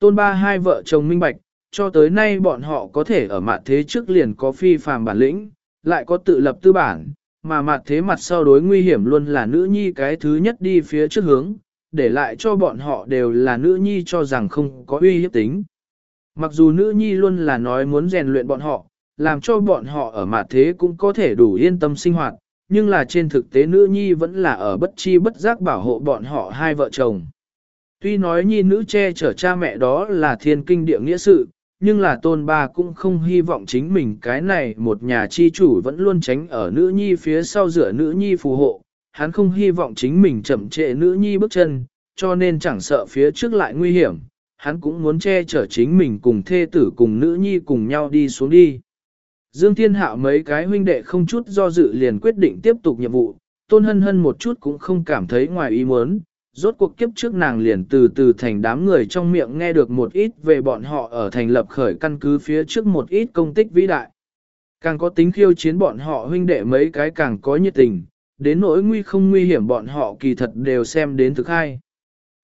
Tôn ba hai vợ chồng minh bạch, cho tới nay bọn họ có thể ở mặt thế trước liền có phi phàm bản lĩnh, lại có tự lập tư bản, mà mặt thế mặt sau đối nguy hiểm luôn là nữ nhi cái thứ nhất đi phía trước hướng, để lại cho bọn họ đều là nữ nhi cho rằng không có uy hiếp tính. Mặc dù nữ nhi luôn là nói muốn rèn luyện bọn họ, làm cho bọn họ ở mặt thế cũng có thể đủ yên tâm sinh hoạt, nhưng là trên thực tế nữ nhi vẫn là ở bất chi bất giác bảo hộ bọn họ hai vợ chồng. Tuy nói nhi nữ che chở cha mẹ đó là thiên kinh địa nghĩa sự, nhưng là tôn ba cũng không hy vọng chính mình cái này một nhà chi chủ vẫn luôn tránh ở nữ nhi phía sau giữa nữ nhi phù hộ, hắn không hy vọng chính mình chậm trễ nữ nhi bước chân, cho nên chẳng sợ phía trước lại nguy hiểm, hắn cũng muốn che chở chính mình cùng thê tử cùng nữ nhi cùng nhau đi xuống đi. Dương Thiên Hạo mấy cái huynh đệ không chút do dự liền quyết định tiếp tục nhiệm vụ, tôn hân hân một chút cũng không cảm thấy ngoài ý muốn, rốt cuộc kiếp trước nàng liền từ từ thành đám người trong miệng nghe được một ít về bọn họ ở thành lập khởi căn cứ phía trước một ít công tích vĩ đại. Càng có tính khiêu chiến bọn họ huynh đệ mấy cái càng có nhiệt tình, đến nỗi nguy không nguy hiểm bọn họ kỳ thật đều xem đến thực hay.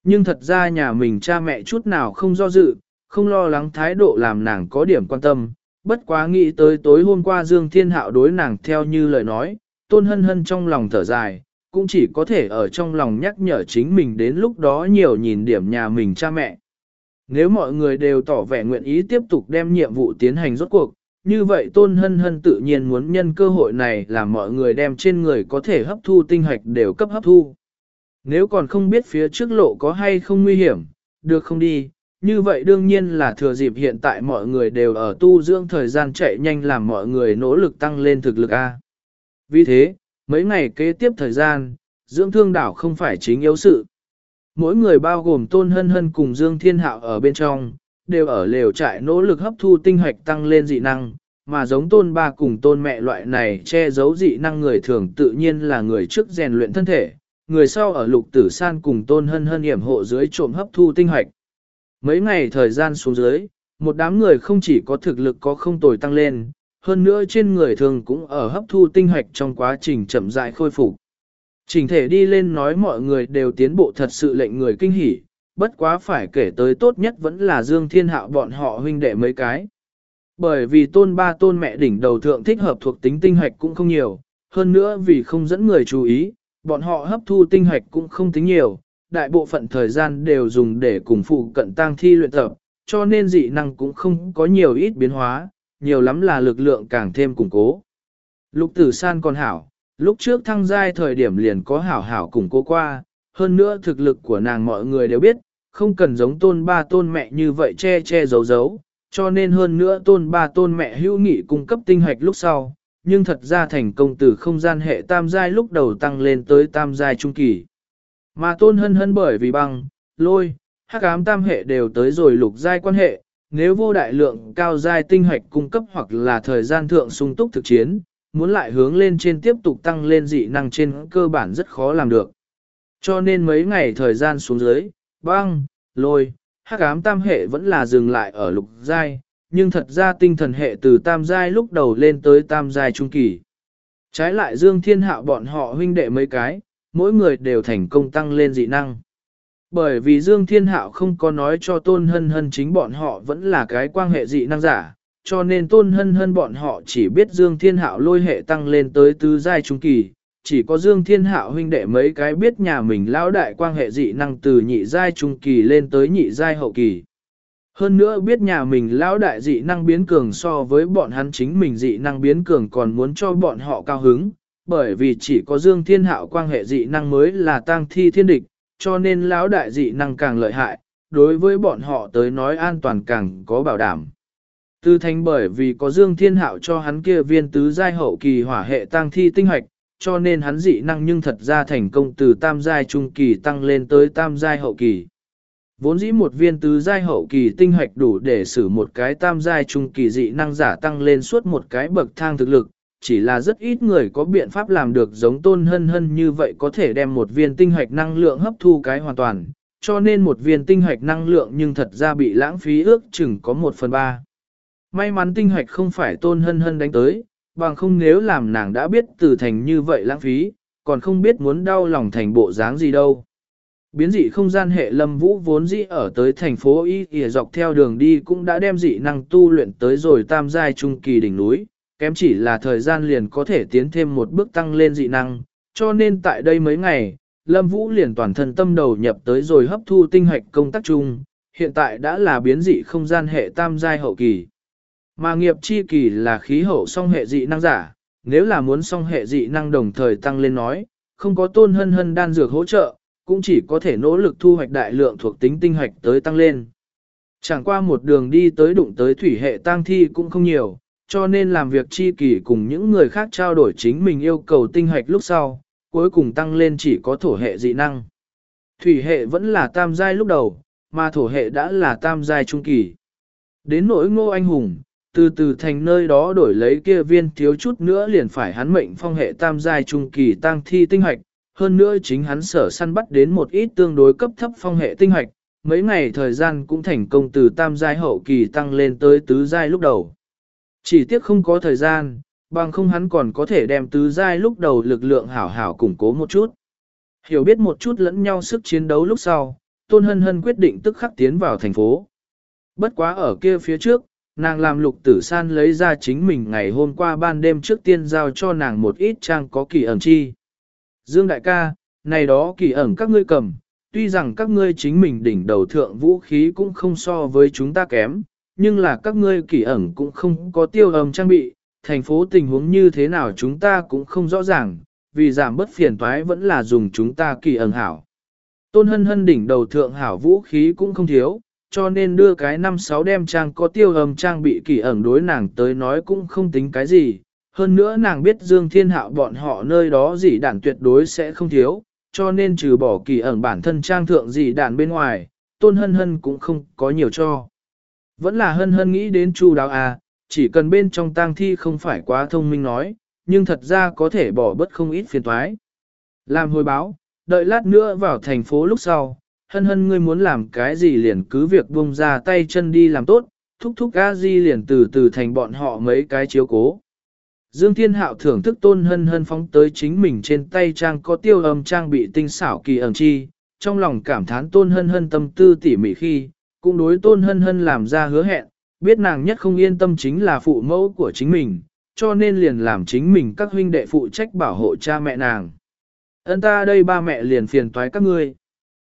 Nhưng thật ra nhà mình cha mẹ chút nào không do dự, không lo lắng thái độ làm nàng có điểm quan tâm, bất quá nghĩ tới tối hôm qua Dương Thiên Hạo đối nàng theo như lời nói, tôn hân hân trong lòng thở dài, cũng chỉ có thể ở trong lòng nhắc nhở chính mình đến lúc đó nhiều nhìn điểm nhà mình cha mẹ. Nếu mọi người đều tỏ vẻ nguyện ý tiếp tục đem nhiệm vụ tiến hành rốt cuộc, như vậy tôn hân hân tự nhiên muốn nhân cơ hội này làm mọi người đem trên người có thể hấp thu tinh hạch đều cấp hấp thu. Nếu còn không biết phía trước lộ có hay không nguy hiểm, được không đi, như vậy đương nhiên là thừa dịp hiện tại mọi người đều ở tu dưỡng thời gian chạy nhanh làm mọi người nỗ lực tăng lên thực lực A. Vì thế, mấy ngày kế tiếp thời gian, dưỡng thương đảo không phải chính yếu sự. Mỗi người bao gồm tôn hân hân cùng Dương Thiên Hạo ở bên trong, đều ở lều trại nỗ lực hấp thu tinh hoạch tăng lên dị năng, mà giống tôn ba cùng tôn mẹ loại này che giấu dị năng người thường tự nhiên là người trước rèn luyện thân thể, người sau ở lục tử san cùng tôn hân hân hiểm hộ dưới trộm hấp thu tinh hoạch. Mấy ngày thời gian xuống dưới, một đám người không chỉ có thực lực có không tồi tăng lên, hơn nữa trên người thường cũng ở hấp thu tinh hoạch trong quá trình chậm rãi khôi phục. Trình thể đi lên nói mọi người đều tiến bộ thật sự lệnh người kinh hỉ, bất quá phải kể tới tốt nhất vẫn là Dương Thiên Hạo bọn họ huynh đệ mấy cái. Bởi vì tôn ba tôn mẹ đỉnh đầu thượng thích hợp thuộc tính tinh hoạch cũng không nhiều, hơn nữa vì không dẫn người chú ý, bọn họ hấp thu tinh hoạch cũng không tính nhiều, đại bộ phận thời gian đều dùng để cùng phụ cận tang thi luyện tập, cho nên dị năng cũng không có nhiều ít biến hóa, nhiều lắm là lực lượng càng thêm củng cố. Lục tử san còn hảo, lúc trước thăng giai thời điểm liền có hảo hảo củng cố qua, hơn nữa thực lực của nàng mọi người đều biết, không cần giống tôn ba tôn mẹ như vậy che che giấu giấu, cho nên hơn nữa tôn ba tôn mẹ hữu nghị cung cấp tinh hoạch lúc sau, nhưng thật ra thành công từ không gian hệ tam giai lúc đầu tăng lên tới tam giai trung kỳ. Mà tôn hân hân bởi vì băng, lôi, hắc ám tam hệ đều tới rồi lục giai quan hệ, nếu vô đại lượng cao giai tinh hoạch cung cấp hoặc là thời gian thượng sung túc thực chiến, muốn lại hướng lên trên tiếp tục tăng lên dị năng trên cơ bản rất khó làm được. Cho nên mấy ngày thời gian xuống dưới, băng, lôi, hắc ám tam hệ vẫn là dừng lại ở lục giai, nhưng thật ra tinh thần hệ từ tam giai lúc đầu lên tới tam giai trung kỳ. Trái lại Dương Thiên Hạo bọn họ huynh đệ mấy cái, mỗi người đều thành công tăng lên dị năng. Bởi vì Dương Thiên Hạo không có nói cho Tôn Hân Hân chính bọn họ vẫn là cái quan hệ dị năng giả, cho nên Tôn Hân Hân bọn họ chỉ biết Dương Thiên Hạo lôi hệ tăng lên tới tứ giai trung kỳ, chỉ có Dương Thiên Hạo huynh đệ mấy cái biết nhà mình lão đại quan hệ dị năng từ nhị giai trung kỳ lên tới nhị giai hậu kỳ. Hơn nữa biết nhà mình lão đại dị năng biến cường so với bọn hắn chính mình dị năng biến cường còn muốn cho bọn họ cao hứng, bởi vì chỉ có Dương Thiên Hạo quan hệ dị năng mới là tăng thi thiên địch, cho nên lão đại dị năng càng lợi hại, đối với bọn họ tới nói an toàn càng có bảo đảm. Tư thanh bởi vì có Dương Thiên Hạo cho hắn kia viên tứ giai hậu kỳ hỏa hệ tăng thi tinh hoạch, cho nên hắn dị năng nhưng thật ra thành công từ tam giai trung kỳ tăng lên tới tam giai hậu kỳ. Vốn dĩ một viên tứ giai hậu kỳ tinh hoạch đủ để xử một cái tam giai trung kỳ dị năng giả tăng lên suốt một cái bậc thang thực lực, chỉ là rất ít người có biện pháp làm được giống tôn hân hân như vậy có thể đem một viên tinh hoạch năng lượng hấp thu cái hoàn toàn, cho nên một viên tinh hoạch năng lượng nhưng thật ra bị lãng phí ước chừng có một phần ba. May mắn tinh hoạch không phải tôn hân hân đánh tới, bằng không nếu làm nàng đã biết từ thành như vậy lãng phí, còn không biết muốn đau lòng thành bộ dáng gì đâu. Biến dị không gian hệ lâm vũ vốn dĩ ở tới thành phố Y ỉa dọc theo đường đi cũng đã đem dị năng tu luyện tới rồi tam giai trung kỳ đỉnh núi, kém chỉ là thời gian liền có thể tiến thêm một bước tăng lên dị năng, cho nên tại đây mấy ngày, lâm vũ liền toàn thân tâm đầu nhập tới rồi hấp thu tinh hạch công tác chung, hiện tại đã là biến dị không gian hệ tam giai hậu kỳ. Mà nghiệp chi kỳ là khí hậu song hệ dị năng giả, nếu là muốn song hệ dị năng đồng thời tăng lên nói, không có tôn hân hân đan dược hỗ trợ, cũng chỉ có thể nỗ lực thu hoạch đại lượng thuộc tính tinh hạch tới tăng lên. Chẳng qua một đường đi tới đụng tới thủy hệ tăng thi cũng không nhiều, cho nên làm việc chi kỳ cùng những người khác trao đổi chính mình yêu cầu tinh hoạch lúc sau, cuối cùng tăng lên chỉ có thổ hệ dị năng. Thủy hệ vẫn là tam giai lúc đầu, mà thổ hệ đã là tam giai trung kỳ. Đến nỗi ngô anh hùng, từ từ thành nơi đó đổi lấy kia viên thiếu chút nữa liền phải hắn mệnh phong hệ tam giai trung kỳ tăng thi tinh hoạch, hơn nữa chính hắn sở săn bắt đến một ít tương đối cấp thấp phong hệ tinh hoạch, mấy ngày thời gian cũng thành công từ tam giai hậu kỳ tăng lên tới tứ giai lúc đầu. Chỉ tiếc không có thời gian, bằng không hắn còn có thể đem tứ giai lúc đầu lực lượng hảo hảo củng cố một chút. Hiểu biết một chút lẫn nhau sức chiến đấu lúc sau, Tôn Hân Hân quyết định tức khắc tiến vào thành phố. Bất quá ở kia phía trước, nàng làm lục tử san lấy ra chính mình ngày hôm qua ban đêm trước tiên giao cho nàng một ít trang có kỳ ẩn chi. Dương đại ca, này đó kỳ ẩn các ngươi cầm, tuy rằng các ngươi chính mình đỉnh đầu thượng vũ khí cũng không so với chúng ta kém, nhưng là các ngươi kỳ ẩn cũng không có tiêu âm trang bị, thành phố tình huống như thế nào chúng ta cũng không rõ ràng, vì giảm bất phiền toái vẫn là dùng chúng ta kỳ ẩn hảo. Tôn hân hân đỉnh đầu thượng hảo vũ khí cũng không thiếu, cho nên đưa cái năm sáu đem trang có tiêu âm trang bị kỳ ẩn đối nàng tới nói cũng không tính cái gì. Hơn nữa nàng biết Dương Thiên Hạo bọn họ nơi đó gì đạn tuyệt đối sẽ không thiếu, cho nên trừ bỏ kỳ ẩn bản thân trang thượng gì đạn bên ngoài, tôn hân hân cũng không có nhiều cho. Vẫn là hân hân nghĩ đến chu đáo à, chỉ cần bên trong tang thi không phải quá thông minh nói, nhưng thật ra có thể bỏ bất không ít phiền toái. Làm hồi báo, đợi lát nữa vào thành phố lúc sau, hân hân ngươi muốn làm cái gì liền cứ việc buông ra tay chân đi làm tốt, thúc thúc a di liền từ từ thành bọn họ mấy cái chiếu cố. Dương Thiên Hạo thưởng thức tôn hân hân phóng tới chính mình trên tay trang có tiêu âm trang bị tinh xảo kỳ ẩn chi, trong lòng cảm thán tôn hân hân tâm tư tỉ mỉ khi, cũng đối tôn hân hân làm ra hứa hẹn, biết nàng nhất không yên tâm chính là phụ mẫu của chính mình, cho nên liền làm chính mình các huynh đệ phụ trách bảo hộ cha mẹ nàng. Ân ta đây ba mẹ liền phiền toái các ngươi.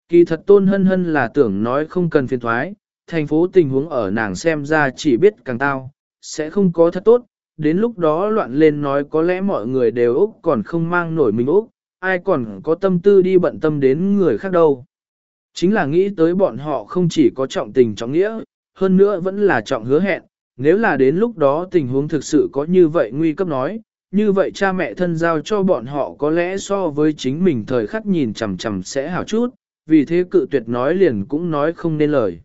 Kỳ thật tôn hân hân là tưởng nói không cần phiền toái, thành phố tình huống ở nàng xem ra chỉ biết càng tao, sẽ không có thật tốt, đến lúc đó loạn lên nói có lẽ mọi người đều Úc còn không mang nổi mình Úc, ai còn có tâm tư đi bận tâm đến người khác đâu. Chính là nghĩ tới bọn họ không chỉ có trọng tình trọng nghĩa, hơn nữa vẫn là trọng hứa hẹn, nếu là đến lúc đó tình huống thực sự có như vậy nguy cấp nói, như vậy cha mẹ thân giao cho bọn họ có lẽ so với chính mình thời khắc nhìn chằm chằm sẽ hảo chút, vì thế cự tuyệt nói liền cũng nói không nên lời.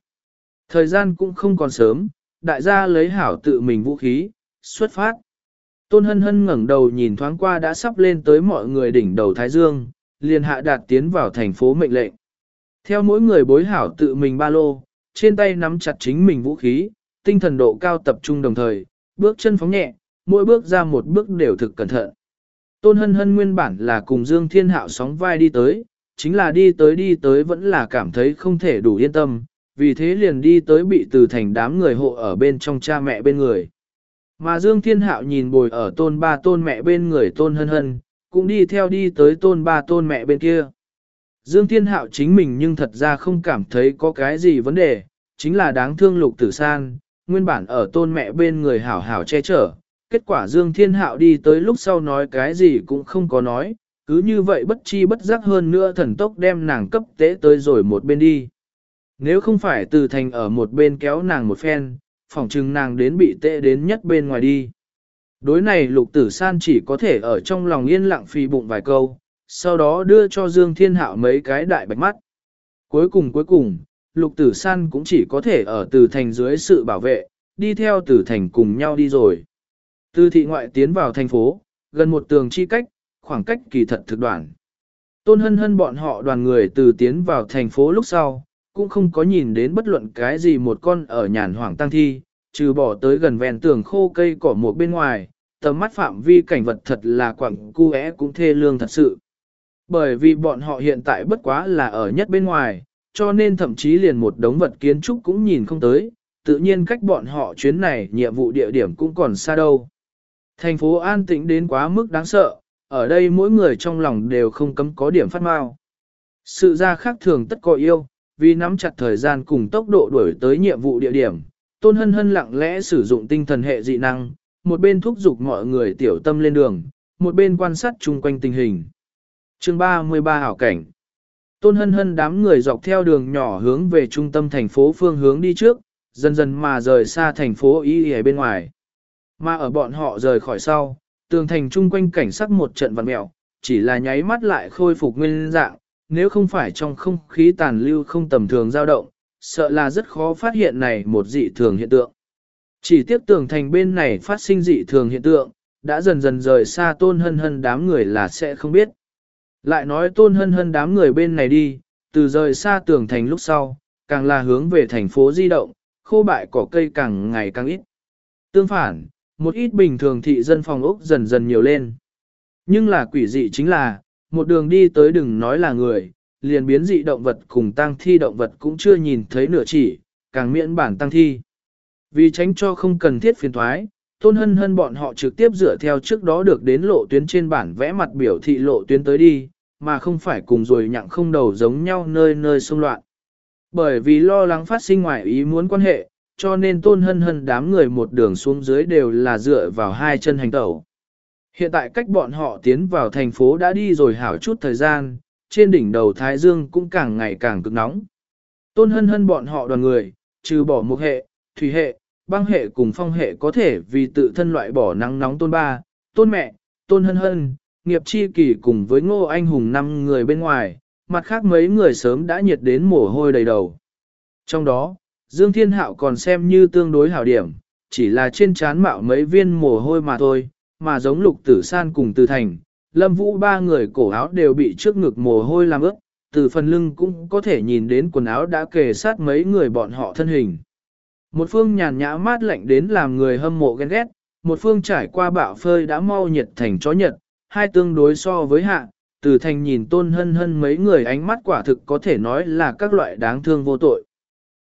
Thời gian cũng không còn sớm, đại gia lấy hảo tự mình vũ khí, xuất phát. Tôn hân hân ngẩng đầu nhìn thoáng qua đã sắp lên tới mọi người đỉnh đầu Thái Dương, liền hạ đạt tiến vào thành phố mệnh lệnh. Theo mỗi người bối hảo tự mình ba lô, trên tay nắm chặt chính mình vũ khí, tinh thần độ cao tập trung đồng thời, bước chân phóng nhẹ, mỗi bước ra một bước đều thực cẩn thận. Tôn hân hân nguyên bản là cùng Dương Thiên Hạo sóng vai đi tới, chính là đi tới đi tới vẫn là cảm thấy không thể đủ yên tâm, vì thế liền đi tới bị từ thành đám người hộ ở bên trong cha mẹ bên người. Mà Dương Thiên Hạo nhìn bồi ở tôn ba tôn mẹ bên người tôn hân hân, cũng đi theo đi tới tôn ba tôn mẹ bên kia. Dương Thiên Hạo chính mình nhưng thật ra không cảm thấy có cái gì vấn đề, chính là đáng thương lục tử san, nguyên bản ở tôn mẹ bên người hảo hảo che chở. Kết quả Dương Thiên Hạo đi tới lúc sau nói cái gì cũng không có nói, cứ như vậy bất chi bất giác hơn nữa thần tốc đem nàng cấp tế tới rồi một bên đi. Nếu không phải từ thành ở một bên kéo nàng một phen, phỏng chừng nàng đến bị tệ đến nhất bên ngoài đi. Đối này lục tử san chỉ có thể ở trong lòng yên lặng phì bụng vài câu, sau đó đưa cho Dương Thiên Hạo mấy cái đại bạch mắt. Cuối cùng cuối cùng, lục tử san cũng chỉ có thể ở từ thành dưới sự bảo vệ, đi theo từ thành cùng nhau đi rồi. Từ thị ngoại tiến vào thành phố, gần một tường chi cách, khoảng cách kỳ thật thực đoạn. Tôn hân hân bọn họ đoàn người từ tiến vào thành phố lúc sau, cũng không có nhìn đến bất luận cái gì một con ở nhàn hoàng tăng thi, trừ bỏ tới gần ven tường khô cây cỏ một bên ngoài, tầm mắt phạm vi cảnh vật thật là quặng cu cũng thê lương thật sự. Bởi vì bọn họ hiện tại bất quá là ở nhất bên ngoài, cho nên thậm chí liền một đống vật kiến trúc cũng nhìn không tới, tự nhiên cách bọn họ chuyến này nhiệm vụ địa điểm cũng còn xa đâu. Thành phố an tĩnh đến quá mức đáng sợ, ở đây mỗi người trong lòng đều không cấm có điểm phát mau. Sự ra khác thường tất có yêu, vì nắm chặt thời gian cùng tốc độ đuổi tới nhiệm vụ địa điểm, Tôn Hân Hân lặng lẽ sử dụng tinh thần hệ dị năng, một bên thúc giục mọi người tiểu tâm lên đường, một bên quan sát chung quanh tình hình chương 33 hảo cảnh Tôn Hân Hân đám người dọc theo đường nhỏ hướng về trung tâm thành phố phương hướng đi trước, dần dần mà rời xa thành phố y ở bên ngoài. Mà ở bọn họ rời khỏi sau, tường thành chung quanh cảnh sắc một trận vằn mẹo, chỉ là nháy mắt lại khôi phục nguyên dạng, nếu không phải trong không khí tàn lưu không tầm thường dao động, sợ là rất khó phát hiện này một dị thường hiện tượng. Chỉ tiếc tường thành bên này phát sinh dị thường hiện tượng, đã dần dần rời xa tôn hân hân đám người là sẽ không biết. Lại nói tôn hân hân đám người bên này đi, từ rời xa tường thành lúc sau, càng là hướng về thành phố di động, khô bại cỏ cây càng ngày càng ít. Tương phản, một ít bình thường thị dân phòng ốc dần dần nhiều lên. Nhưng là quỷ dị chính là, một đường đi tới đừng nói là người, liền biến dị động vật cùng tăng thi động vật cũng chưa nhìn thấy nửa chỉ, càng miễn bản tăng thi. Vì tránh cho không cần thiết phiền thoái, tôn hân hân bọn họ trực tiếp dựa theo trước đó được đến lộ tuyến trên bản vẽ mặt biểu thị lộ tuyến tới đi, mà không phải cùng rồi nhặng không đầu giống nhau nơi nơi xung loạn. Bởi vì lo lắng phát sinh ngoài ý muốn quan hệ, cho nên tôn hân hân đám người một đường xuống dưới đều là dựa vào hai chân hành tẩu. Hiện tại cách bọn họ tiến vào thành phố đã đi rồi hảo chút thời gian, trên đỉnh đầu Thái Dương cũng càng ngày càng cực nóng. Tôn hân hân bọn họ đoàn người, trừ bỏ một hệ, thủy hệ, băng hệ cùng phong hệ có thể vì tự thân loại bỏ nắng nóng tôn ba, tôn mẹ, tôn hân hân, nghiệp chi kỳ cùng với ngô anh hùng năm người bên ngoài, mặt khác mấy người sớm đã nhiệt đến mồ hôi đầy đầu. Trong đó, Dương Thiên Hạo còn xem như tương đối hảo điểm, chỉ là trên trán mạo mấy viên mồ hôi mà thôi, mà giống lục tử san cùng từ thành, lâm vũ ba người cổ áo đều bị trước ngực mồ hôi làm ướt, từ phần lưng cũng có thể nhìn đến quần áo đã kề sát mấy người bọn họ thân hình. Một phương nhàn nhã mát lạnh đến làm người hâm mộ ghen ghét, một phương trải qua bạo phơi đã mau nhiệt thành chó nhật, hai tương đối so với hạ, từ thành nhìn tôn hân hân mấy người ánh mắt quả thực có thể nói là các loại đáng thương vô tội.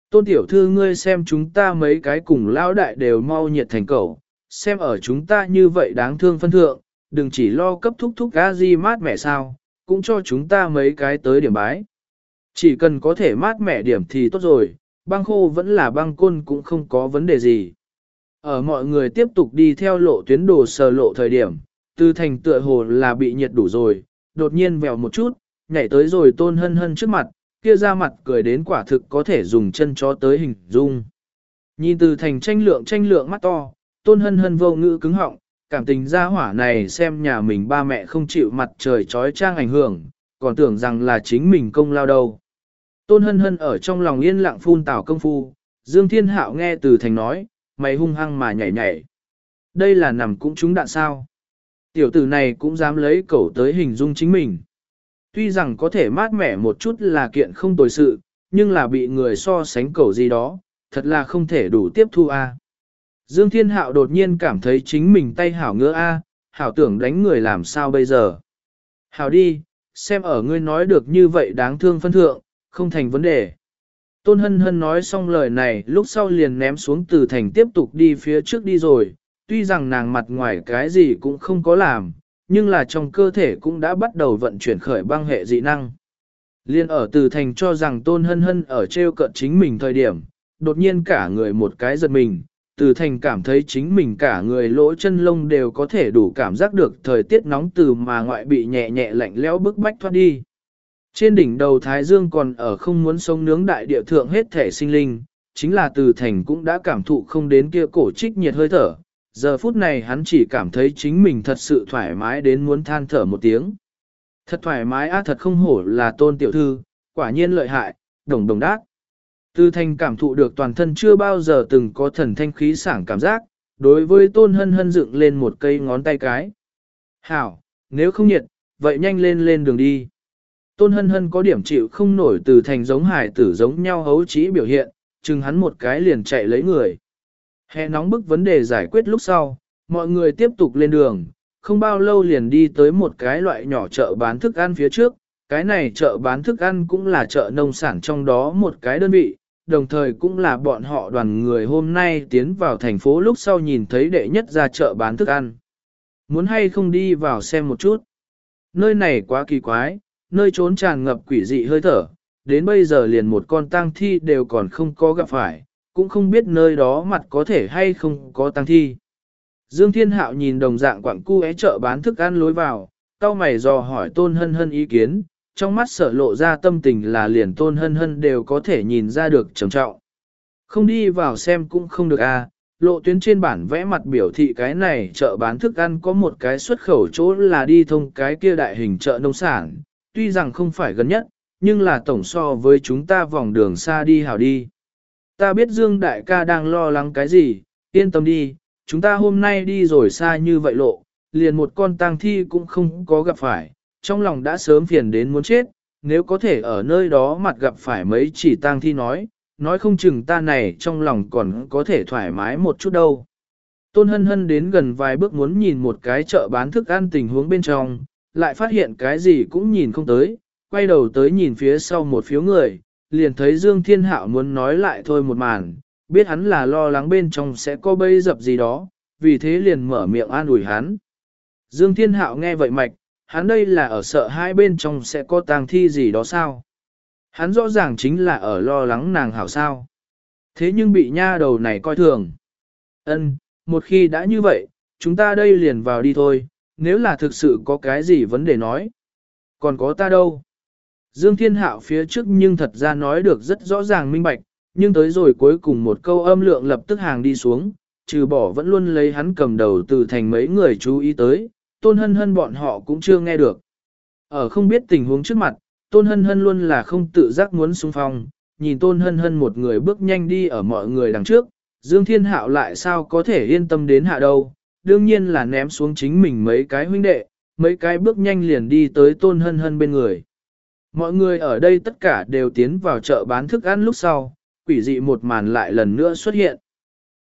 Tôn tiểu thư ngươi xem chúng ta mấy cái cùng lao đại đều mau nhiệt thành cầu, xem ở chúng ta như vậy đáng thương phân thượng, đừng chỉ lo cấp thúc thúc gà gì mát mẻ sao, cũng cho chúng ta mấy cái tới điểm bái. Chỉ cần có thể mát mẻ điểm thì tốt rồi, băng khô vẫn là băng côn cũng không có vấn đề gì. Ở mọi người tiếp tục đi theo lộ tuyến đồ sờ lộ thời điểm, tư thành tựa hồ là bị nhiệt đủ rồi, đột nhiên vèo một chút, nhảy tới rồi tôn hân hân trước mặt, kia ra mặt cười đến quả thực có thể dùng chân chó tới hình dung. Nhìn từ thành tranh lượng tranh lượng mắt to, tôn hân hân vô ngữ cứng họng, cảm tình gia hỏa này xem nhà mình ba mẹ không chịu mặt trời trói trang ảnh hưởng, còn tưởng rằng là chính mình công lao đâu. Tôn hân hân ở trong lòng yên lặng phun tảo công phu, Dương Thiên Hạo nghe từ thành nói, mày hung hăng mà nhảy nhảy. Đây là nằm cũng trúng đạn sao. Tiểu tử này cũng dám lấy cẩu tới hình dung chính mình. Tuy rằng có thể mát mẻ một chút là kiện không tồi sự, nhưng là bị người so sánh cẩu gì đó, thật là không thể đủ tiếp thu a. Dương Thiên Hạo đột nhiên cảm thấy chính mình tay hảo ngứa a, hảo tưởng đánh người làm sao bây giờ. Hảo đi, xem ở ngươi nói được như vậy đáng thương phân thượng, không thành vấn đề. Tôn Hân Hân nói xong lời này lúc sau liền ném xuống từ thành tiếp tục đi phía trước đi rồi, tuy rằng nàng mặt ngoài cái gì cũng không có làm, nhưng là trong cơ thể cũng đã bắt đầu vận chuyển khởi băng hệ dị năng. Liên ở từ thành cho rằng Tôn Hân Hân ở treo cận chính mình thời điểm, đột nhiên cả người một cái giật mình, từ thành cảm thấy chính mình cả người lỗ chân lông đều có thể đủ cảm giác được thời tiết nóng từ mà ngoại bị nhẹ nhẹ lạnh lẽo bức bách thoát đi. Trên đỉnh đầu Thái Dương còn ở không muốn sống nướng đại địa thượng hết thể sinh linh, chính là từ thành cũng đã cảm thụ không đến kia cổ trích nhiệt hơi thở. Giờ phút này hắn chỉ cảm thấy chính mình thật sự thoải mái đến muốn than thở một tiếng. Thật thoải mái á thật không hổ là tôn tiểu thư, quả nhiên lợi hại, đồng đồng đát. tư thành cảm thụ được toàn thân chưa bao giờ từng có thần thanh khí sảng cảm giác, đối với tôn hân hân dựng lên một cây ngón tay cái. Hảo, nếu không nhiệt, vậy nhanh lên lên đường đi. Tôn hân hân có điểm chịu không nổi từ thành giống hải tử giống nhau hấu trí biểu hiện, chừng hắn một cái liền chạy lấy người. Hè nóng bức vấn đề giải quyết lúc sau, mọi người tiếp tục lên đường, không bao lâu liền đi tới một cái loại nhỏ chợ bán thức ăn phía trước, cái này chợ bán thức ăn cũng là chợ nông sản trong đó một cái đơn vị, đồng thời cũng là bọn họ đoàn người hôm nay tiến vào thành phố lúc sau nhìn thấy đệ nhất ra chợ bán thức ăn. Muốn hay không đi vào xem một chút. Nơi này quá kỳ quái, nơi trốn tràn ngập quỷ dị hơi thở, đến bây giờ liền một con tang thi đều còn không có gặp phải, cũng không biết nơi đó mặt có thể hay không có tang thi. Dương Thiên Hạo nhìn đồng dạng quảng cu é chợ bán thức ăn lối vào, cao mày dò hỏi tôn hân hân ý kiến, trong mắt sở lộ ra tâm tình là liền tôn hân hân đều có thể nhìn ra được trầm trọng. Không đi vào xem cũng không được à, lộ tuyến trên bản vẽ mặt biểu thị cái này chợ bán thức ăn có một cái xuất khẩu chỗ là đi thông cái kia đại hình chợ nông sản, tuy rằng không phải gần nhất, nhưng là tổng so với chúng ta vòng đường xa đi hảo đi. Ta biết Dương Đại ca đang lo lắng cái gì, yên tâm đi, chúng ta hôm nay đi rồi xa như vậy lộ, liền một con tang thi cũng không có gặp phải, trong lòng đã sớm phiền đến muốn chết, nếu có thể ở nơi đó mặt gặp phải mấy chỉ tang thi nói, nói không chừng ta này trong lòng còn có thể thoải mái một chút đâu. Tôn hân hân đến gần vài bước muốn nhìn một cái chợ bán thức ăn tình huống bên trong, lại phát hiện cái gì cũng nhìn không tới, quay đầu tới nhìn phía sau một phiếu người, liền thấy Dương Thiên Hạo muốn nói lại thôi một màn, biết hắn là lo lắng bên trong sẽ có bây dập gì đó, vì thế liền mở miệng an ủi hắn. Dương Thiên Hạo nghe vậy mạch, hắn đây là ở sợ hai bên trong sẽ có tang thi gì đó sao? Hắn rõ ràng chính là ở lo lắng nàng hảo sao. Thế nhưng bị nha đầu này coi thường. Ân, một khi đã như vậy, chúng ta đây liền vào đi thôi, nếu là thực sự có cái gì vấn đề nói. Còn có ta đâu? Dương Thiên Hạo phía trước nhưng thật ra nói được rất rõ ràng minh bạch, nhưng tới rồi cuối cùng một câu âm lượng lập tức hàng đi xuống, trừ bỏ vẫn luôn lấy hắn cầm đầu từ thành mấy người chú ý tới, tôn hân hân bọn họ cũng chưa nghe được. Ở không biết tình huống trước mặt, tôn hân hân luôn là không tự giác muốn xung phong, nhìn tôn hân hân một người bước nhanh đi ở mọi người đằng trước, Dương Thiên Hạo lại sao có thể yên tâm đến hạ đâu, đương nhiên là ném xuống chính mình mấy cái huynh đệ, mấy cái bước nhanh liền đi tới tôn hân hân bên người. Mọi người ở đây tất cả đều tiến vào chợ bán thức ăn lúc sau, quỷ dị một màn lại lần nữa xuất hiện.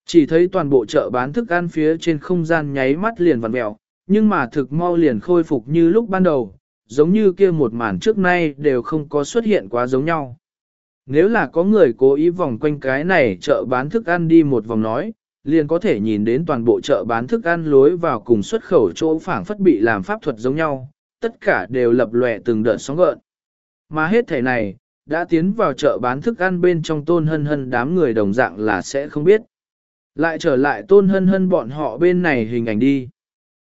Chỉ thấy toàn bộ chợ bán thức ăn phía trên không gian nháy mắt liền vặn mèo, nhưng mà thực mau liền khôi phục như lúc ban đầu, giống như kia một màn trước nay đều không có xuất hiện quá giống nhau. Nếu là có người cố ý vòng quanh cái này chợ bán thức ăn đi một vòng nói, liền có thể nhìn đến toàn bộ chợ bán thức ăn lối vào cùng xuất khẩu chỗ phảng phất bị làm pháp thuật giống nhau, tất cả đều lập lòe từng đợt sóng gợn. Mà hết thể này, đã tiến vào chợ bán thức ăn bên trong tôn hân hân đám người đồng dạng là sẽ không biết. Lại trở lại tôn hân hân bọn họ bên này hình ảnh đi.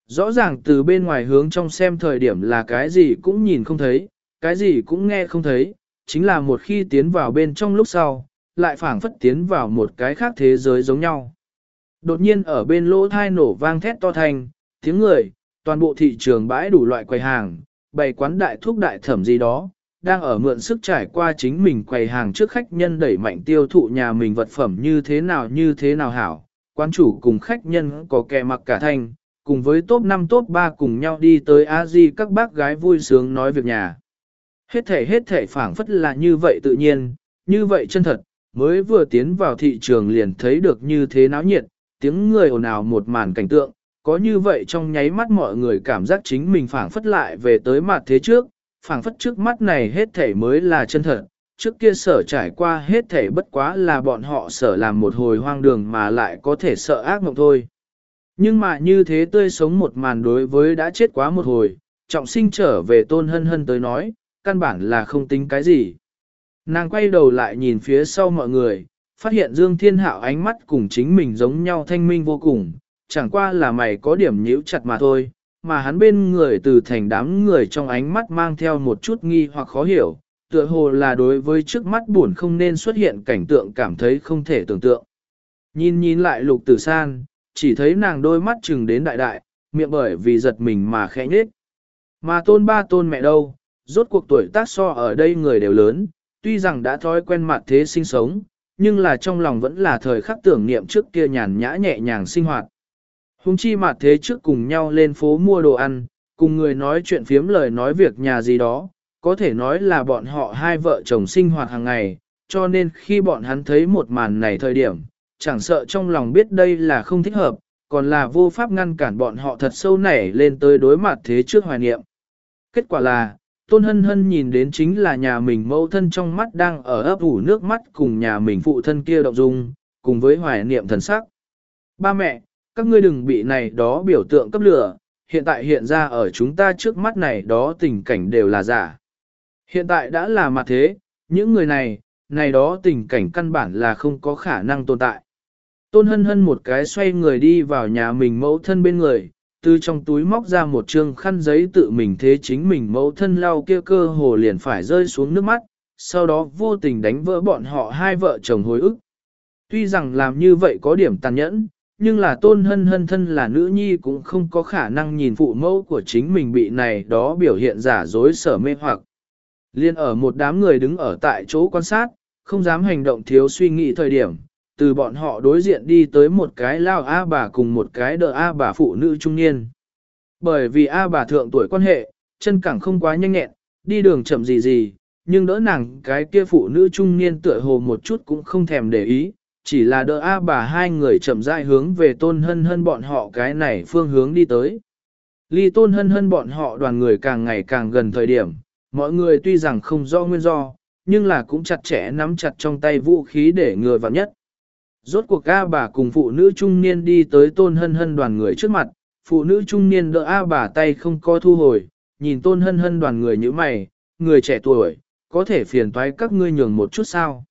Rõ ràng từ bên ngoài hướng trong xem thời điểm là cái gì cũng nhìn không thấy, cái gì cũng nghe không thấy, chính là một khi tiến vào bên trong lúc sau, lại phảng phất tiến vào một cái khác thế giới giống nhau. Đột nhiên ở bên lỗ thai nổ vang thét to thành, tiếng người, toàn bộ thị trường bãi đủ loại quầy hàng, bày quán đại thuốc đại thẩm gì đó, đang ở mượn sức trải qua chính mình quầy hàng trước khách nhân đẩy mạnh tiêu thụ nhà mình vật phẩm như thế nào như thế nào hảo. Quán chủ cùng khách nhân có kẻ mặc cả thanh, cùng với top 5 top 3 cùng nhau đi tới a di các bác gái vui sướng nói việc nhà. Hết thể hết thể phảng phất là như vậy tự nhiên, như vậy chân thật, mới vừa tiến vào thị trường liền thấy được như thế náo nhiệt, tiếng người ồn ào một màn cảnh tượng, có như vậy trong nháy mắt mọi người cảm giác chính mình phảng phất lại về tới mặt thế trước, phảng phất trước mắt này hết thể mới là chân thật, trước kia sở trải qua hết thể bất quá là bọn họ sở làm một hồi hoang đường mà lại có thể sợ ác mộng thôi. Nhưng mà như thế tươi sống một màn đối với đã chết quá một hồi, trọng sinh trở về tôn hân hân tới nói, căn bản là không tính cái gì. Nàng quay đầu lại nhìn phía sau mọi người, phát hiện Dương Thiên Hạo ánh mắt cùng chính mình giống nhau thanh minh vô cùng, chẳng qua là mày có điểm nhíu chặt mà thôi, mà hắn bên người từ thành đám người trong ánh mắt mang theo một chút nghi hoặc khó hiểu, tựa hồ là đối với trước mắt buồn không nên xuất hiện cảnh tượng cảm thấy không thể tưởng tượng. Nhìn nhìn lại lục tử san, chỉ thấy nàng đôi mắt chừng đến đại đại, miệng bởi vì giật mình mà khẽ nhết. Mà tôn ba tôn mẹ đâu, rốt cuộc tuổi tác so ở đây người đều lớn, tuy rằng đã thói quen mặt thế sinh sống, nhưng là trong lòng vẫn là thời khắc tưởng niệm trước kia nhàn nhã nhẹ nhàng sinh hoạt. Hùng chi mặt thế trước cùng nhau lên phố mua đồ ăn, cùng người nói chuyện phiếm lời nói việc nhà gì đó, có thể nói là bọn họ hai vợ chồng sinh hoạt hàng ngày, cho nên khi bọn hắn thấy một màn này thời điểm, chẳng sợ trong lòng biết đây là không thích hợp, còn là vô pháp ngăn cản bọn họ thật sâu nảy lên tới đối mặt thế trước hoài niệm. Kết quả là, Tôn Hân Hân nhìn đến chính là nhà mình mẫu thân trong mắt đang ở ấp ủ nước mắt cùng nhà mình phụ thân kia động dung, cùng với hoài niệm thần sắc. Ba mẹ, các ngươi đừng bị này đó biểu tượng cấp lửa, hiện tại hiện ra ở chúng ta trước mắt này đó tình cảnh đều là giả. Hiện tại đã là mặt thế, những người này, này đó tình cảnh căn bản là không có khả năng tồn tại. Tôn hân hân một cái xoay người đi vào nhà mình mẫu thân bên người, từ trong túi móc ra một trương khăn giấy tự mình thế chính mình mẫu thân lau kia cơ hồ liền phải rơi xuống nước mắt, sau đó vô tình đánh vỡ bọn họ hai vợ chồng hồi ức. Tuy rằng làm như vậy có điểm tàn nhẫn, nhưng là tôn hân hân thân là nữ nhi cũng không có khả năng nhìn phụ mẫu của chính mình bị này đó biểu hiện giả dối sở mê hoặc. Liên ở một đám người đứng ở tại chỗ quan sát, không dám hành động thiếu suy nghĩ thời điểm, từ bọn họ đối diện đi tới một cái lao A bà cùng một cái đỡ A bà phụ nữ trung niên. Bởi vì A bà thượng tuổi quan hệ, chân cẳng không quá nhanh nhẹn, đi đường chậm gì gì, nhưng đỡ nàng cái kia phụ nữ trung niên tựa hồ một chút cũng không thèm để ý, chỉ là đỡ A bà hai người chậm rãi hướng về tôn hân hân bọn họ cái này phương hướng đi tới. Ly tôn hân hân bọn họ đoàn người càng ngày càng gần thời điểm, mọi người tuy rằng không do nguyên do, nhưng là cũng chặt chẽ nắm chặt trong tay vũ khí để ngừa vào nhất. Rốt cuộc A bà cùng phụ nữ trung niên đi tới tôn hân hân đoàn người trước mặt, phụ nữ trung niên đỡ A bà tay không có thu hồi, nhìn tôn hân hân đoàn người như mày, người trẻ tuổi, có thể phiền toái các ngươi nhường một chút sao.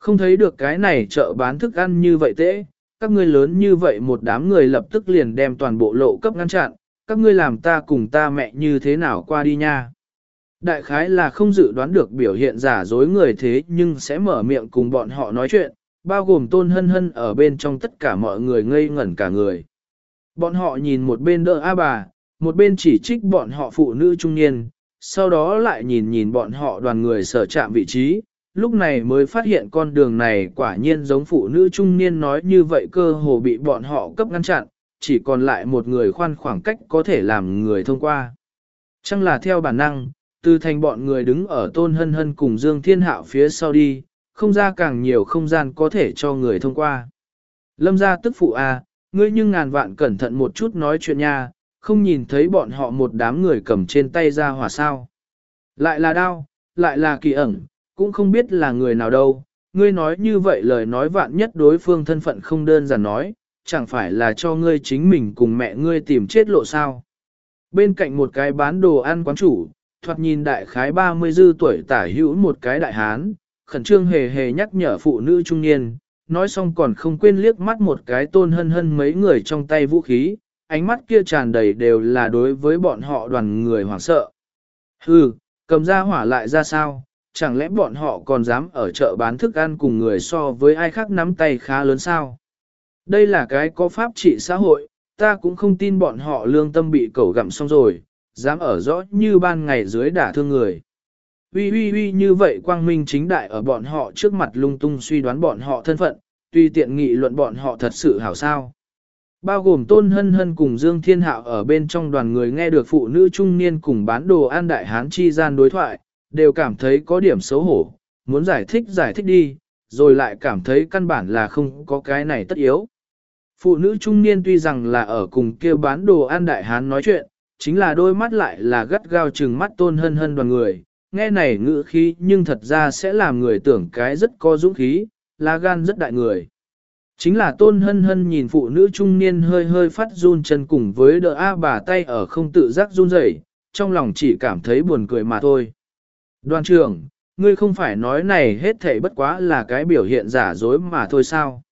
Không thấy được cái này chợ bán thức ăn như vậy tễ, các ngươi lớn như vậy một đám người lập tức liền đem toàn bộ lộ cấp ngăn chặn, các ngươi làm ta cùng ta mẹ như thế nào qua đi nha. Đại khái là không dự đoán được biểu hiện giả dối người thế nhưng sẽ mở miệng cùng bọn họ nói chuyện, bao gồm tôn hân hân ở bên trong tất cả mọi người ngây ngẩn cả người. Bọn họ nhìn một bên đỡ A bà, một bên chỉ trích bọn họ phụ nữ trung niên, sau đó lại nhìn nhìn bọn họ đoàn người sở chạm vị trí, lúc này mới phát hiện con đường này quả nhiên giống phụ nữ trung niên nói như vậy cơ hồ bị bọn họ cấp ngăn chặn, chỉ còn lại một người khoan khoảng cách có thể làm người thông qua. Chẳng là theo bản năng, từ thành bọn người đứng ở tôn hân hân cùng Dương Thiên Hạo phía sau đi, không ra càng nhiều không gian có thể cho người thông qua. Lâm gia tức phụ à, ngươi nhưng ngàn vạn cẩn thận một chút nói chuyện nha, không nhìn thấy bọn họ một đám người cầm trên tay ra hỏa sao. Lại là đao lại là kỳ ẩn, cũng không biết là người nào đâu, ngươi nói như vậy lời nói vạn nhất đối phương thân phận không đơn giản nói, chẳng phải là cho ngươi chính mình cùng mẹ ngươi tìm chết lộ sao. Bên cạnh một cái bán đồ ăn quán chủ, thoạt nhìn đại khái 30 dư tuổi tả hữu một cái đại hán, khẩn trương hề hề nhắc nhở phụ nữ trung niên, nói xong còn không quên liếc mắt một cái tôn hân hân mấy người trong tay vũ khí, ánh mắt kia tràn đầy đều là đối với bọn họ đoàn người hoảng sợ. Hừ, cầm ra hỏa lại ra sao, chẳng lẽ bọn họ còn dám ở chợ bán thức ăn cùng người so với ai khác nắm tay khá lớn sao? Đây là cái có pháp trị xã hội, ta cũng không tin bọn họ lương tâm bị cẩu gặm xong rồi, dám ở rõ như ban ngày dưới đả thương người. Uy uy uy như vậy quang minh chính đại ở bọn họ trước mặt lung tung suy đoán bọn họ thân phận, tuy tiện nghị luận bọn họ thật sự hảo sao. Bao gồm Tôn Hân Hân cùng Dương Thiên Hạo ở bên trong đoàn người nghe được phụ nữ trung niên cùng bán đồ ăn đại hán chi gian đối thoại, đều cảm thấy có điểm xấu hổ, muốn giải thích giải thích đi, rồi lại cảm thấy căn bản là không có cái này tất yếu. Phụ nữ trung niên tuy rằng là ở cùng kia bán đồ ăn đại hán nói chuyện, chính là đôi mắt lại là gắt gao trừng mắt tôn hân hân đoàn người, nghe này ngữ khí nhưng thật ra sẽ làm người tưởng cái rất có dũng khí, lá gan rất đại người. Chính là tôn hân hân nhìn phụ nữ trung niên hơi hơi phát run chân cùng với đỡ A bà tay ở không tự giác run rẩy, trong lòng chỉ cảm thấy buồn cười mà thôi. Đoàn trưởng, ngươi không phải nói này hết thảy bất quá là cái biểu hiện giả dối mà thôi sao?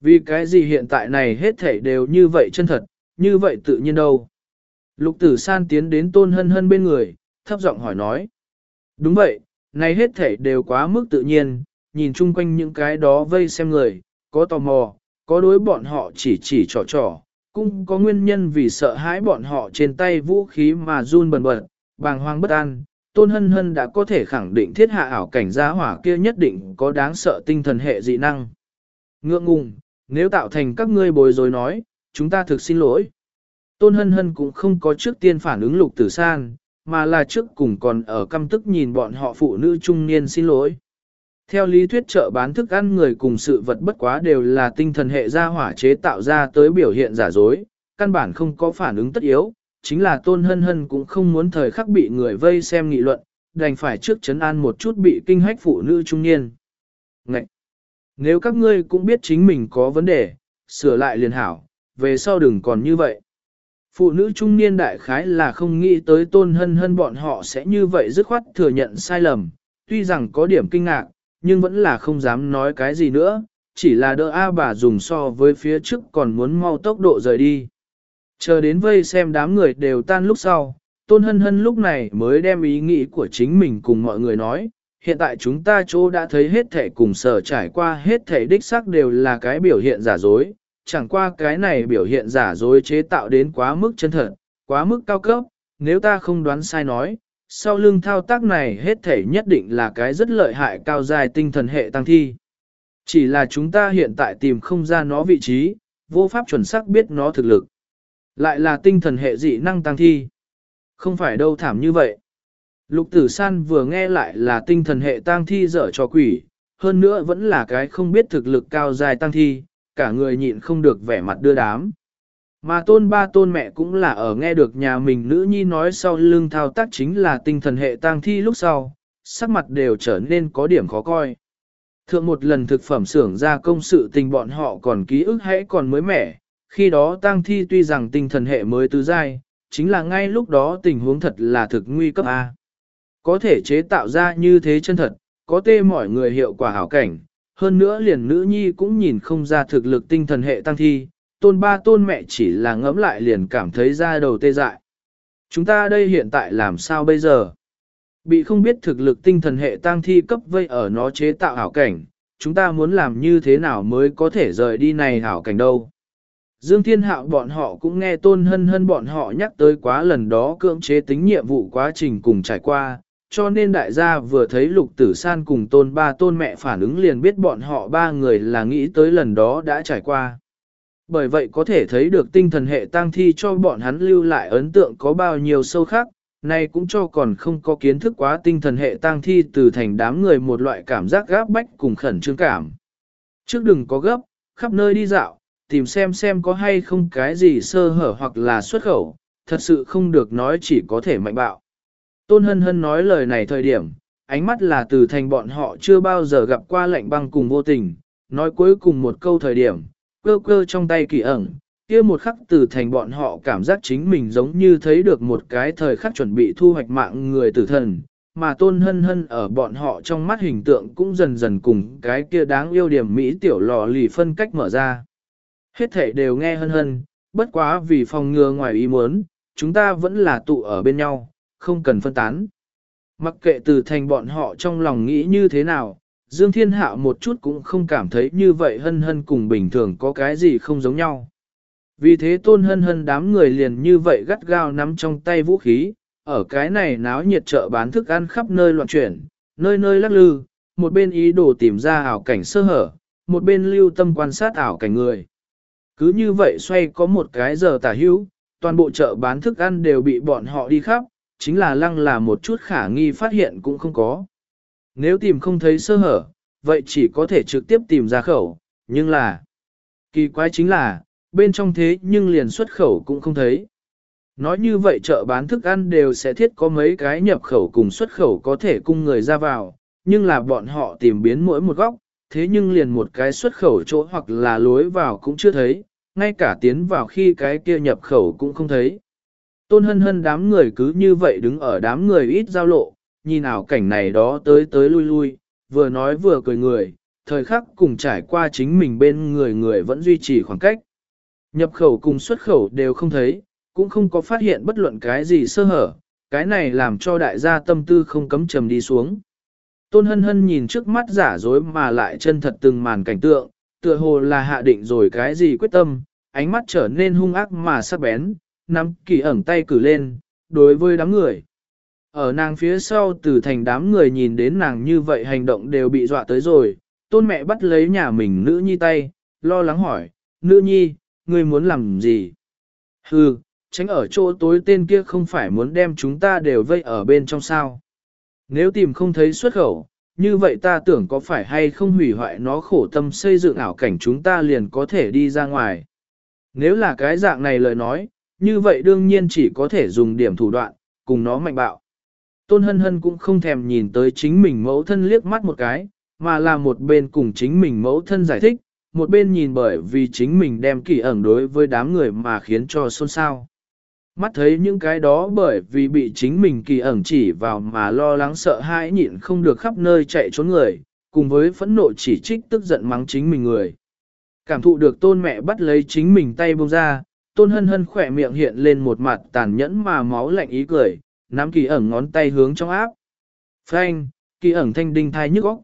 Vì cái gì hiện tại này hết thảy đều như vậy chân thật, như vậy tự nhiên đâu? Lục tử san tiến đến tôn hân hân bên người, thấp giọng hỏi nói. Đúng vậy, này hết thảy đều quá mức tự nhiên, nhìn chung quanh những cái đó vây xem người, có tò mò, có đối bọn họ chỉ chỉ trò trò, cũng có nguyên nhân vì sợ hãi bọn họ trên tay vũ khí mà run bần bật, bàng hoang bất an. Tôn Hân Hân đã có thể khẳng định thiết hạ ảo cảnh gia hỏa kia nhất định có đáng sợ tinh thần hệ dị năng. Ngượng ngùng, nếu tạo thành các ngươi bối rối nói, chúng ta thực xin lỗi. Tôn Hân Hân cũng không có trước tiên phản ứng lục tử san, mà là trước cùng còn ở căm tức nhìn bọn họ phụ nữ trung niên xin lỗi. Theo lý thuyết chợ bán thức ăn người cùng sự vật bất quá đều là tinh thần hệ gia hỏa chế tạo ra tới biểu hiện giả dối, căn bản không có phản ứng tất yếu, chính là tôn hân hân cũng không muốn thời khắc bị người vây xem nghị luận, đành phải trước chấn an một chút bị kinh hách phụ nữ trung niên. Ngậy! Nếu các ngươi cũng biết chính mình có vấn đề, sửa lại liền hảo, về sau đừng còn như vậy. Phụ nữ trung niên đại khái là không nghĩ tới tôn hân hân bọn họ sẽ như vậy dứt khoát thừa nhận sai lầm, tuy rằng có điểm kinh ngạc, nhưng vẫn là không dám nói cái gì nữa, chỉ là đỡ A bà dùng so với phía trước còn muốn mau tốc độ rời đi. Chờ đến vây xem đám người đều tan lúc sau, tôn hân hân lúc này mới đem ý nghĩ của chính mình cùng mọi người nói, hiện tại chúng ta chỗ đã thấy hết thể cùng sở trải qua hết thể đích xác đều là cái biểu hiện giả dối, chẳng qua cái này biểu hiện giả dối chế tạo đến quá mức chân thật, quá mức cao cấp, nếu ta không đoán sai nói, sau lưng thao tác này hết thể nhất định là cái rất lợi hại cao dài tinh thần hệ tăng thi. Chỉ là chúng ta hiện tại tìm không ra nó vị trí, vô pháp chuẩn xác biết nó thực lực. Lại là tinh thần hệ dị năng tăng thi. Không phải đâu thảm như vậy. Lục tử san vừa nghe lại là tinh thần hệ tăng thi dở cho quỷ, hơn nữa vẫn là cái không biết thực lực cao dài tăng thi, cả người nhịn không được vẻ mặt đưa đám. Mà tôn ba tôn mẹ cũng là ở nghe được nhà mình nữ nhi nói sau lưng thao tác chính là tinh thần hệ tang thi lúc sau, sắc mặt đều trở nên có điểm khó coi. Thượng một lần thực phẩm xưởng ra công sự tình bọn họ còn ký ức hãy còn mới mẻ, khi đó tang thi tuy rằng tinh thần hệ mới tứ giai, chính là ngay lúc đó tình huống thật là thực nguy cấp A. Có thể chế tạo ra như thế chân thật, có tê mọi người hiệu quả hảo cảnh, hơn nữa liền nữ nhi cũng nhìn không ra thực lực tinh thần hệ tăng thi, tôn ba tôn mẹ chỉ là ngẫm lại liền cảm thấy ra đầu tê dại. Chúng ta đây hiện tại làm sao bây giờ? Bị không biết thực lực tinh thần hệ tăng thi cấp vây ở nó chế tạo hảo cảnh, chúng ta muốn làm như thế nào mới có thể rời đi này hảo cảnh đâu? Dương Thiên Hạo bọn họ cũng nghe tôn hân hân bọn họ nhắc tới quá lần đó cưỡng chế tính nhiệm vụ quá trình cùng trải qua, cho nên đại gia vừa thấy lục tử san cùng tôn ba tôn mẹ phản ứng liền biết bọn họ ba người là nghĩ tới lần đó đã trải qua. Bởi vậy có thể thấy được tinh thần hệ tang thi cho bọn hắn lưu lại ấn tượng có bao nhiêu sâu khác, này cũng cho còn không có kiến thức quá tinh thần hệ tang thi từ thành đám người một loại cảm giác gáp bách cùng khẩn trương cảm. Trước đừng có gấp, khắp nơi đi dạo, tìm xem xem có hay không cái gì sơ hở hoặc là xuất khẩu, thật sự không được nói chỉ có thể mạnh bạo. Tôn Hân Hân nói lời này thời điểm, ánh mắt là từ thành bọn họ chưa bao giờ gặp qua lạnh băng cùng vô tình, nói cuối cùng một câu thời điểm, cơ cơ trong tay kỳ ẩn, kia một khắc từ thành bọn họ cảm giác chính mình giống như thấy được một cái thời khắc chuẩn bị thu hoạch mạng người tử thần, mà tôn hân hân ở bọn họ trong mắt hình tượng cũng dần dần cùng cái kia đáng yêu điểm Mỹ tiểu lò lì phân cách mở ra. Hết thể đều nghe hân hân, bất quá vì phòng ngừa ngoài ý muốn, chúng ta vẫn là tụ ở bên nhau, không cần phân tán. Mặc kệ từ thành bọn họ trong lòng nghĩ như thế nào, Dương Thiên Hạo một chút cũng không cảm thấy như vậy hân hân cùng bình thường có cái gì không giống nhau. Vì thế tôn hân hân đám người liền như vậy gắt gao nắm trong tay vũ khí, ở cái này náo nhiệt chợ bán thức ăn khắp nơi loạn chuyển, nơi nơi lắc lư, một bên ý đồ tìm ra ảo cảnh sơ hở, một bên lưu tâm quan sát ảo cảnh người. Cứ như vậy xoay có một cái giờ tả hữu, toàn bộ chợ bán thức ăn đều bị bọn họ đi khắp, chính là lăng là một chút khả nghi phát hiện cũng không có. Nếu tìm không thấy sơ hở, vậy chỉ có thể trực tiếp tìm ra khẩu, nhưng là... Kỳ quái chính là, bên trong thế nhưng liền xuất khẩu cũng không thấy. Nói như vậy chợ bán thức ăn đều sẽ thiết có mấy cái nhập khẩu cùng xuất khẩu có thể cung người ra vào, nhưng là bọn họ tìm biến mỗi một góc, thế nhưng liền một cái xuất khẩu chỗ hoặc là lối vào cũng chưa thấy, ngay cả tiến vào khi cái kia nhập khẩu cũng không thấy. Tôn hân hân đám người cứ như vậy đứng ở đám người ít giao lộ, nhìn ảo cảnh này đó tới tới lui lui, vừa nói vừa cười người, thời khắc cùng trải qua chính mình bên người người vẫn duy trì khoảng cách. Nhập khẩu cùng xuất khẩu đều không thấy, cũng không có phát hiện bất luận cái gì sơ hở, cái này làm cho đại gia tâm tư không cấm trầm đi xuống. Tôn hân hân nhìn trước mắt giả dối mà lại chân thật từng màn cảnh tượng, tựa hồ là hạ định rồi cái gì quyết tâm, ánh mắt trở nên hung ác mà sắc bén, nắm kỳ ẩn tay cử lên, đối với đám người. Ở nàng phía sau từ thành đám người nhìn đến nàng như vậy hành động đều bị dọa tới rồi, tôn mẹ bắt lấy nhà mình nữ nhi tay, lo lắng hỏi, nữ nhi, ngươi muốn làm gì? Hừ, tránh ở chỗ tối tên kia không phải muốn đem chúng ta đều vây ở bên trong sao. Nếu tìm không thấy xuất khẩu, như vậy ta tưởng có phải hay không hủy hoại nó khổ tâm xây dựng ảo cảnh chúng ta liền có thể đi ra ngoài. Nếu là cái dạng này lời nói, như vậy đương nhiên chỉ có thể dùng điểm thủ đoạn, cùng nó mạnh bạo. Tôn hân hân cũng không thèm nhìn tới chính mình mẫu thân liếc mắt một cái, mà là một bên cùng chính mình mẫu thân giải thích, một bên nhìn bởi vì chính mình đem kỳ ẩn đối với đám người mà khiến cho xôn xao. Mắt thấy những cái đó bởi vì bị chính mình kỳ ẩn chỉ vào mà lo lắng sợ hãi nhịn không được khắp nơi chạy trốn người, cùng với phẫn nộ chỉ trích tức giận mắng chính mình người. Cảm thụ được tôn mẹ bắt lấy chính mình tay buông ra, tôn hân hân khỏe miệng hiện lên một mặt tàn nhẫn mà máu lạnh ý cười, nắm kỳ ẩn ngón tay hướng trong áp. Phanh, kỳ ẩn thanh đinh thai nhức óc.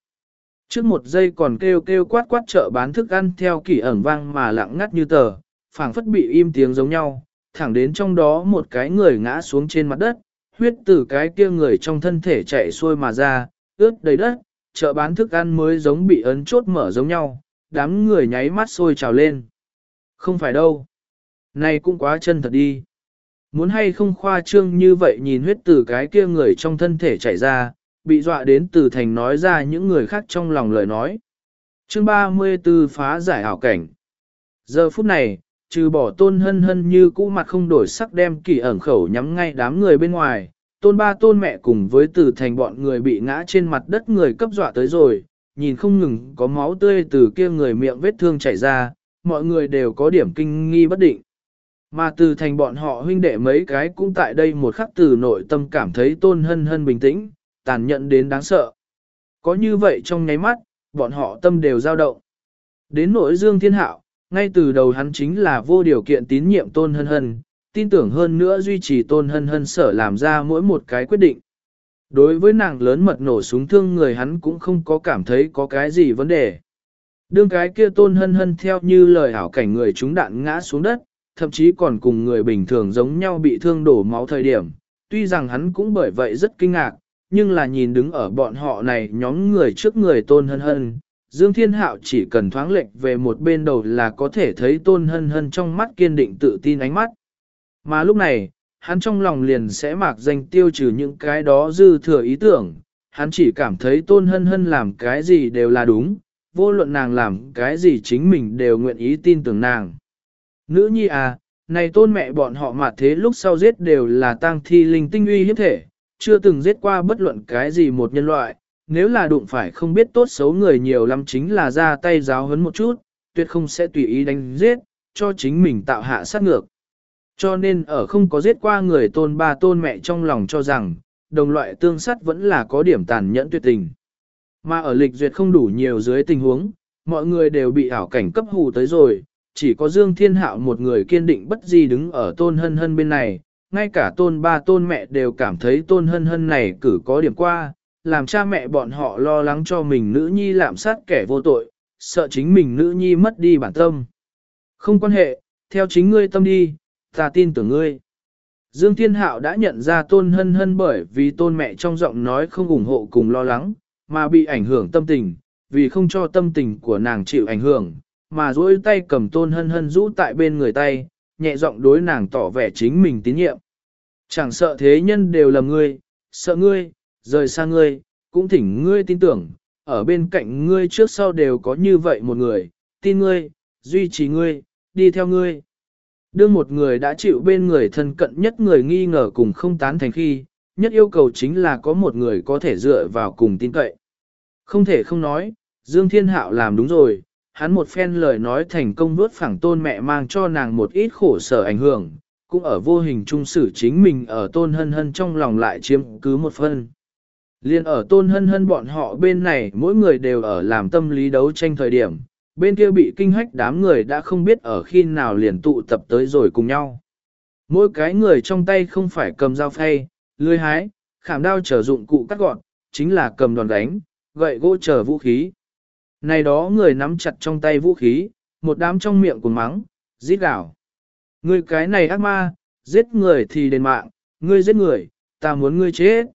Trước một giây còn kêu kêu quát quát chợ bán thức ăn theo kỳ ẩn vang mà lặng ngắt như tờ, phảng phất bị im tiếng giống nhau, thẳng đến trong đó một cái người ngã xuống trên mặt đất, huyết từ cái kia người trong thân thể chạy xuôi mà ra, ướt đầy đất, chợ bán thức ăn mới giống bị ấn chốt mở giống nhau, đám người nháy mắt sôi trào lên. Không phải đâu. Này cũng quá chân thật đi. Muốn hay không khoa trương như vậy nhìn huyết từ cái kia người trong thân thể chảy ra, bị dọa đến từ thành nói ra những người khác trong lòng lời nói. Chương 34 phá giải hảo cảnh. Giờ phút này, trừ bỏ tôn hân hân như cũ mặt không đổi sắc đem kỳ ẩn khẩu nhắm ngay đám người bên ngoài, tôn ba tôn mẹ cùng với từ thành bọn người bị ngã trên mặt đất người cấp dọa tới rồi, nhìn không ngừng có máu tươi từ kia người miệng vết thương chảy ra, mọi người đều có điểm kinh nghi bất định. Mà từ thành bọn họ huynh đệ mấy cái cũng tại đây một khắc từ nội tâm cảm thấy tôn hân hân bình tĩnh, tàn nhẫn đến đáng sợ. Có như vậy trong nháy mắt, bọn họ tâm đều dao động. Đến nỗi dương thiên hạo, ngay từ đầu hắn chính là vô điều kiện tín nhiệm tôn hân hân, tin tưởng hơn nữa duy trì tôn hân hân sở làm ra mỗi một cái quyết định. Đối với nàng lớn mật nổ súng thương người hắn cũng không có cảm thấy có cái gì vấn đề. Đương cái kia tôn hân hân theo như lời hảo cảnh người chúng đạn ngã xuống đất, thậm chí còn cùng người bình thường giống nhau bị thương đổ máu thời điểm. Tuy rằng hắn cũng bởi vậy rất kinh ngạc, nhưng là nhìn đứng ở bọn họ này nhóm người trước người tôn hân hân, Dương Thiên Hạo chỉ cần thoáng lệch về một bên đầu là có thể thấy tôn hân hân trong mắt kiên định tự tin ánh mắt. Mà lúc này, hắn trong lòng liền sẽ mạc danh tiêu trừ những cái đó dư thừa ý tưởng, hắn chỉ cảm thấy tôn hân hân làm cái gì đều là đúng, vô luận nàng làm cái gì chính mình đều nguyện ý tin tưởng nàng. Nữ nhi à, này tôn mẹ bọn họ mà thế lúc sau giết đều là tang thi linh tinh uy hiếp thể, chưa từng giết qua bất luận cái gì một nhân loại, nếu là đụng phải không biết tốt xấu người nhiều lắm chính là ra tay giáo hấn một chút, tuyệt không sẽ tùy ý đánh giết, cho chính mình tạo hạ sát ngược. Cho nên ở không có giết qua người tôn ba tôn mẹ trong lòng cho rằng, đồng loại tương sát vẫn là có điểm tàn nhẫn tuyệt tình. Mà ở lịch duyệt không đủ nhiều dưới tình huống, mọi người đều bị ảo cảnh cấp hù tới rồi, chỉ có Dương Thiên Hạo một người kiên định bất di đứng ở tôn hân hân bên này, ngay cả tôn ba tôn mẹ đều cảm thấy tôn hân hân này cử có điểm qua, làm cha mẹ bọn họ lo lắng cho mình nữ nhi lạm sát kẻ vô tội, sợ chính mình nữ nhi mất đi bản tâm. Không quan hệ, theo chính ngươi tâm đi, ta tin tưởng ngươi. Dương Thiên Hạo đã nhận ra tôn hân hân bởi vì tôn mẹ trong giọng nói không ủng hộ cùng lo lắng, mà bị ảnh hưởng tâm tình, vì không cho tâm tình của nàng chịu ảnh hưởng, mà duỗi tay cầm tôn hân hân rũ tại bên người tay, nhẹ giọng đối nàng tỏ vẻ chính mình tín nhiệm. Chẳng sợ thế nhân đều là ngươi, sợ ngươi, rời xa ngươi, cũng thỉnh ngươi tin tưởng, ở bên cạnh ngươi trước sau đều có như vậy một người, tin ngươi, duy trì ngươi, đi theo ngươi. Đương một người đã chịu bên người thân cận nhất người nghi ngờ cùng không tán thành khi, nhất yêu cầu chính là có một người có thể dựa vào cùng tin cậy. Không thể không nói, Dương Thiên Hạo làm đúng rồi, hắn một phen lời nói thành công vớt phẳng tôn mẹ mang cho nàng một ít khổ sở ảnh hưởng, cũng ở vô hình trung sử chính mình ở tôn hân hân trong lòng lại chiếm cứ một phân. Liên ở tôn hân hân bọn họ bên này mỗi người đều ở làm tâm lý đấu tranh thời điểm, bên kia bị kinh hách đám người đã không biết ở khi nào liền tụ tập tới rồi cùng nhau. Mỗi cái người trong tay không phải cầm dao phay, lươi hái, khảm đao trở dụng cụ cắt gọn, chính là cầm đòn đánh, gậy gỗ trở vũ khí. Này đó người nắm chặt trong tay vũ khí, một đám trong miệng cùng mắng, giết gạo. Ngươi cái này ác ma, giết người thì đền mạng, ngươi giết người, ta muốn ngươi chết.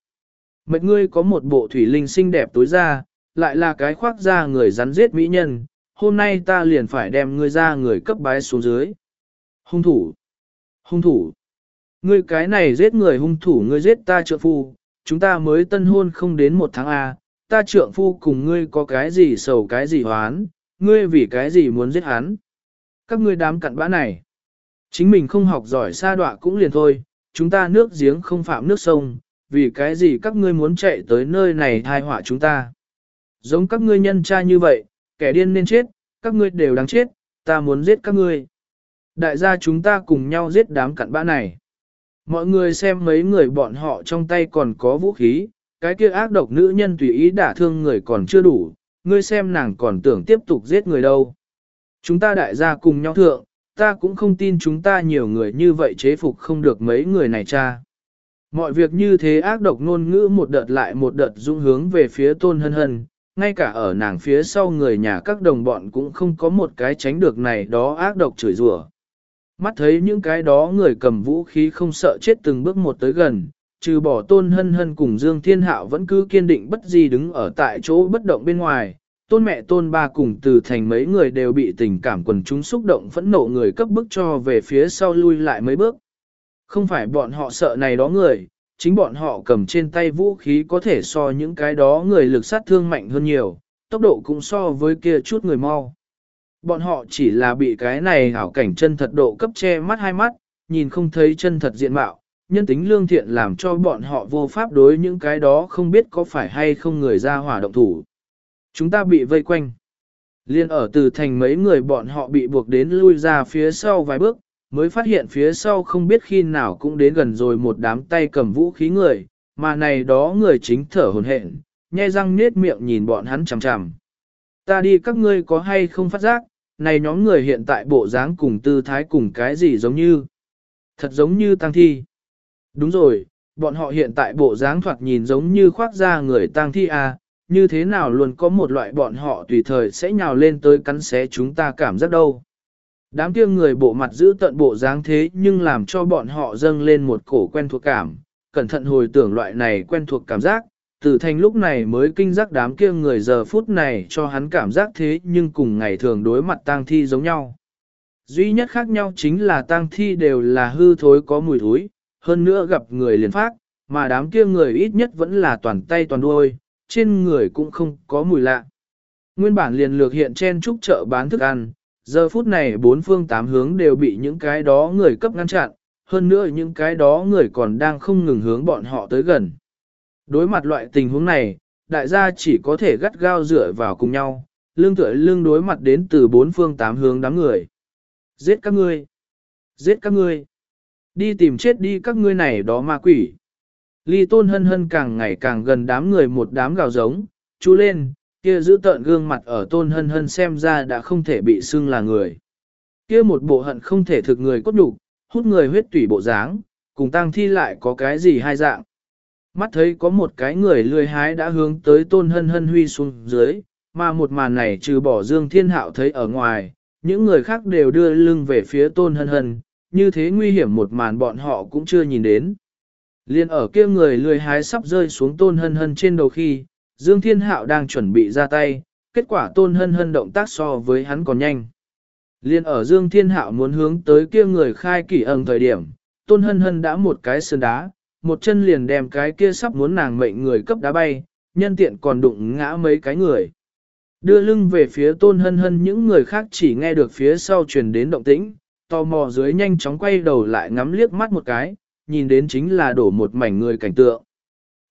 Mệt ngươi có một bộ thủy linh xinh đẹp tối ra, lại là cái khoác da người rắn giết mỹ nhân, hôm nay ta liền phải đem ngươi ra người cấp bái xuống dưới. Hung thủ! Hung thủ! Ngươi cái này giết người hung thủ ngươi giết ta trợ phu, chúng ta mới tân hôn không đến một tháng A, ta trượng phu cùng ngươi có cái gì sầu cái gì hoán, ngươi vì cái gì muốn giết hắn. Các ngươi đám cặn bã này, chính mình không học giỏi xa đọa cũng liền thôi, chúng ta nước giếng không phạm nước sông, vì cái gì các ngươi muốn chạy tới nơi này thai họa chúng ta. Giống các ngươi nhân tra như vậy, kẻ điên nên chết, các ngươi đều đáng chết, ta muốn giết các ngươi. Đại gia chúng ta cùng nhau giết đám cặn bã này. Mọi người xem mấy người bọn họ trong tay còn có vũ khí, cái kia ác độc nữ nhân tùy ý đả thương người còn chưa đủ, ngươi xem nàng còn tưởng tiếp tục giết người đâu. Chúng ta đại gia cùng nhau thượng, ta cũng không tin chúng ta nhiều người như vậy chế phục không được mấy người này cha. Mọi việc như thế ác độc ngôn ngữ một đợt lại một đợt dung hướng về phía tôn hân hân, ngay cả ở nàng phía sau người nhà các đồng bọn cũng không có một cái tránh được này đó ác độc chửi rủa. Mắt thấy những cái đó người cầm vũ khí không sợ chết từng bước một tới gần, trừ bỏ tôn hân hân cùng Dương Thiên Hạo vẫn cứ kiên định bất gì đứng ở tại chỗ bất động bên ngoài, tôn mẹ tôn ba cùng từ thành mấy người đều bị tình cảm quần chúng xúc động phẫn nộ người cấp bức cho về phía sau lui lại mấy bước. Không phải bọn họ sợ này đó người, chính bọn họ cầm trên tay vũ khí có thể so những cái đó người lực sát thương mạnh hơn nhiều, tốc độ cũng so với kia chút người mau. Bọn họ chỉ là bị cái này hảo cảnh chân thật độ cấp che mắt hai mắt, nhìn không thấy chân thật diện mạo, nhân tính lương thiện làm cho bọn họ vô pháp đối những cái đó không biết có phải hay không người ra hỏa động thủ. Chúng ta bị vây quanh. Liên ở từ thành mấy người bọn họ bị buộc đến lui ra phía sau vài bước, mới phát hiện phía sau không biết khi nào cũng đến gần rồi một đám tay cầm vũ khí người, mà này đó người chính thở hồn hển, nhe răng nết miệng nhìn bọn hắn chằm chằm. Ta đi các ngươi có hay không phát giác, này nhóm người hiện tại bộ dáng cùng tư thái cùng cái gì giống như. Thật giống như tang thi. Đúng rồi, bọn họ hiện tại bộ dáng thoạt nhìn giống như khoác ra người tang thi à, như thế nào luôn có một loại bọn họ tùy thời sẽ nhào lên tới cắn xé chúng ta cảm giác đâu. Đám kia người bộ mặt giữ tận bộ dáng thế nhưng làm cho bọn họ dâng lên một cổ quen thuộc cảm, cẩn thận hồi tưởng loại này quen thuộc cảm giác, từ thành lúc này mới kinh giác đám kia người giờ phút này cho hắn cảm giác thế nhưng cùng ngày thường đối mặt tang thi giống nhau. Duy nhất khác nhau chính là tang thi đều là hư thối có mùi thối, hơn nữa gặp người liền phát, mà đám kia người ít nhất vẫn là toàn tay toàn đuôi, trên người cũng không có mùi lạ. Nguyên bản liền lược hiện trên trúc chợ bán thức ăn, giờ phút này bốn phương tám hướng đều bị những cái đó người cấp ngăn chặn, hơn nữa những cái đó người còn đang không ngừng hướng bọn họ tới gần. Đối mặt loại tình huống này, đại gia chỉ có thể gắt gao dựa vào cùng nhau, lương tựa lương đối mặt đến từ bốn phương tám hướng đám người. Giết các ngươi! Giết các ngươi! Đi tìm chết đi các ngươi này đó ma quỷ! Ly tôn hân hân càng ngày càng gần đám người một đám gào giống, chú lên, kia giữ tợn gương mặt ở tôn hân hân xem ra đã không thể bị xưng là người. Kia một bộ hận không thể thực người cốt đủ, hút người huyết tủy bộ dáng, cùng tăng thi lại có cái gì hai dạng. Mắt thấy có một cái người lười hái đã hướng tới tôn hân hân huy xuống dưới, mà một màn này trừ bỏ Dương Thiên Hạo thấy ở ngoài, những người khác đều đưa lưng về phía tôn hân hân, như thế nguy hiểm một màn bọn họ cũng chưa nhìn đến. Liên ở kia người lười hái sắp rơi xuống tôn hân hân trên đầu khi, Dương Thiên Hạo đang chuẩn bị ra tay, kết quả tôn hân hân động tác so với hắn còn nhanh. Liên ở Dương Thiên Hạo muốn hướng tới kia người khai kỷ ẩn thời điểm, tôn hân hân đã một cái sơn đá, một chân liền đem cái kia sắp muốn nàng mệnh người cấp đá bay, nhân tiện còn đụng ngã mấy cái người. Đưa lưng về phía tôn hân hân những người khác chỉ nghe được phía sau truyền đến động tĩnh, tò mò dưới nhanh chóng quay đầu lại ngắm liếc mắt một cái, nhìn đến chính là đổ một mảnh người cảnh tượng.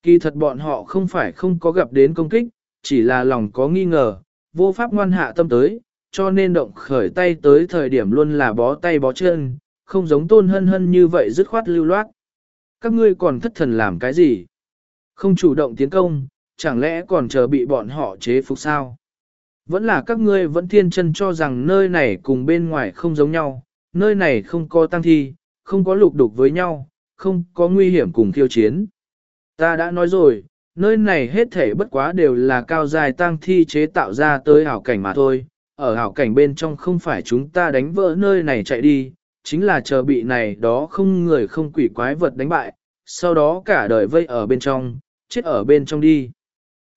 Kỳ thật bọn họ không phải không có gặp đến công kích, chỉ là lòng có nghi ngờ, vô pháp ngoan hạ tâm tới, cho nên động khởi tay tới thời điểm luôn là bó tay bó chân, không giống tôn hân hân như vậy dứt khoát lưu loát. Các ngươi còn thất thần làm cái gì? Không chủ động tiến công, chẳng lẽ còn chờ bị bọn họ chế phục sao? Vẫn là các ngươi vẫn thiên chân cho rằng nơi này cùng bên ngoài không giống nhau, nơi này không có tăng thi, không có lục đục với nhau, không có nguy hiểm cùng khiêu chiến. Ta đã nói rồi, nơi này hết thể bất quá đều là cao dài tăng thi chế tạo ra tới hảo cảnh mà thôi. Ở hảo cảnh bên trong không phải chúng ta đánh vỡ nơi này chạy đi, chính là chờ bị này đó không người không quỷ quái vật đánh bại, sau đó cả đời vây ở bên trong, chết ở bên trong đi.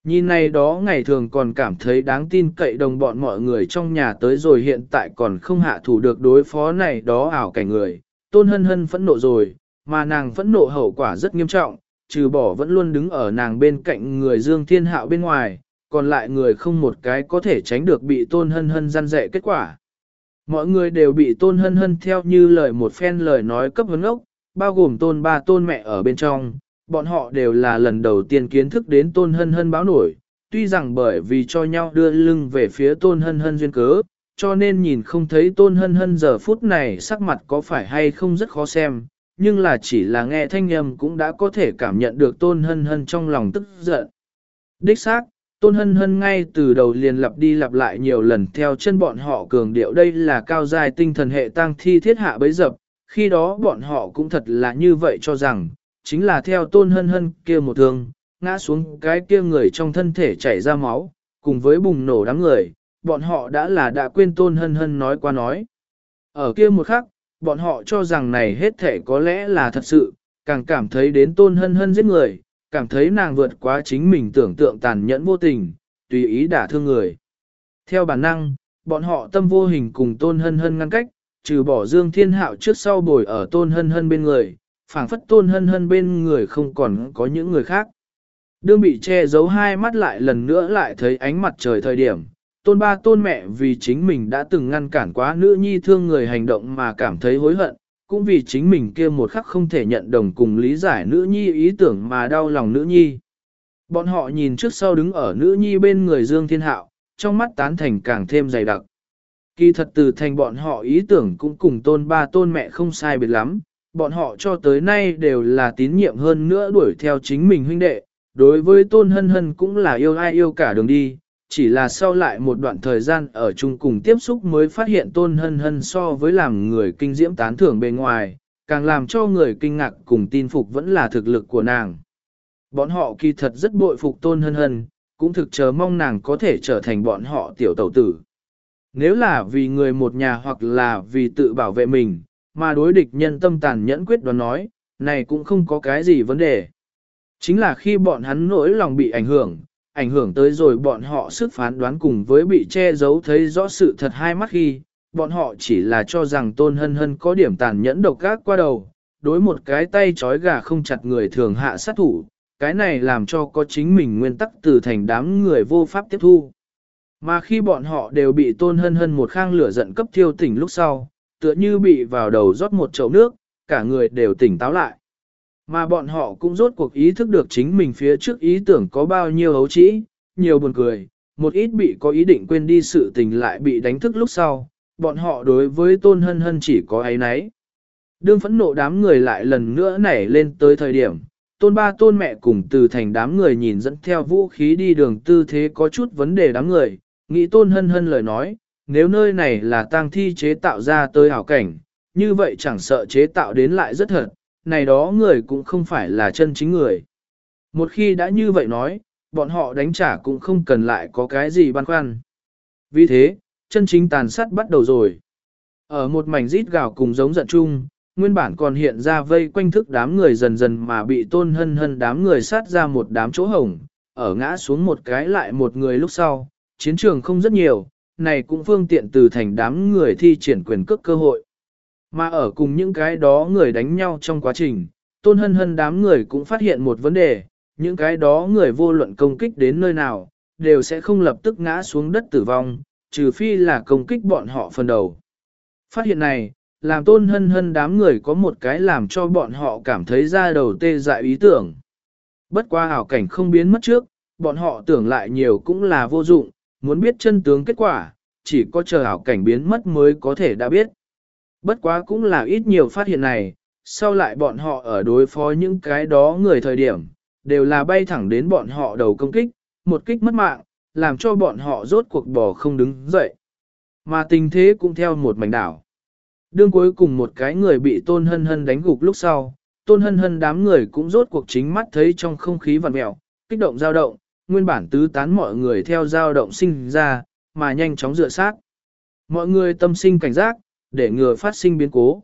Nhìn này đó ngày thường còn cảm thấy đáng tin cậy đồng bọn mọi người trong nhà tới rồi hiện tại còn không hạ thủ được đối phó này đó ảo cảnh người, tôn hân hân phẫn nộ rồi, mà nàng phẫn nộ hậu quả rất nghiêm trọng, trừ bỏ vẫn luôn đứng ở nàng bên cạnh người Dương Thiên Hạo bên ngoài, còn lại người không một cái có thể tránh được bị tôn hân hân gian dạy kết quả. Mọi người đều bị tôn hân hân theo như lời một phen lời nói cấp vấn ốc, bao gồm tôn ba tôn mẹ ở bên trong, bọn họ đều là lần đầu tiên kiến thức đến tôn hân hân báo nổi, tuy rằng bởi vì cho nhau đưa lưng về phía tôn hân hân duyên cớ, cho nên nhìn không thấy tôn hân hân giờ phút này sắc mặt có phải hay không rất khó xem, nhưng là chỉ là nghe thanh âm cũng đã có thể cảm nhận được tôn hân hân trong lòng tức giận. Đích xác, tôn hân hân ngay từ đầu liền lặp đi lặp lại nhiều lần theo chân bọn họ cường điệu đây là cao dài tinh thần hệ tăng thi thiết hạ bấy dập, khi đó bọn họ cũng thật là như vậy cho rằng, chính là theo tôn hân hân kia một thương, ngã xuống cái kia người trong thân thể chảy ra máu, cùng với bùng nổ đám người, bọn họ đã là đã quên tôn hân hân nói qua nói. Ở kia một khắc, bọn họ cho rằng này hết thể có lẽ là thật sự, càng cảm thấy đến tôn hân hân giết người, cảm thấy nàng vượt quá chính mình tưởng tượng tàn nhẫn vô tình, tùy ý đả thương người. Theo bản năng, bọn họ tâm vô hình cùng tôn hân hân ngăn cách, trừ bỏ dương thiên hạo trước sau bồi ở tôn hân hân bên người, phảng phất tôn hân hân bên người không còn có những người khác. Đương bị che giấu hai mắt lại lần nữa lại thấy ánh mặt trời thời điểm, tôn ba tôn mẹ vì chính mình đã từng ngăn cản quá nữ nhi thương người hành động mà cảm thấy hối hận, cũng vì chính mình kia một khắc không thể nhận đồng cùng lý giải nữ nhi ý tưởng mà đau lòng nữ nhi. Bọn họ nhìn trước sau đứng ở nữ nhi bên người Dương Thiên Hạo, trong mắt tán thành càng thêm dày đặc. Kỳ thật từ thành bọn họ ý tưởng cũng cùng tôn ba tôn mẹ không sai biệt lắm, bọn họ cho tới nay đều là tín nhiệm hơn nữa đuổi theo chính mình huynh đệ, đối với tôn hân hân cũng là yêu ai yêu cả đường đi, chỉ là sau lại một đoạn thời gian ở chung cùng tiếp xúc mới phát hiện tôn hân hân so với làm người kinh diễm tán thưởng bên ngoài, càng làm cho người kinh ngạc cùng tin phục vẫn là thực lực của nàng. Bọn họ kỳ thật rất bội phục tôn hân hân, cũng thực chờ mong nàng có thể trở thành bọn họ tiểu tẩu tử. Nếu là vì người một nhà hoặc là vì tự bảo vệ mình, mà đối địch nhân tâm tàn nhẫn quyết đoán nói, này cũng không có cái gì vấn đề. Chính là khi bọn hắn nỗi lòng bị ảnh hưởng, ảnh hưởng tới rồi bọn họ sức phán đoán cùng với bị che giấu thấy rõ sự thật hai mắt khi, bọn họ chỉ là cho rằng tôn hân hân có điểm tàn nhẫn độc gác qua đầu, đối một cái tay trói gà không chặt người thường hạ sát thủ, cái này làm cho có chính mình nguyên tắc từ thành đám người vô pháp tiếp thu. Mà khi bọn họ đều bị tôn hân hân một khang lửa giận cấp thiêu tỉnh lúc sau, tựa như bị vào đầu rót một chậu nước, cả người đều tỉnh táo lại. Mà bọn họ cũng rốt cuộc ý thức được chính mình phía trước ý tưởng có bao nhiêu hấu trĩ, nhiều buồn cười, một ít bị có ý định quên đi sự tình lại bị đánh thức lúc sau, bọn họ đối với tôn hân hân chỉ có ấy nấy. Đương phẫn nộ đám người lại lần nữa nảy lên tới thời điểm, tôn ba tôn mẹ cùng từ thành đám người nhìn dẫn theo vũ khí đi đường tư thế có chút vấn đề đám người, nghĩ tôn hân hân lời nói, nếu nơi này là tang thi chế tạo ra tới hảo cảnh, như vậy chẳng sợ chế tạo đến lại rất thật, này đó người cũng không phải là chân chính người. Một khi đã như vậy nói, bọn họ đánh trả cũng không cần lại có cái gì băn khoăn. Vì thế, chân chính tàn sát bắt đầu rồi. Ở một mảnh rít gào cùng giống giận chung, nguyên bản còn hiện ra vây quanh thức đám người dần dần mà bị tôn hân hân đám người sát ra một đám chỗ hồng, ở ngã xuống một cái lại một người lúc sau, chiến trường không rất nhiều, này cũng phương tiện từ thành đám người thi triển quyền cước cơ hội. Mà ở cùng những cái đó người đánh nhau trong quá trình, tôn hân hân đám người cũng phát hiện một vấn đề, những cái đó người vô luận công kích đến nơi nào, đều sẽ không lập tức ngã xuống đất tử vong, trừ phi là công kích bọn họ phần đầu. Phát hiện này, làm tôn hân hân đám người có một cái làm cho bọn họ cảm thấy ra đầu tê dại ý tưởng. Bất qua hảo cảnh không biến mất trước, bọn họ tưởng lại nhiều cũng là vô dụng, muốn biết chân tướng kết quả, chỉ có chờ hảo cảnh biến mất mới có thể đã biết. Bất quá cũng là ít nhiều phát hiện này, sau lại bọn họ ở đối phó những cái đó người thời điểm, đều là bay thẳng đến bọn họ đầu công kích, một kích mất mạng, làm cho bọn họ rốt cuộc bỏ không đứng dậy. Mà tình thế cũng theo một mảnh đảo. Đương cuối cùng một cái người bị tôn hân hân đánh gục lúc sau, tôn hân hân đám người cũng rốt cuộc chính mắt thấy trong không khí vằn mẹo, kích động dao động, nguyên bản tứ tán mọi người theo dao động sinh ra, mà nhanh chóng dựa sát. Mọi người tâm sinh cảnh giác, để ngừa phát sinh biến cố.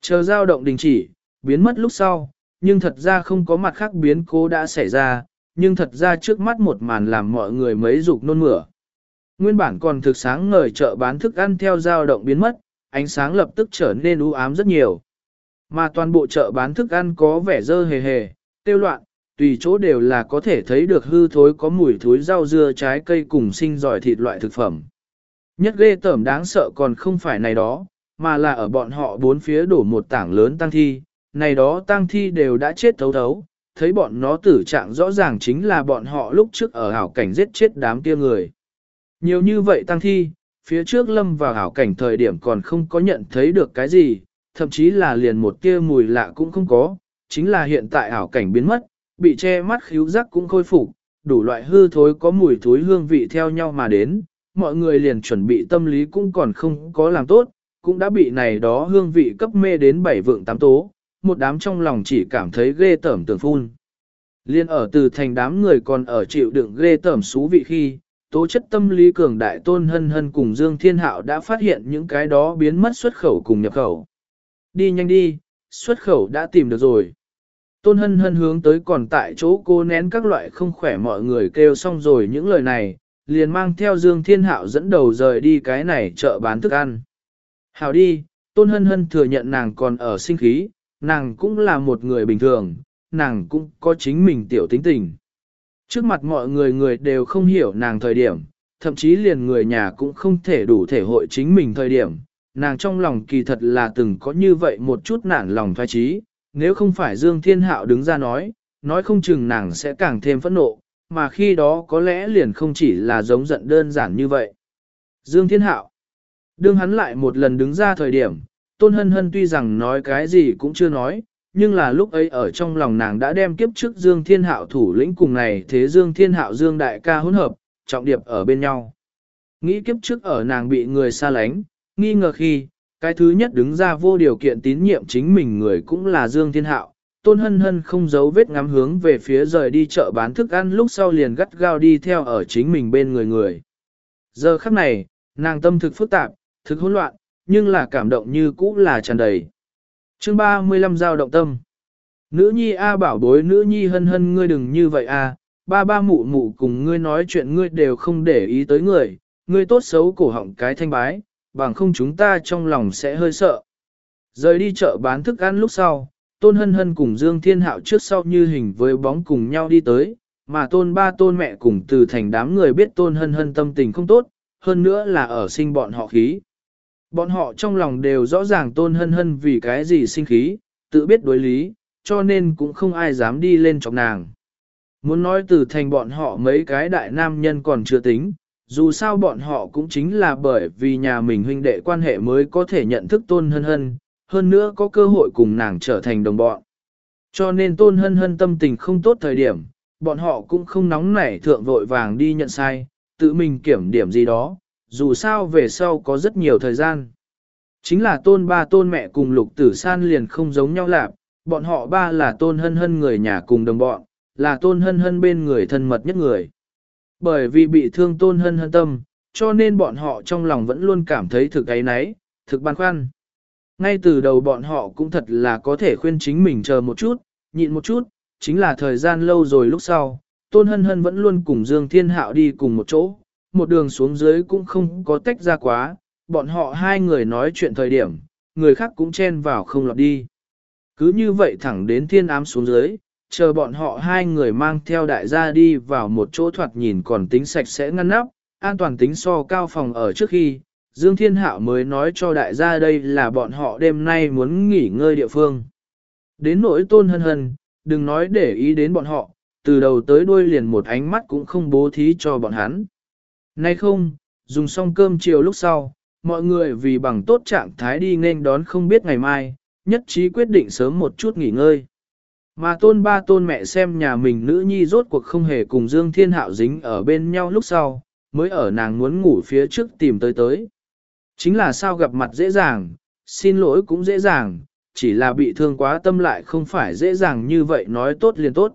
Chờ dao động đình chỉ, biến mất lúc sau, nhưng thật ra không có mặt khác biến cố đã xảy ra, nhưng thật ra trước mắt một màn làm mọi người mấy dục nôn mửa. Nguyên bản còn thực sáng ngời chợ bán thức ăn theo dao động biến mất, ánh sáng lập tức trở nên u ám rất nhiều. Mà toàn bộ chợ bán thức ăn có vẻ dơ hề hề, tiêu loạn, tùy chỗ đều là có thể thấy được hư thối có mùi thối rau dưa trái cây cùng sinh giỏi thịt loại thực phẩm. Nhất ghê tởm đáng sợ còn không phải này đó, mà là ở bọn họ bốn phía đổ một tảng lớn tăng thi, này đó tăng thi đều đã chết thấu thấu, thấy bọn nó tử trạng rõ ràng chính là bọn họ lúc trước ở hảo cảnh giết chết đám kia người. Nhiều như vậy tăng thi, phía trước lâm vào hảo cảnh thời điểm còn không có nhận thấy được cái gì, thậm chí là liền một tia mùi lạ cũng không có, chính là hiện tại hảo cảnh biến mất, bị che mắt khíu giác cũng khôi phục, đủ loại hư thối có mùi thối hương vị theo nhau mà đến, mọi người liền chuẩn bị tâm lý cũng còn không có làm tốt, cũng đã bị này đó hương vị cấp mê đến bảy vượng tám tố, một đám trong lòng chỉ cảm thấy ghê tởm tưởng phun. Liên ở từ thành đám người còn ở chịu đựng ghê tởm xú vị khi, tố chất tâm lý cường đại tôn hân hân cùng Dương Thiên Hạo đã phát hiện những cái đó biến mất xuất khẩu cùng nhập khẩu. Đi nhanh đi, xuất khẩu đã tìm được rồi. Tôn hân hân hướng tới còn tại chỗ cô nén các loại không khỏe mọi người kêu xong rồi những lời này, liền mang theo Dương Thiên Hạo dẫn đầu rời đi cái này chợ bán thức ăn. Hảo đi, Tôn hân hân thừa nhận nàng còn ở sinh khí, nàng cũng là một người bình thường, nàng cũng có chính mình tiểu tính tình. Trước mặt mọi người người đều không hiểu nàng thời điểm, thậm chí liền người nhà cũng không thể đủ thể hội chính mình thời điểm. Nàng trong lòng kỳ thật là từng có như vậy một chút nản lòng thoái trí, nếu không phải Dương Thiên Hạo đứng ra nói, nói không chừng nàng sẽ càng thêm phẫn nộ, mà khi đó có lẽ liền không chỉ là giống giận đơn giản như vậy. Dương Thiên Hạo, đương hắn lại một lần đứng ra thời điểm, Tôn Hân Hân tuy rằng nói cái gì cũng chưa nói, nhưng là lúc ấy ở trong lòng nàng đã đem kiếp trước Dương Thiên Hạo thủ lĩnh cùng này thế Dương Thiên Hạo Dương Đại ca hỗn hợp, trọng điệp ở bên nhau. Nghĩ kiếp trước ở nàng bị người xa lánh, nghi ngờ khi, cái thứ nhất đứng ra vô điều kiện tín nhiệm chính mình người cũng là Dương Thiên Hạo. Tôn hân hân không giấu vết ngắm hướng về phía rời đi chợ bán thức ăn lúc sau liền gắt gao đi theo ở chính mình bên người người. Giờ khắc này, nàng tâm thực phức tạp, thực hỗn loạn, nhưng là cảm động như cũ là tràn đầy. Chương 35 giao động tâm. Nữ nhi A bảo bối nữ nhi hân hân ngươi đừng như vậy a, ba ba mụ mụ cùng ngươi nói chuyện ngươi đều không để ý tới người, ngươi tốt xấu cổ họng cái thanh bái, bằng không chúng ta trong lòng sẽ hơi sợ. Rời đi chợ bán thức ăn lúc sau, tôn hân hân cùng Dương Thiên Hạo trước sau như hình với bóng cùng nhau đi tới, mà tôn ba tôn mẹ cùng từ thành đám người biết tôn hân hân tâm tình không tốt, hơn nữa là ở sinh bọn họ khí. Bọn họ trong lòng đều rõ ràng tôn hân hân vì cái gì sinh khí, tự biết đối lý, cho nên cũng không ai dám đi lên chọc nàng. Muốn nói từ thành bọn họ mấy cái đại nam nhân còn chưa tính, dù sao bọn họ cũng chính là bởi vì nhà mình huynh đệ quan hệ mới có thể nhận thức tôn hân hân, hơn nữa có cơ hội cùng nàng trở thành đồng bọn. Cho nên tôn hân hân tâm tình không tốt thời điểm, bọn họ cũng không nóng nảy thượng vội vàng đi nhận sai, tự mình kiểm điểm gì đó, dù sao về sau có rất nhiều thời gian. Chính là tôn ba tôn mẹ cùng lục tử san liền không giống nhau lạp, bọn họ ba là tôn hân hân người nhà cùng đồng bọn, là tôn hân hân bên người thân mật nhất người. Bởi vì bị thương tôn hân hân tâm, cho nên bọn họ trong lòng vẫn luôn cảm thấy thực ấy nấy, thực băn khoăn. Ngay từ đầu bọn họ cũng thật là có thể khuyên chính mình chờ một chút, nhịn một chút, chính là thời gian lâu rồi lúc sau, tôn hân hân vẫn luôn cùng Dương Thiên Hạo đi cùng một chỗ, một đường xuống dưới cũng không có tách ra quá, bọn họ hai người nói chuyện thời điểm, người khác cũng chen vào không lọt đi. Cứ như vậy thẳng đến thiên ám xuống dưới, chờ bọn họ hai người mang theo đại gia đi vào một chỗ thoạt nhìn còn tính sạch sẽ ngăn nắp, an toàn tính so cao phòng ở trước khi, Dương Thiên Hạo mới nói cho đại gia đây là bọn họ đêm nay muốn nghỉ ngơi địa phương. Đến nỗi tôn hân hân, đừng nói để ý đến bọn họ, từ đầu tới đuôi liền một ánh mắt cũng không bố thí cho bọn hắn. Nay không, dùng xong cơm chiều lúc sau, mọi người vì bằng tốt trạng thái đi nên đón không biết ngày mai, nhất trí quyết định sớm một chút nghỉ ngơi. Mà tôn ba tôn mẹ xem nhà mình nữ nhi rốt cuộc không hề cùng Dương Thiên Hạo dính ở bên nhau lúc sau, mới ở nàng muốn ngủ phía trước tìm tới tới. Chính là sao gặp mặt dễ dàng, xin lỗi cũng dễ dàng, chỉ là bị thương quá tâm lại không phải dễ dàng như vậy nói tốt liền tốt.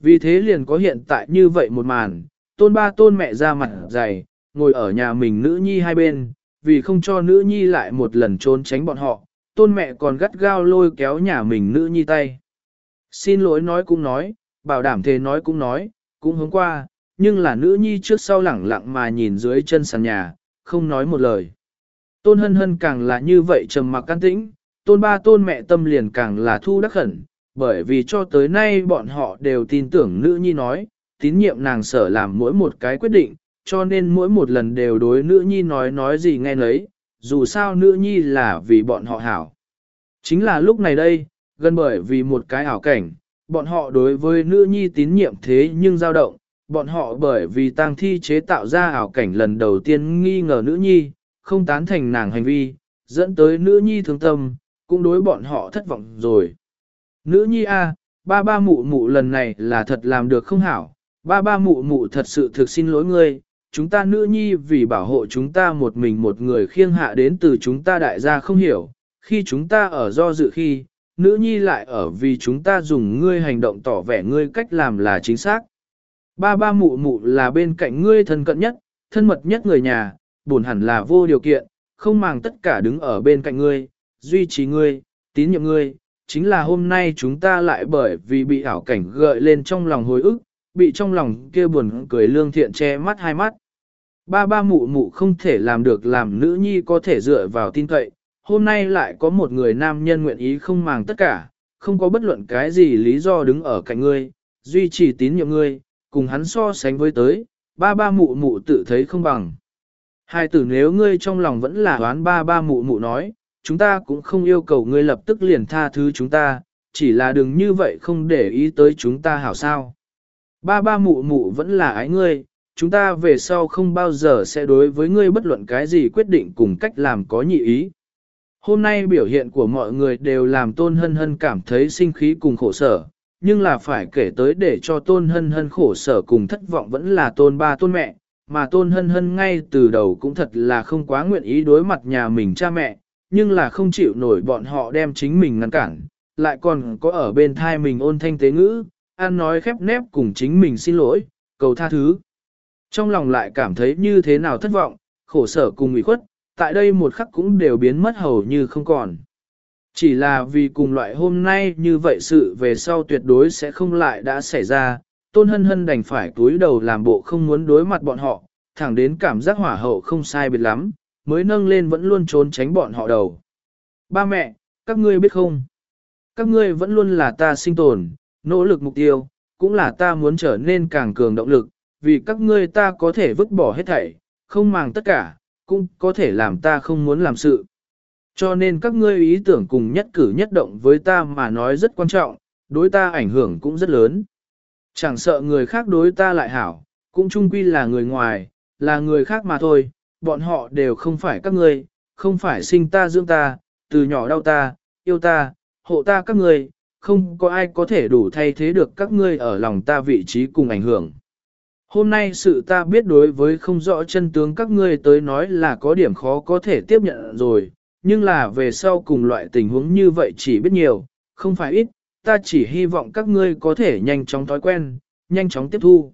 Vì thế liền có hiện tại như vậy một màn, tôn ba tôn mẹ ra mặt dày, ngồi ở nhà mình nữ nhi hai bên, vì không cho nữ nhi lại một lần trốn tránh bọn họ, tôn mẹ còn gắt gao lôi kéo nhà mình nữ nhi tay. Xin lỗi nói cũng nói, bảo đảm thế nói cũng nói, cũng hướng qua, nhưng là nữ nhi trước sau lẳng lặng mà nhìn dưới chân sàn nhà, không nói một lời. Tôn hân hân càng là như vậy trầm mặc can tĩnh, tôn ba tôn mẹ tâm liền càng là thu đắc khẩn, bởi vì cho tới nay bọn họ đều tin tưởng nữ nhi nói, tín nhiệm nàng sở làm mỗi một cái quyết định, cho nên mỗi một lần đều đối nữ nhi nói nói gì nghe nấy, dù sao nữ nhi là vì bọn họ hảo. Chính là lúc này đây, gần bởi vì một cái ảo cảnh, bọn họ đối với nữ nhi tín nhiệm thế nhưng dao động, bọn họ bởi vì tang thi chế tạo ra ảo cảnh lần đầu tiên nghi ngờ nữ nhi, không tán thành nàng hành vi, dẫn tới nữ nhi thương tâm, cũng đối bọn họ thất vọng rồi. Nữ nhi a, ba ba mụ mụ lần này là thật làm được không hảo, ba ba mụ mụ thật sự thực xin lỗi ngươi, chúng ta nữ nhi vì bảo hộ chúng ta một mình một người khiêng hạ đến từ chúng ta đại gia không hiểu, khi chúng ta ở do dự khi, nữ nhi lại ở vì chúng ta dùng ngươi hành động tỏ vẻ ngươi cách làm là chính xác. Ba ba mụ mụ là bên cạnh ngươi thân cận nhất, thân mật nhất người nhà, buồn hẳn là vô điều kiện, không màng tất cả đứng ở bên cạnh ngươi, duy trì ngươi, tín nhiệm ngươi. Chính là hôm nay chúng ta lại bởi vì bị ảo cảnh gợi lên trong lòng hồi ức, bị trong lòng kia buồn cười lương thiện che mắt hai mắt. Ba ba mụ mụ không thể làm được làm nữ nhi có thể dựa vào tin cậy, hôm nay lại có một người nam nhân nguyện ý không màng tất cả, không có bất luận cái gì lý do đứng ở cạnh ngươi, duy trì tín nhiệm ngươi, cùng hắn so sánh với tới, ba ba mụ mụ tự thấy không bằng. Hai tử nếu ngươi trong lòng vẫn là đoán ba ba mụ mụ nói, chúng ta cũng không yêu cầu ngươi lập tức liền tha thứ chúng ta, chỉ là đừng như vậy không để ý tới chúng ta hảo sao. Ba ba mụ mụ vẫn là ái ngươi, chúng ta về sau không bao giờ sẽ đối với ngươi bất luận cái gì quyết định cùng cách làm có nhị ý. Hôm nay biểu hiện của mọi người đều làm tôn hân hân cảm thấy sinh khí cùng khổ sở, nhưng là phải kể tới để cho tôn hân hân khổ sở cùng thất vọng vẫn là tôn ba tôn mẹ, mà tôn hân hân ngay từ đầu cũng thật là không quá nguyện ý đối mặt nhà mình cha mẹ, nhưng là không chịu nổi bọn họ đem chính mình ngăn cản, lại còn có ở bên thai mình ôn thanh tế ngữ, ăn nói khép nép cùng chính mình xin lỗi, cầu tha thứ. Trong lòng lại cảm thấy như thế nào thất vọng, khổ sở cùng ủy khuất, tại đây một khắc cũng đều biến mất hầu như không còn. Chỉ là vì cùng loại hôm nay như vậy sự về sau tuyệt đối sẽ không lại đã xảy ra, tôn hân hân đành phải túi đầu làm bộ không muốn đối mặt bọn họ, thẳng đến cảm giác hỏa hậu không sai biệt lắm, mới nâng lên vẫn luôn trốn tránh bọn họ đầu. Ba mẹ, các ngươi biết không? Các ngươi vẫn luôn là ta sinh tồn, nỗ lực mục tiêu, cũng là ta muốn trở nên càng cường động lực, vì các ngươi ta có thể vứt bỏ hết thảy, không màng tất cả, cũng có thể làm ta không muốn làm sự. Cho nên các ngươi ý tưởng cùng nhất cử nhất động với ta mà nói rất quan trọng, đối ta ảnh hưởng cũng rất lớn. Chẳng sợ người khác đối ta lại hảo, cũng chung quy là người ngoài, là người khác mà thôi, bọn họ đều không phải các ngươi, không phải sinh ta dưỡng ta, từ nhỏ đau ta, yêu ta, hộ ta các ngươi, không có ai có thể đủ thay thế được các ngươi ở lòng ta vị trí cùng ảnh hưởng. Hôm nay sự ta biết đối với không rõ chân tướng các ngươi tới nói là có điểm khó có thể tiếp nhận rồi, nhưng là về sau cùng loại tình huống như vậy chỉ biết nhiều, không phải ít, ta chỉ hy vọng các ngươi có thể nhanh chóng thói quen, nhanh chóng tiếp thu.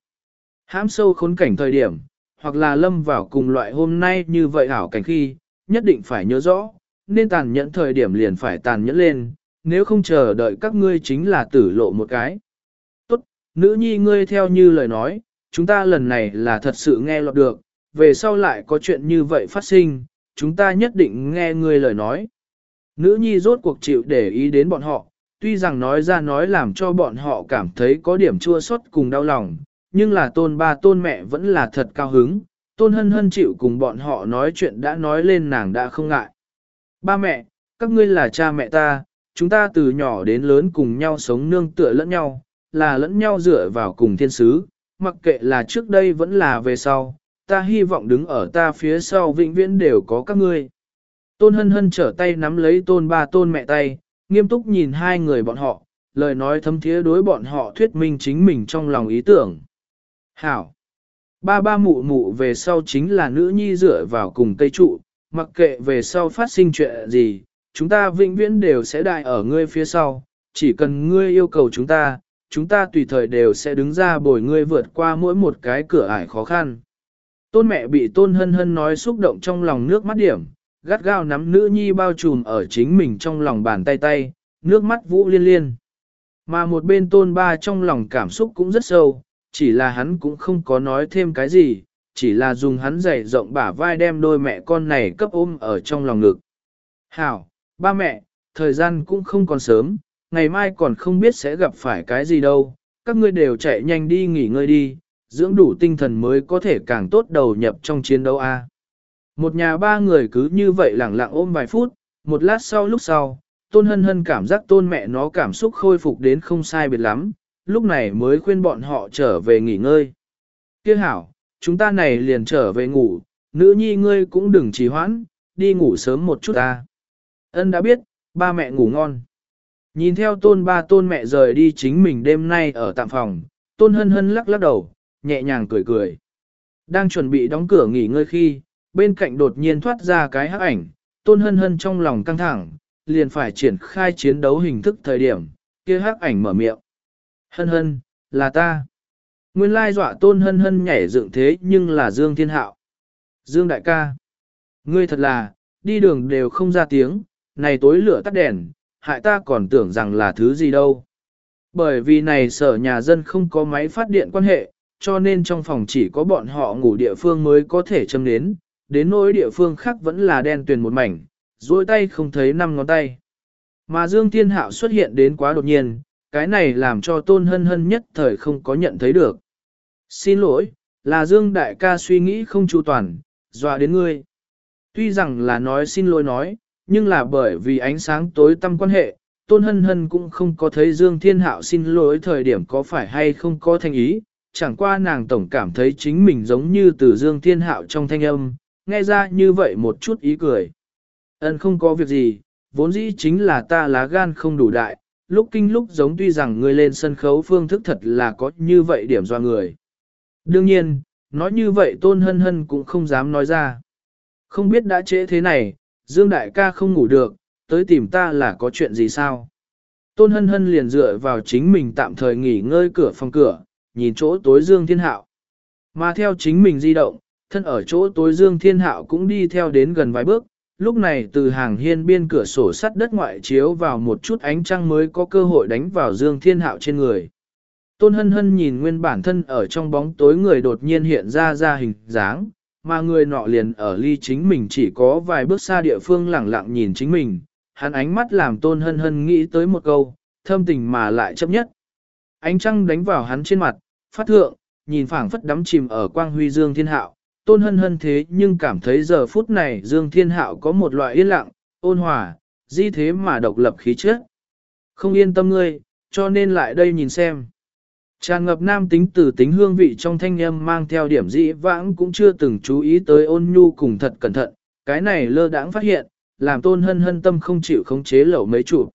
Hãm sâu khốn cảnh thời điểm, hoặc là lâm vào cùng loại hôm nay như vậy hảo cảnh khi, nhất định phải nhớ rõ, nên tàn nhẫn thời điểm liền phải tàn nhẫn lên, nếu không chờ đợi các ngươi chính là tử lộ một cái. Tốt, nữ nhi ngươi theo như lời nói, chúng ta lần này là thật sự nghe lọt được, về sau lại có chuyện như vậy phát sinh, chúng ta nhất định nghe ngươi lời nói. Nữ nhi rốt cuộc chịu để ý đến bọn họ, tuy rằng nói ra nói làm cho bọn họ cảm thấy có điểm chua xót cùng đau lòng, nhưng là tôn ba tôn mẹ vẫn là thật cao hứng, tôn hân hân chịu cùng bọn họ nói chuyện đã nói lên nàng đã không ngại. Ba mẹ, các ngươi là cha mẹ ta, chúng ta từ nhỏ đến lớn cùng nhau sống nương tựa lẫn nhau, là lẫn nhau dựa vào cùng thiên sứ, mặc kệ là trước đây vẫn là về sau, ta hy vọng đứng ở ta phía sau vĩnh viễn đều có các ngươi. Tôn hân hân trở tay nắm lấy tôn ba tôn mẹ tay, nghiêm túc nhìn hai người bọn họ, lời nói thấm thiế đối bọn họ thuyết minh chính mình trong lòng ý tưởng. Hảo! Ba ba mụ mụ về sau chính là nữ nhi dựa vào cùng cây trụ, mặc kệ về sau phát sinh chuyện gì, chúng ta vĩnh viễn đều sẽ đại ở ngươi phía sau, chỉ cần ngươi yêu cầu chúng ta, chúng ta tùy thời đều sẽ đứng ra bồi ngươi vượt qua mỗi một cái cửa ải khó khăn. Tôn mẹ bị tôn hân hân nói xúc động trong lòng nước mắt điểm, gắt gao nắm nữ nhi bao trùm ở chính mình trong lòng bàn tay tay, nước mắt vũ liên liên. Mà một bên tôn ba trong lòng cảm xúc cũng rất sâu, chỉ là hắn cũng không có nói thêm cái gì, chỉ là dùng hắn dày rộng bả vai đem đôi mẹ con này cấp ôm ở trong lòng ngực. Hảo, ba mẹ, thời gian cũng không còn sớm, ngày mai còn không biết sẽ gặp phải cái gì đâu, các ngươi đều chạy nhanh đi nghỉ ngơi đi, dưỡng đủ tinh thần mới có thể càng tốt đầu nhập trong chiến đấu A. Một nhà ba người cứ như vậy lẳng lặng ôm vài phút, một lát sau lúc sau, tôn hân hân cảm giác tôn mẹ nó cảm xúc khôi phục đến không sai biệt lắm, lúc này mới khuyên bọn họ trở về nghỉ ngơi. Kia hảo, chúng ta này liền trở về ngủ, nữ nhi ngươi cũng đừng trì hoãn, đi ngủ sớm một chút ta. Ân đã biết, ba mẹ ngủ ngon. Nhìn theo tôn ba tôn mẹ rời đi chính mình đêm nay ở tạm phòng, tôn hân hân lắc lắc đầu, nhẹ nhàng cười cười. Đang chuẩn bị đóng cửa nghỉ ngơi khi, bên cạnh đột nhiên thoát ra cái hắc ảnh, tôn hân hân trong lòng căng thẳng, liền phải triển khai chiến đấu hình thức thời điểm, kia hắc ảnh mở miệng. Hân hân, là ta. Nguyên lai dọa tôn hân hân nhảy dựng thế nhưng là Dương Thiên Hạo. Dương đại ca. Ngươi thật là, đi đường đều không ra tiếng, này tối lửa tắt đèn, hại ta còn tưởng rằng là thứ gì đâu. Bởi vì này sở nhà dân không có máy phát điện quan hệ, cho nên trong phòng chỉ có bọn họ ngủ địa phương mới có thể châm đến, đến nỗi địa phương khác vẫn là đen tuyền một mảnh, duỗi tay không thấy năm ngón tay. Mà Dương Thiên Hạo xuất hiện đến quá đột nhiên, cái này làm cho Tôn Hân Hân nhất thời không có nhận thấy được. Xin lỗi, là Dương Đại ca suy nghĩ không chu toàn, dọa đến ngươi. Tuy rằng là nói xin lỗi nói, nhưng là bởi vì ánh sáng tối tăm quan hệ, Tôn Hân Hân cũng không có thấy Dương Thiên Hạo xin lỗi thời điểm có phải hay không có thành ý, chẳng qua nàng tổng cảm thấy chính mình giống như từ Dương Thiên Hạo trong thanh âm, nghe ra như vậy một chút ý cười. Ân không có việc gì, vốn dĩ chính là ta lá gan không đủ đại, lúc kinh lúc giống tuy rằng ngươi lên sân khấu phương thức thật là có như vậy điểm do người. Đương nhiên, nói như vậy Tôn Hân Hân cũng không dám nói ra. Không biết đã trễ thế này, Dương Đại ca không ngủ được, tới tìm ta là có chuyện gì sao? Tôn Hân Hân liền dựa vào chính mình tạm thời nghỉ ngơi cửa phòng cửa, nhìn chỗ tối Dương Thiên Hạo. Mà theo chính mình di động, thân ở chỗ tối Dương Thiên Hạo cũng đi theo đến gần vài bước, lúc này từ hàng hiên biên cửa sổ sắt đất ngoại chiếu vào một chút ánh trăng mới có cơ hội đánh vào Dương Thiên Hạo trên người. Tôn Hân Hân nhìn nguyên bản thân ở trong bóng tối người đột nhiên hiện ra ra hình dáng, mà người nọ liền ở ly chính mình chỉ có vài bước xa địa phương lẳng lặng nhìn chính mình, hắn ánh mắt làm Tôn Hân Hân nghĩ tới một câu, thâm tình mà lại chấp nhất. Ánh trăng đánh vào hắn trên mặt, phát thượng, nhìn phảng phất đắm chìm ở quang huy Dương Thiên Hạo, Tôn Hân Hân thế nhưng cảm thấy giờ phút này Dương Thiên Hạo có một loại yên lặng, ôn hòa, di thế mà độc lập khí chất. Không yên tâm ngươi, cho nên lại đây nhìn xem. Tràn ngập nam tính từ tính hương vị trong thanh âm mang theo điểm dĩ vãng cũng chưa từng chú ý tới ôn nhu cùng thật cẩn thận, cái này lơ đãng phát hiện, làm tôn hân hân tâm không chịu khống chế lẩu mấy chủ.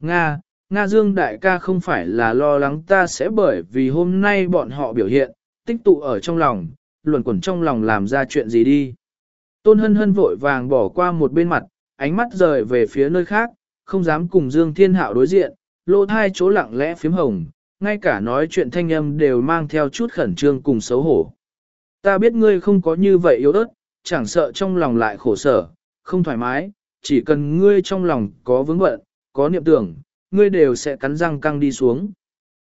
Nga, Nga Dương đại ca không phải là lo lắng ta sẽ bởi vì hôm nay bọn họ biểu hiện, tích tụ ở trong lòng, luẩn quẩn trong lòng làm ra chuyện gì đi. Tôn hân hân vội vàng bỏ qua một bên mặt, ánh mắt rời về phía nơi khác, không dám cùng Dương Thiên Hạo đối diện, lỗ hai chỗ lặng lẽ phím hồng, ngay cả nói chuyện thanh âm đều mang theo chút khẩn trương cùng xấu hổ. Ta biết ngươi không có như vậy yếu ớt, chẳng sợ trong lòng lại khổ sở, không thoải mái, chỉ cần ngươi trong lòng có vững bận, có niệm tưởng, ngươi đều sẽ cắn răng căng đi xuống.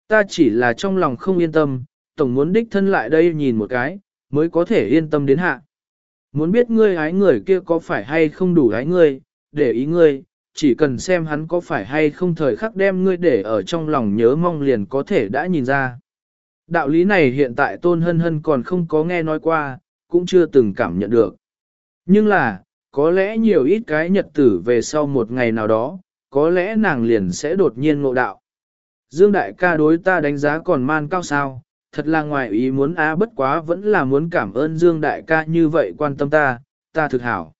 Ta chỉ là trong lòng không yên tâm, tổng muốn đích thân lại đây nhìn một cái, mới có thể yên tâm đến hạ. Muốn biết ngươi ái người kia có phải hay không đủ ái ngươi, để ý ngươi, chỉ cần xem hắn có phải hay không thời khắc đem ngươi để ở trong lòng nhớ mong liền có thể đã nhìn ra. Đạo lý này hiện tại Tôn Hân Hân còn không có nghe nói qua, cũng chưa từng cảm nhận được. Nhưng là, có lẽ nhiều ít cái nhật tử về sau một ngày nào đó, có lẽ nàng liền sẽ đột nhiên ngộ đạo. Dương đại ca đối ta đánh giá còn man cao sao, thật là ngoài ý muốn á bất quá vẫn là muốn cảm ơn Dương đại ca như vậy quan tâm ta, ta thực hảo.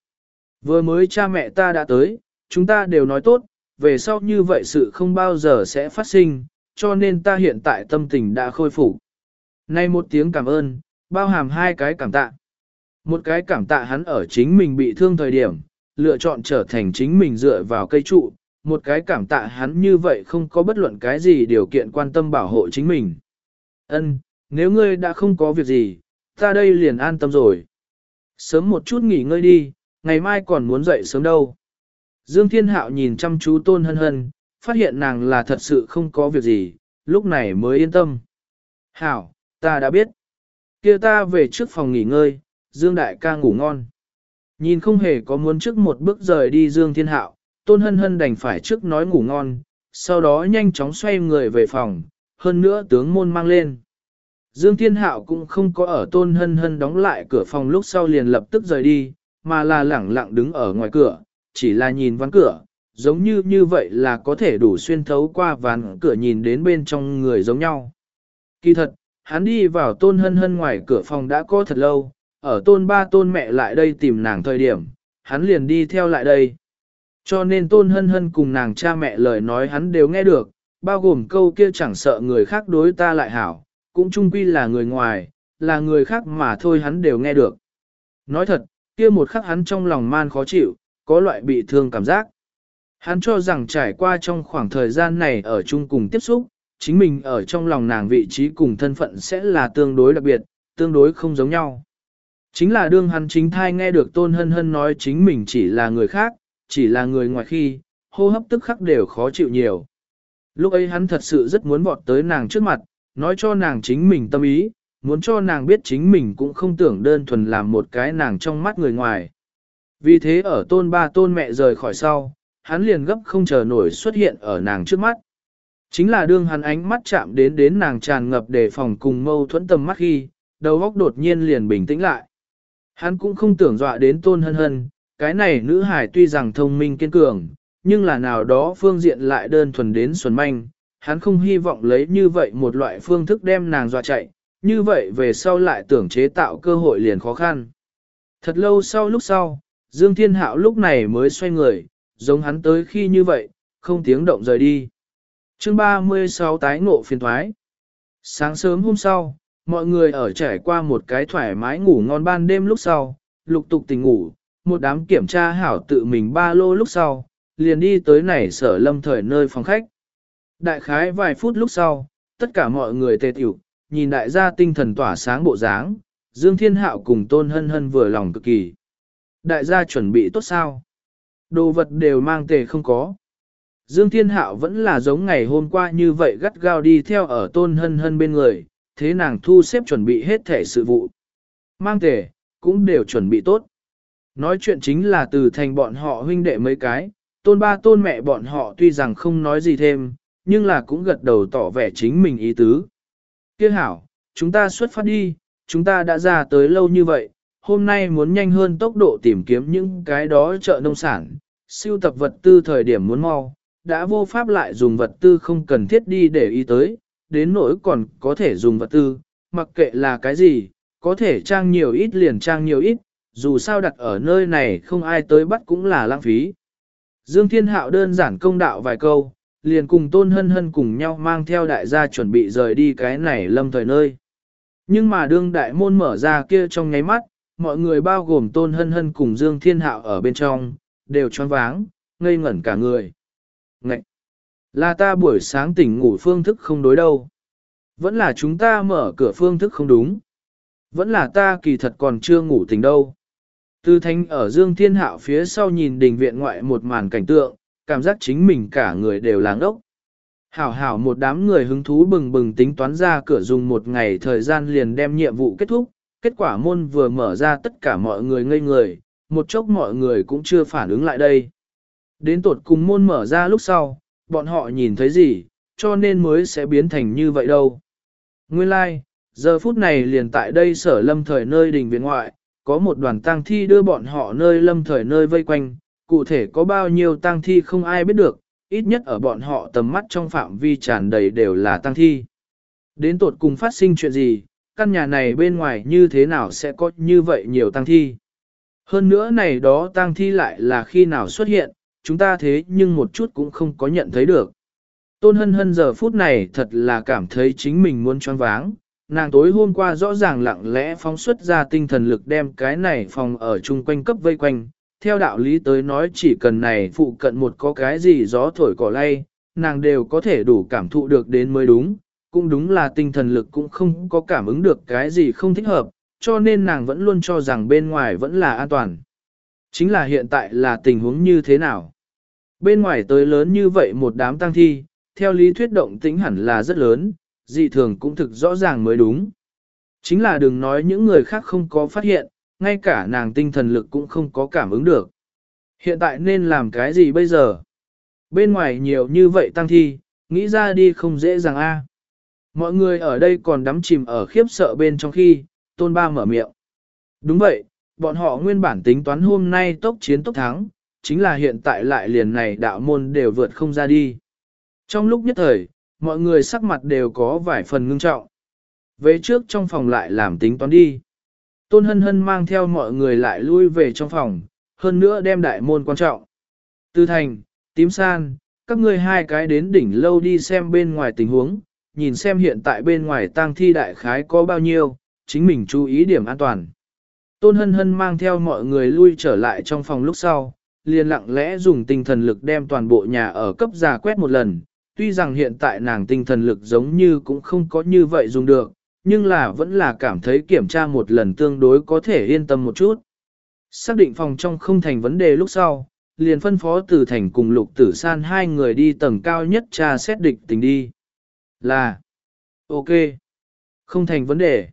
Vừa mới cha mẹ ta đã tới, chúng ta đều nói tốt, về sau như vậy sự không bao giờ sẽ phát sinh, cho nên ta hiện tại tâm tình đã khôi phục. Nay một tiếng cảm ơn, bao hàm hai cái cảm tạ. Một cái cảm tạ hắn ở chính mình bị thương thời điểm, lựa chọn trở thành chính mình dựa vào cây trụ, một cái cảm tạ hắn như vậy không có bất luận cái gì điều kiện quan tâm bảo hộ chính mình. Ân, nếu ngươi đã không có việc gì, ta đây liền an tâm rồi. Sớm một chút nghỉ ngơi đi, ngày mai còn muốn dậy sớm đâu. Dương Thiên Hạo nhìn chăm chú Tôn Hân Hân, phát hiện nàng là thật sự không có việc gì, lúc này mới yên tâm. Hảo, ta đã biết. kia ta về trước phòng nghỉ ngơi, Dương Đại ca ngủ ngon. Nhìn không hề có muốn trước một bước rời đi Dương Thiên Hạo, Tôn Hân Hân đành phải trước nói ngủ ngon, sau đó nhanh chóng xoay người về phòng, hơn nữa tướng môn mang lên. Dương Thiên Hạo cũng không có ở tôn hân hân đóng lại cửa phòng lúc sau liền lập tức rời đi, mà là lẳng lặng đứng ở ngoài cửa, chỉ là nhìn ván cửa, giống như như vậy là có thể đủ xuyên thấu qua ván cửa nhìn đến bên trong người giống nhau. Kỳ thật, hắn đi vào tôn hân hân ngoài cửa phòng đã có thật lâu, ở tôn ba tôn mẹ lại đây tìm nàng thời điểm, hắn liền đi theo lại đây. Cho nên tôn hân hân cùng nàng cha mẹ lời nói hắn đều nghe được, bao gồm câu kia chẳng sợ người khác đối ta lại hảo, cũng chung quy là người ngoài, là người khác mà thôi hắn đều nghe được. Nói thật, kia một khắc hắn trong lòng man khó chịu, có loại bị thương cảm giác. Hắn cho rằng trải qua trong khoảng thời gian này ở chung cùng tiếp xúc, chính mình ở trong lòng nàng vị trí cùng thân phận sẽ là tương đối đặc biệt, tương đối không giống nhau. Chính là đương hắn chính thai nghe được Tôn Hân Hân nói chính mình chỉ là người khác, chỉ là người ngoài khi, hô hấp tức khắc đều khó chịu nhiều. Lúc ấy hắn thật sự rất muốn vọt tới nàng trước mặt, nói cho nàng chính mình tâm ý, muốn cho nàng biết chính mình cũng không tưởng đơn thuần làm một cái nàng trong mắt người ngoài. Vì thế ở tôn ba tôn mẹ rời khỏi sau, hắn liền gấp không chờ nổi xuất hiện ở nàng trước mắt. Chính là đương hắn ánh mắt chạm đến đến nàng tràn ngập đề phòng cùng mâu thuẫn tầm mắt khi, đầu óc đột nhiên liền bình tĩnh lại. Hắn cũng không tưởng dọa đến tôn hân hân, cái này nữ hải tuy rằng thông minh kiên cường, nhưng là nào đó phương diện lại đơn thuần đến xuân manh, hắn không hy vọng lấy như vậy một loại phương thức đem nàng dọa chạy, như vậy về sau lại tưởng chế tạo cơ hội liền khó khăn. Thật lâu sau lúc sau, Dương Thiên Hạo lúc này mới xoay người, giống hắn tới khi như vậy, không tiếng động rời đi. chương 36 tái ngộ phiền thoái. Sáng sớm hôm sau, mọi người ở trải qua một cái thoải mái ngủ ngon ban đêm lúc sau, lục tục tỉnh ngủ, một đám kiểm tra hảo tự mình ba lô lúc sau, liền đi tới này sở lâm thời nơi phòng khách. Đại khái vài phút lúc sau, tất cả mọi người tề tiểu, nhìn đại gia tinh thần tỏa sáng bộ dáng, Dương Thiên Hạo cùng Tôn Hân Hân vừa lòng cực kỳ. Đại gia chuẩn bị tốt sao? Đồ vật đều mang tề không có. Dương Thiên Hạo vẫn là giống ngày hôm qua như vậy gắt gao đi theo ở Tôn Hân Hân bên người, thế nàng thu xếp chuẩn bị hết thể sự vụ. Mang tề, cũng đều chuẩn bị tốt. Nói chuyện chính là từ thành bọn họ huynh đệ mấy cái, tôn ba tôn mẹ bọn họ tuy rằng không nói gì thêm, nhưng là cũng gật đầu tỏ vẻ chính mình ý tứ. Kia hảo, chúng ta xuất phát đi, chúng ta đã ra tới lâu như vậy, hôm nay muốn nhanh hơn tốc độ tìm kiếm những cái đó chợ nông sản, siêu tập vật tư thời điểm muốn mau, đã vô pháp lại dùng vật tư không cần thiết đi để ý tới, đến nỗi còn có thể dùng vật tư, mặc kệ là cái gì, có thể trang nhiều ít liền trang nhiều ít, dù sao đặt ở nơi này không ai tới bắt cũng là lãng phí. Dương Thiên Hạo đơn giản công đạo vài câu, liền cùng Tôn Hân Hân cùng nhau mang theo đại gia chuẩn bị rời đi cái này lâm thời nơi. Nhưng mà đương đại môn mở ra kia trong nháy mắt, mọi người bao gồm Tôn Hân Hân cùng Dương Thiên Hạo ở bên trong, đều choáng váng, ngây ngẩn cả người. Ngậy! Là ta buổi sáng tỉnh ngủ phương thức không đối đâu. Vẫn là chúng ta mở cửa phương thức không đúng. Vẫn là ta kỳ thật còn chưa ngủ tỉnh đâu. Tư thanh ở Dương Thiên Hạo phía sau nhìn đình viện ngoại một màn cảnh tượng, cảm giác chính mình cả người đều láng ốc. Hảo hảo một đám người hứng thú bừng bừng tính toán ra cửa dùng một ngày thời gian liền đem nhiệm vụ kết thúc, kết quả môn vừa mở ra tất cả mọi người ngây người, một chốc mọi người cũng chưa phản ứng lại đây. Đến tột cùng môn mở ra lúc sau, bọn họ nhìn thấy gì, cho nên mới sẽ biến thành như vậy đâu. Nguyên lai, like, giờ phút này liền tại đây sở lâm thời nơi đình viện ngoại, có một đoàn tang thi đưa bọn họ nơi lâm thời nơi vây quanh, cụ thể có bao nhiêu tang thi không ai biết được, ít nhất ở bọn họ tầm mắt trong phạm vi tràn đầy đều là tang thi. Đến tột cùng phát sinh chuyện gì, căn nhà này bên ngoài như thế nào sẽ có như vậy nhiều tang thi. Hơn nữa này đó tang thi lại là khi nào xuất hiện, chúng ta thế nhưng một chút cũng không có nhận thấy được. Tôn hân hân giờ phút này thật là cảm thấy chính mình muốn choáng váng, nàng tối hôm qua rõ ràng lặng lẽ phóng xuất ra tinh thần lực đem cái này phòng ở chung quanh cấp vây quanh. Theo đạo lý tới nói chỉ cần này phụ cận một có cái gì gió thổi cỏ lay, nàng đều có thể đủ cảm thụ được đến mới đúng, cũng đúng là tinh thần lực cũng không có cảm ứng được cái gì không thích hợp, cho nên nàng vẫn luôn cho rằng bên ngoài vẫn là an toàn. Chính là hiện tại là tình huống như thế nào? Bên ngoài tới lớn như vậy một đám tăng thi, theo lý thuyết động tính hẳn là rất lớn, dị thường cũng thực rõ ràng mới đúng. Chính là đừng nói những người khác không có phát hiện, ngay cả nàng tinh thần lực cũng không có cảm ứng được. Hiện tại nên làm cái gì bây giờ? Bên ngoài nhiều như vậy tăng thi, nghĩ ra đi không dễ dàng a. Mọi người ở đây còn đắm chìm ở khiếp sợ bên trong khi, tôn ba mở miệng. Đúng vậy, bọn họ nguyên bản tính toán hôm nay tốc chiến tốc thắng, chính là hiện tại lại liền này đạo môn đều vượt không ra đi. Trong lúc nhất thời, mọi người sắc mặt đều có vài phần ngưng trọng. Về trước trong phòng lại làm tính toán đi. Tôn hân hân mang theo mọi người lại lui về trong phòng, hơn nữa đem đại môn quan trọng. Tư thành, tím san, các ngươi hai cái đến đỉnh lâu đi xem bên ngoài tình huống, nhìn xem hiện tại bên ngoài tang thi đại khái có bao nhiêu, chính mình chú ý điểm an toàn. Tôn hân hân mang theo mọi người lui trở lại trong phòng lúc sau, liền lặng lẽ dùng tinh thần lực đem toàn bộ nhà ở cấp giả quét một lần, tuy rằng hiện tại nàng tinh thần lực giống như cũng không có như vậy dùng được, nhưng là vẫn là cảm thấy kiểm tra một lần tương đối có thể yên tâm một chút. Xác định phòng trong không thành vấn đề lúc sau, liền phân phó từ thành cùng lục tử san hai người đi tầng cao nhất tra xét địch tình đi. Là, ok, không thành vấn đề.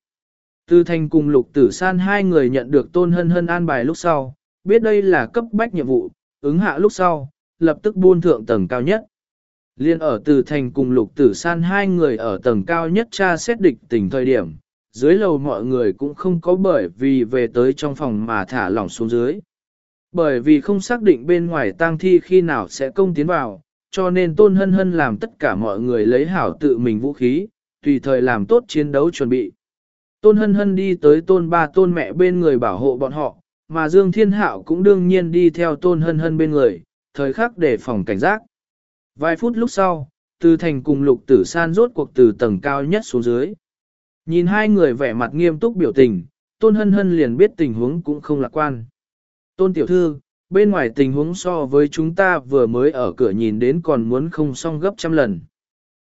Từ thành cùng lục tử san hai người nhận được tôn hân hân an bài lúc sau, biết đây là cấp bách nhiệm vụ, ứng hạ lúc sau, lập tức buôn thượng tầng cao nhất. Liên ở từ thành cùng lục tử san hai người ở tầng cao nhất tra xét địch tình thời điểm, dưới lầu mọi người cũng không có bởi vì về tới trong phòng mà thả lỏng xuống dưới. Bởi vì không xác định bên ngoài tang thi khi nào sẽ công tiến vào, cho nên tôn hân hân làm tất cả mọi người lấy hảo tự mình vũ khí, tùy thời làm tốt chiến đấu chuẩn bị. Tôn hân hân đi tới tôn ba tôn mẹ bên người bảo hộ bọn họ, mà Dương Thiên Hạo cũng đương nhiên đi theo tôn hân hân bên người, thời khắc để phòng cảnh giác. Vài phút lúc sau, từ thành cùng lục tử san rốt cuộc từ tầng cao nhất xuống dưới. Nhìn hai người vẻ mặt nghiêm túc biểu tình, tôn hân hân liền biết tình huống cũng không lạc quan. Tôn tiểu thư, bên ngoài tình huống so với chúng ta vừa mới ở cửa nhìn đến còn muốn không xong gấp trăm lần.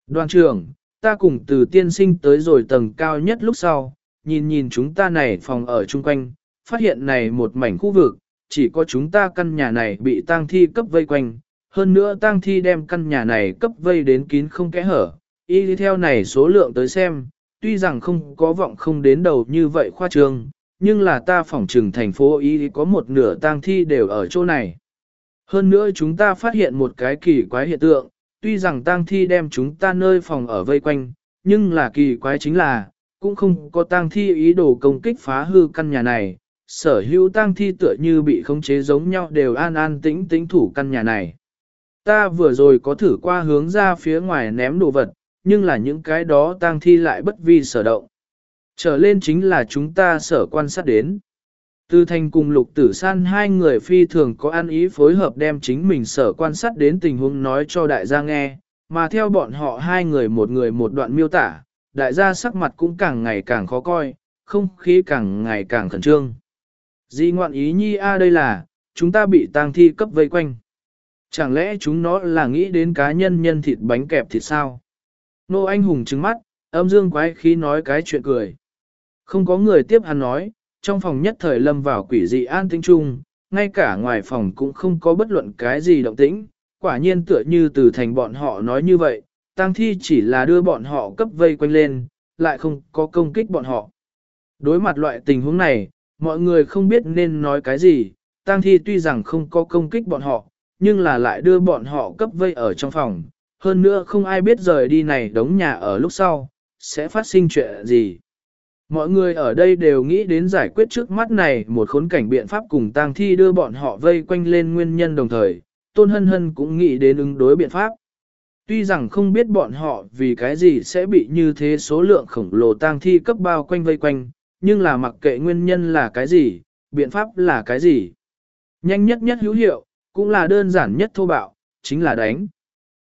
Đoàn trưởng, ta cùng từ tiên sinh tới rồi tầng cao nhất lúc sau, nhìn nhìn chúng ta này phòng ở chung quanh, phát hiện này một mảnh khu vực, chỉ có chúng ta căn nhà này bị tang thi cấp vây quanh, hơn nữa tang thi đem căn nhà này cấp vây đến kín không kẽ hở, y theo này số lượng tới xem, tuy rằng không có vọng không đến đầu như vậy khoa trương, nhưng là ta phỏng trừng thành phố y có một nửa tang thi đều ở chỗ này. Hơn nữa chúng ta phát hiện một cái kỳ quái hiện tượng, tuy rằng tang thi đem chúng ta nơi phòng ở vây quanh, nhưng là kỳ quái chính là, cũng không có tang thi ý đồ công kích phá hư căn nhà này, sở hữu tang thi tựa như bị khống chế giống nhau đều an an tĩnh tĩnh thủ căn nhà này. Ta vừa rồi có thử qua hướng ra phía ngoài ném đồ vật, nhưng là những cái đó tang thi lại bất vi sở động. Trở lên chính là chúng ta sở quan sát đến. Từ thành cùng lục tử san hai người phi thường có ăn ý phối hợp đem chính mình sở quan sát đến tình huống nói cho đại gia nghe, mà theo bọn họ hai người một người một đoạn miêu tả, đại gia sắc mặt cũng càng ngày càng khó coi, không khí càng ngày càng khẩn trương. Di ngoạn ý nhi a đây là, chúng ta bị tang thi cấp vây quanh. Chẳng lẽ chúng nó là nghĩ đến cá nhân nhân thịt bánh kẹp thịt sao? Nô anh hùng trứng mắt, âm dương quái khí nói cái chuyện cười. Không có người tiếp hắn nói, trong phòng nhất thời lâm vào quỷ dị an tĩnh chung, ngay cả ngoài phòng cũng không có bất luận cái gì động tĩnh, quả nhiên tựa như từ thành bọn họ nói như vậy, tang thi chỉ là đưa bọn họ cấp vây quanh lên, lại không có công kích bọn họ. Đối mặt loại tình huống này, mọi người không biết nên nói cái gì, tang thi tuy rằng không có công kích bọn họ, nhưng là lại đưa bọn họ cấp vây ở trong phòng, hơn nữa không ai biết rời đi này đống nhà ở lúc sau, sẽ phát sinh chuyện gì. Mọi người ở đây đều nghĩ đến giải quyết trước mắt này một khốn cảnh biện pháp cùng tang thi đưa bọn họ vây quanh lên nguyên nhân đồng thời, Tôn Hân Hân cũng nghĩ đến ứng đối biện pháp. Tuy rằng không biết bọn họ vì cái gì sẽ bị như thế số lượng khổng lồ tang thi cấp bao quanh vây quanh, nhưng là mặc kệ nguyên nhân là cái gì, biện pháp là cái gì. Nhanh nhất nhất hữu hiệu, cũng là đơn giản nhất thô bạo, chính là đánh.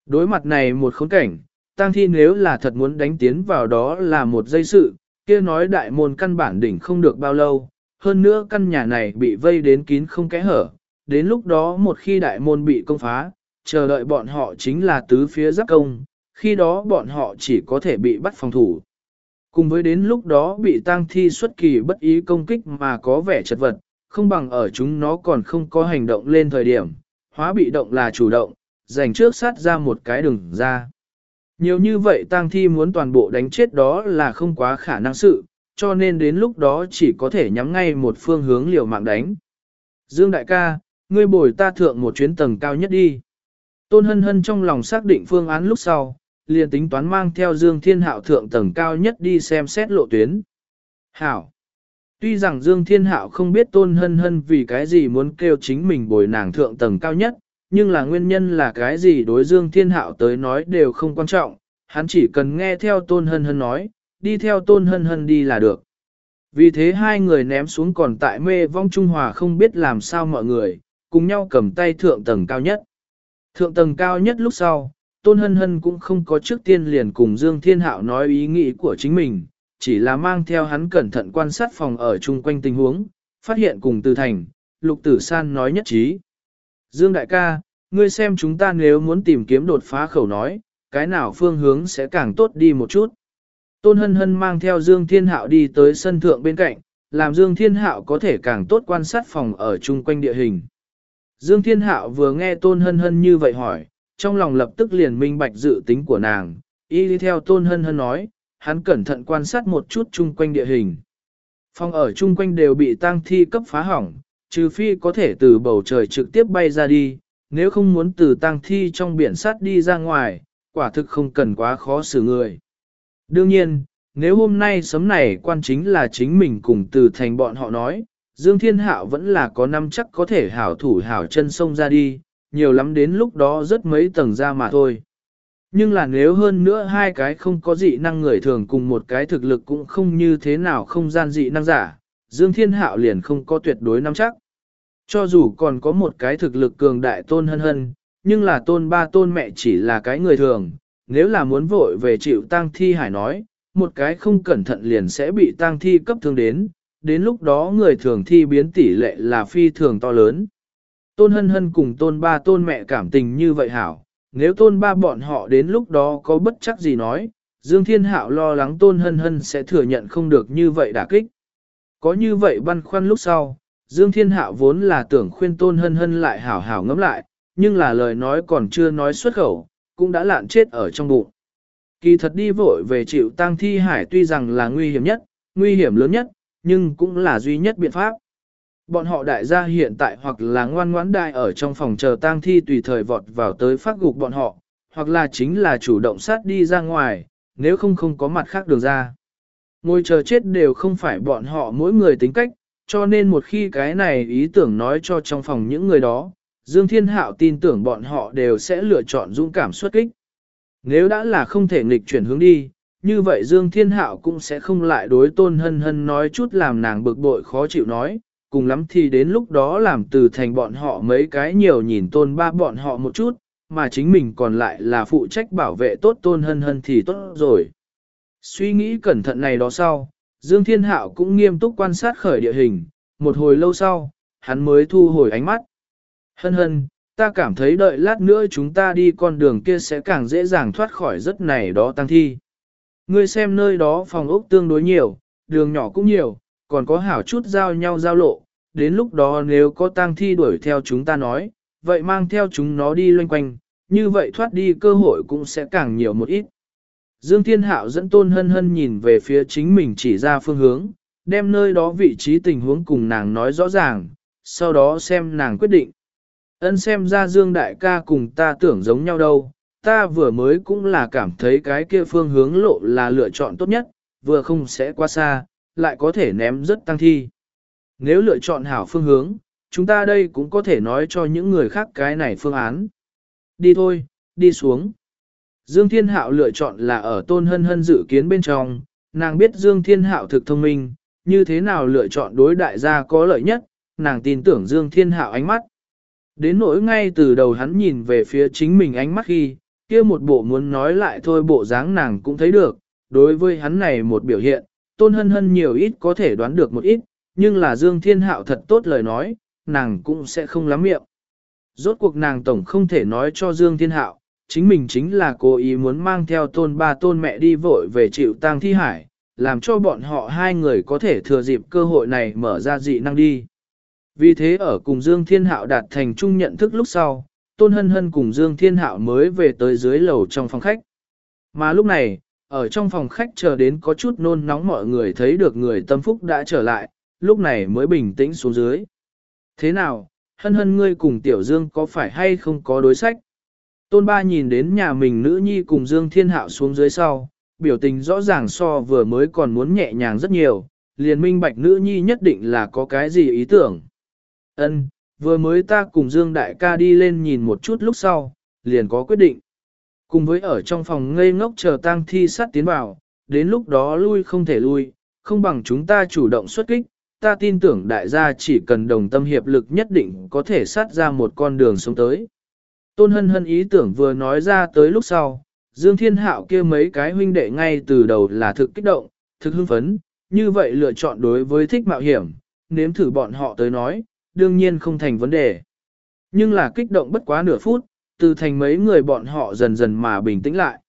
Đối mặt này một khốn cảnh, tang thi nếu là thật muốn đánh tiến vào đó là một dây sự, kia nói đại môn căn bản đỉnh không được bao lâu, hơn nữa căn nhà này bị vây đến kín không kẽ hở, đến lúc đó một khi đại môn bị công phá, chờ đợi bọn họ chính là tứ phía giáp công, khi đó bọn họ chỉ có thể bị bắt phòng thủ. Cùng với đến lúc đó bị tang thi xuất kỳ bất ý công kích mà có vẻ chật vật, không bằng ở chúng nó còn không có hành động lên thời điểm, hóa bị động là chủ động, dành trước sát ra một cái đường ra. Nhiều như vậy tang thi muốn toàn bộ đánh chết đó là không quá khả năng sự, cho nên đến lúc đó chỉ có thể nhắm ngay một phương hướng liều mạng đánh. Dương đại ca, ngươi bồi ta thượng một chuyến tầng cao nhất đi. Tôn hân hân trong lòng xác định phương án lúc sau, liền tính toán mang theo Dương Thiên Hạo thượng tầng cao nhất đi xem xét lộ tuyến. Hảo! Tuy rằng Dương Thiên Hạo không biết Tôn hân hân vì cái gì muốn kêu chính mình bồi nàng thượng tầng cao nhất, nhưng là nguyên nhân là cái gì đối Dương Thiên Hạo tới nói đều không quan trọng, hắn chỉ cần nghe theo Tôn hân hân nói, đi theo Tôn hân hân đi là được. Vì thế hai người ném xuống còn tại mê vong Trung Hòa không biết làm sao mọi người, cùng nhau cầm tay thượng tầng cao nhất. Thượng tầng cao nhất lúc sau, Tôn Hân Hân cũng không có trước tiên liền cùng Dương Thiên Hạo nói ý nghĩ của chính mình, chỉ là mang theo hắn cẩn thận quan sát phòng ở chung quanh tình huống, phát hiện cùng từ thành, Lục Tử San nói nhất trí. Dương đại ca, ngươi xem chúng ta nếu muốn tìm kiếm đột phá khẩu nói, cái nào phương hướng sẽ càng tốt đi một chút. Tôn Hân Hân mang theo Dương Thiên Hạo đi tới sân thượng bên cạnh, làm Dương Thiên Hạo có thể càng tốt quan sát phòng ở chung quanh địa hình. Dương Thiên Hạo vừa nghe Tôn Hân Hân như vậy hỏi, trong lòng lập tức liền minh bạch dự tính của nàng, y đi theo Tôn Hân Hân nói, hắn cẩn thận quan sát một chút chung quanh địa hình. Phòng ở chung quanh đều bị tang thi cấp phá hỏng, trừ phi có thể từ bầu trời trực tiếp bay ra đi, nếu không muốn từ tang thi trong biển sắt đi ra ngoài, quả thực không cần quá khó xử người. Đương nhiên, nếu hôm nay sấm này quan chính là chính mình cùng từ thành bọn họ nói, Dương Thiên Hạo vẫn là có năm chắc có thể hảo thủ hảo chân sông ra đi, nhiều lắm đến lúc đó rất mấy tầng ra mà thôi. Nhưng là nếu hơn nữa hai cái không có dị năng người thường cùng một cái thực lực cũng không như thế nào không gian dị năng giả, Dương Thiên Hạo liền không có tuyệt đối nắm chắc. Cho dù còn có một cái thực lực cường đại tôn hân hân, nhưng là tôn ba tôn mẹ chỉ là cái người thường, nếu là muốn vội về chịu tang thi hải nói, một cái không cẩn thận liền sẽ bị tang thi cấp thương đến, đến lúc đó người thường thi biến tỷ lệ là phi thường to lớn. Tôn hân hân cùng tôn ba tôn mẹ cảm tình như vậy hảo, nếu tôn ba bọn họ đến lúc đó có bất chắc gì nói, Dương Thiên Hạo lo lắng tôn hân hân sẽ thừa nhận không được như vậy đả kích. Có như vậy băn khoăn lúc sau, Dương Thiên Hạo vốn là tưởng khuyên tôn hân hân lại hảo hảo ngẫm lại, nhưng là lời nói còn chưa nói xuất khẩu, cũng đã lạn chết ở trong bụng. Kỳ thật đi vội về chịu tang thi hải tuy rằng là nguy hiểm nhất, nguy hiểm lớn nhất, nhưng cũng là duy nhất biện pháp. Bọn họ đại gia hiện tại hoặc là ngoan ngoãn đại ở trong phòng chờ tang thi tùy thời vọt vào tới phát gục bọn họ, hoặc là chính là chủ động sát đi ra ngoài, nếu không không có mặt khác đường ra. Ngồi chờ chết đều không phải bọn họ mỗi người tính cách, cho nên một khi cái này ý tưởng nói cho trong phòng những người đó, Dương Thiên Hạo tin tưởng bọn họ đều sẽ lựa chọn dũng cảm xuất kích. Nếu đã là không thể nghịch chuyển hướng đi, như vậy Dương Thiên Hạo cũng sẽ không lại đối tôn hân hân nói chút làm nàng bực bội khó chịu nói, cùng lắm thì đến lúc đó làm từ thành bọn họ mấy cái nhiều nhìn tôn ba bọn họ một chút, mà chính mình còn lại là phụ trách bảo vệ tốt tôn hân hân thì tốt rồi. Suy nghĩ cẩn thận này đó sau, Dương Thiên Hạo cũng nghiêm túc quan sát khởi địa hình, một hồi lâu sau, hắn mới thu hồi ánh mắt. Hân hân, ta cảm thấy đợi lát nữa chúng ta đi con đường kia sẽ càng dễ dàng thoát khỏi rất này đó tăng thi. Ngươi xem nơi đó phòng ốc tương đối nhiều, đường nhỏ cũng nhiều, còn có hảo chút giao nhau giao lộ, đến lúc đó nếu có tang thi đuổi theo chúng ta nói, vậy mang theo chúng nó đi loanh quanh, như vậy thoát đi cơ hội cũng sẽ càng nhiều một ít. Dương Thiên Hạo dẫn Tôn Hân Hân nhìn về phía chính mình chỉ ra phương hướng, đem nơi đó vị trí tình huống cùng nàng nói rõ ràng, sau đó xem nàng quyết định. Ân xem ra Dương Đại ca cùng ta tưởng giống nhau đâu, ta vừa mới cũng là cảm thấy cái kia phương hướng lộ là lựa chọn tốt nhất, vừa không sẽ quá xa, lại có thể ném rất tăng thi. Nếu lựa chọn hảo phương hướng, chúng ta đây cũng có thể nói cho những người khác cái này phương án. Đi thôi, đi xuống. Dương Thiên Hạo lựa chọn là ở tôn hân hân dự kiến bên trong, nàng biết Dương Thiên Hạo thực thông minh, như thế nào lựa chọn đối đại gia có lợi nhất, nàng tin tưởng Dương Thiên Hạo ánh mắt. Đến nỗi ngay từ đầu hắn nhìn về phía chính mình ánh mắt khi, kia một bộ muốn nói lại thôi bộ dáng nàng cũng thấy được, đối với hắn này một biểu hiện, tôn hân hân nhiều ít có thể đoán được một ít, nhưng là Dương Thiên Hạo thật tốt lời nói, nàng cũng sẽ không lắm miệng. Rốt cuộc nàng tổng không thể nói cho Dương Thiên Hạo, chính mình chính là cố ý muốn mang theo tôn ba tôn mẹ đi vội về chịu tang thi hải, làm cho bọn họ hai người có thể thừa dịp cơ hội này mở ra dị năng đi. Vì thế ở cùng Dương Thiên Hạo đạt thành chung nhận thức lúc sau, Tôn Hân Hân cùng Dương Thiên Hạo mới về tới dưới lầu trong phòng khách. Mà lúc này, ở trong phòng khách chờ đến có chút nôn nóng mọi người thấy được người tâm phúc đã trở lại, lúc này mới bình tĩnh xuống dưới. Thế nào, Hân Hân ngươi cùng Tiểu Dương có phải hay không có đối sách? Tôn ba nhìn đến nhà mình nữ nhi cùng Dương Thiên Hạo xuống dưới sau, biểu tình rõ ràng so vừa mới còn muốn nhẹ nhàng rất nhiều, liền minh bạch nữ nhi nhất định là có cái gì ý tưởng. Ân, vừa mới ta cùng Dương Đại ca đi lên nhìn một chút lúc sau, liền có quyết định. Cùng với ở trong phòng ngây ngốc chờ tang thi sát tiến vào, đến lúc đó lui không thể lui, không bằng chúng ta chủ động xuất kích, ta tin tưởng đại gia chỉ cần đồng tâm hiệp lực nhất định có thể sát ra một con đường sống tới. Tôn hân hân ý tưởng vừa nói ra tới lúc sau, Dương Thiên Hạo kia mấy cái huynh đệ ngay từ đầu là thực kích động, thực hưng phấn, như vậy lựa chọn đối với thích mạo hiểm, nếm thử bọn họ tới nói, đương nhiên không thành vấn đề. Nhưng là kích động bất quá nửa phút, từ thành mấy người bọn họ dần dần mà bình tĩnh lại.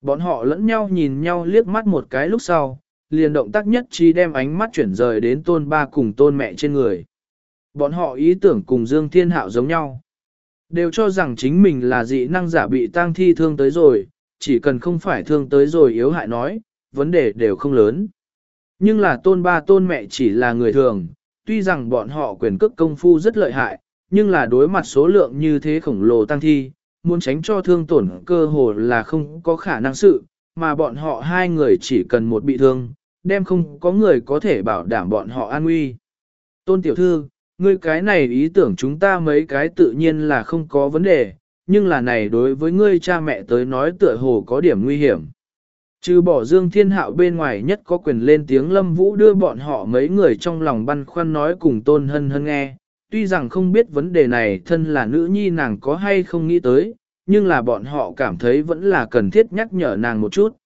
Bọn họ lẫn nhau nhìn nhau liếc mắt một cái lúc sau, liền động tác nhất trí đem ánh mắt chuyển rời đến tôn ba cùng tôn mẹ trên người. Bọn họ ý tưởng cùng Dương Thiên Hạo giống nhau. Đều cho rằng chính mình là dị năng giả bị tang thi thương tới rồi, chỉ cần không phải thương tới rồi yếu hại nói, vấn đề đều không lớn. Nhưng là tôn ba tôn mẹ chỉ là người thường, tuy rằng bọn họ quyền cước công phu rất lợi hại, nhưng là đối mặt số lượng như thế khổng lồ tăng thi, muốn tránh cho thương tổn cơ hồ là không có khả năng sự, mà bọn họ hai người chỉ cần một bị thương, đem không có người có thể bảo đảm bọn họ an nguy. Tôn tiểu thư, ngươi cái này ý tưởng chúng ta mấy cái tự nhiên là không có vấn đề, nhưng là này đối với ngươi cha mẹ tới nói tựa hồ có điểm nguy hiểm. Trừ bỏ Dương Thiên Hạo bên ngoài nhất có quyền lên tiếng Lâm Vũ đưa bọn họ mấy người trong lòng băn khoăn nói cùng Tôn Hân Hân nghe, tuy rằng không biết vấn đề này thân là nữ nhi nàng có hay không nghĩ tới, nhưng là bọn họ cảm thấy vẫn là cần thiết nhắc nhở nàng một chút.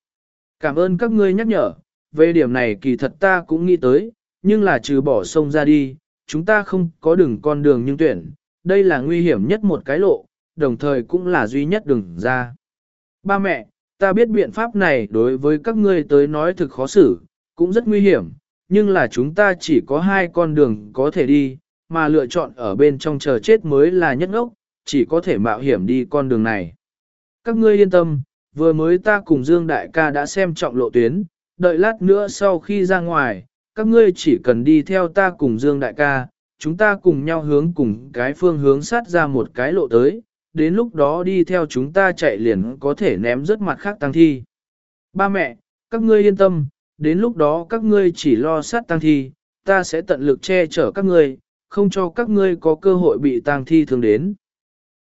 Cảm ơn các ngươi nhắc nhở, về điểm này kỳ thật ta cũng nghĩ tới, nhưng là trừ bỏ sông ra đi, chúng ta không có đường con đường nhưng tuyển, đây là nguy hiểm nhất một cái lộ, đồng thời cũng là duy nhất đường ra. Ba mẹ, ta biết biện pháp này đối với các ngươi tới nói thực khó xử, cũng rất nguy hiểm, nhưng là chúng ta chỉ có hai con đường có thể đi, mà lựa chọn ở bên trong chờ chết mới là nhất ngốc, chỉ có thể mạo hiểm đi con đường này. Các ngươi yên tâm, vừa mới ta cùng Dương Đại ca đã xem trọng lộ tuyến, đợi lát nữa sau khi ra ngoài, các ngươi chỉ cần đi theo ta cùng Dương Đại ca, chúng ta cùng nhau hướng cùng cái phương hướng sát ra một cái lộ tới, đến lúc đó đi theo chúng ta chạy liền có thể ném rất mặt khác tăng thi. Ba mẹ, các ngươi yên tâm, đến lúc đó các ngươi chỉ lo sát tăng thi, ta sẽ tận lực che chở các ngươi, không cho các ngươi có cơ hội bị tang thi thương đến.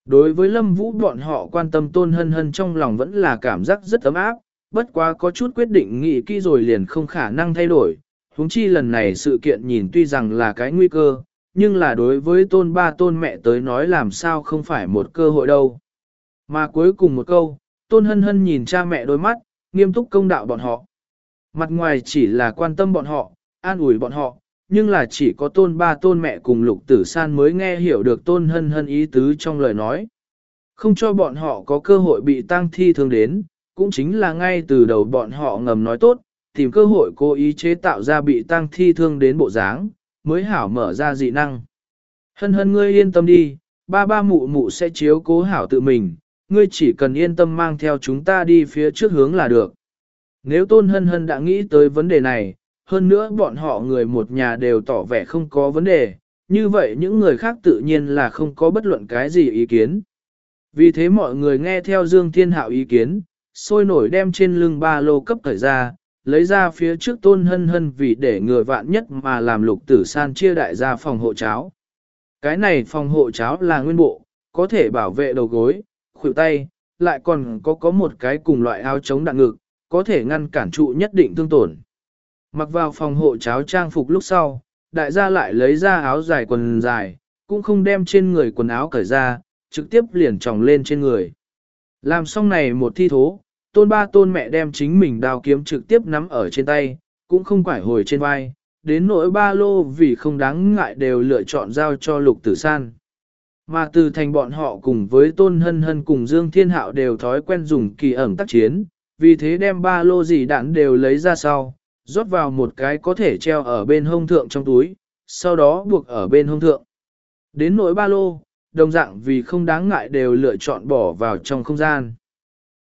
Đối với Lâm Vũ bọn họ quan tâm tôn hân hân trong lòng vẫn là cảm giác rất ấm áp, bất quá có chút quyết định nghị kỹ rồi liền không khả năng thay đổi. Húng chi lần này sự kiện nhìn tuy rằng là cái nguy cơ, nhưng là đối với tôn ba tôn mẹ tới nói làm sao không phải một cơ hội đâu. Mà cuối cùng một câu, tôn hân hân nhìn cha mẹ đôi mắt, nghiêm túc công đạo bọn họ. Mặt ngoài chỉ là quan tâm bọn họ, an ủi bọn họ, nhưng là chỉ có tôn ba tôn mẹ cùng lục tử san mới nghe hiểu được tôn hân hân ý tứ trong lời nói. Không cho bọn họ có cơ hội bị tăng thi thương đến, cũng chính là ngay từ đầu bọn họ ngầm nói tốt, tìm cơ hội cố ý chế tạo ra bị tăng thi thương đến bộ dáng, mới hảo mở ra dị năng. Hân hân ngươi yên tâm đi, ba ba mụ mụ sẽ chiếu cố hảo tự mình, ngươi chỉ cần yên tâm mang theo chúng ta đi phía trước hướng là được. Nếu tôn hân hân đã nghĩ tới vấn đề này, hơn nữa bọn họ người một nhà đều tỏ vẻ không có vấn đề, như vậy những người khác tự nhiên là không có bất luận cái gì ý kiến. Vì thế mọi người nghe theo Dương Thiên Hạo ý kiến, sôi nổi đem trên lưng ba lô cấp thời ra, lấy ra phía trước tôn hân hân vì để người vạn nhất mà làm lục tử san chia đại ra phòng hộ cháo. Cái này phòng hộ cháo là nguyên bộ, có thể bảo vệ đầu gối, khuỷu tay, lại còn có có một cái cùng loại áo chống đạn ngực, có thể ngăn cản trụ nhất định thương tổn. Mặc vào phòng hộ cháo trang phục lúc sau, đại gia lại lấy ra áo dài quần dài, cũng không đem trên người quần áo cởi ra, trực tiếp liền tròng lên trên người. Làm xong này một thi thố, tôn ba tôn mẹ đem chính mình đao kiếm trực tiếp nắm ở trên tay, cũng không quải hồi trên vai, đến nỗi ba lô vì không đáng ngại đều lựa chọn giao cho lục tử san. Mà từ thành bọn họ cùng với tôn hân hân cùng Dương Thiên Hạo đều thói quen dùng kỳ ẩn tác chiến, vì thế đem ba lô gì đạn đều lấy ra sau, rót vào một cái có thể treo ở bên hông thượng trong túi, sau đó buộc ở bên hông thượng. Đến nỗi ba lô, đồng dạng vì không đáng ngại đều lựa chọn bỏ vào trong không gian.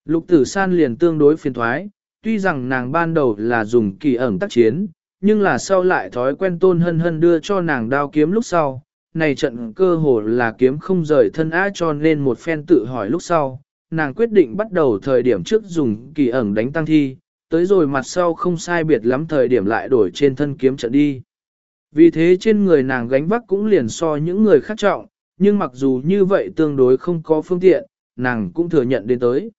Lục tử san liền tương đối phiền thoái, tuy rằng nàng ban đầu là dùng kỳ ẩn tác chiến, nhưng là sau lại thói quen tôn hân hân đưa cho nàng đao kiếm lúc sau, này trận cơ hồ là kiếm không rời thân á cho nên một phen tự hỏi lúc sau, nàng quyết định bắt đầu thời điểm trước dùng kỳ ẩn đánh tăng thi, tới rồi mặt sau không sai biệt lắm thời điểm lại đổi trên thân kiếm trận đi. Vì thế trên người nàng gánh vác cũng liền so những người khác trọng, nhưng mặc dù như vậy tương đối không có phương tiện, nàng cũng thừa nhận đến tới.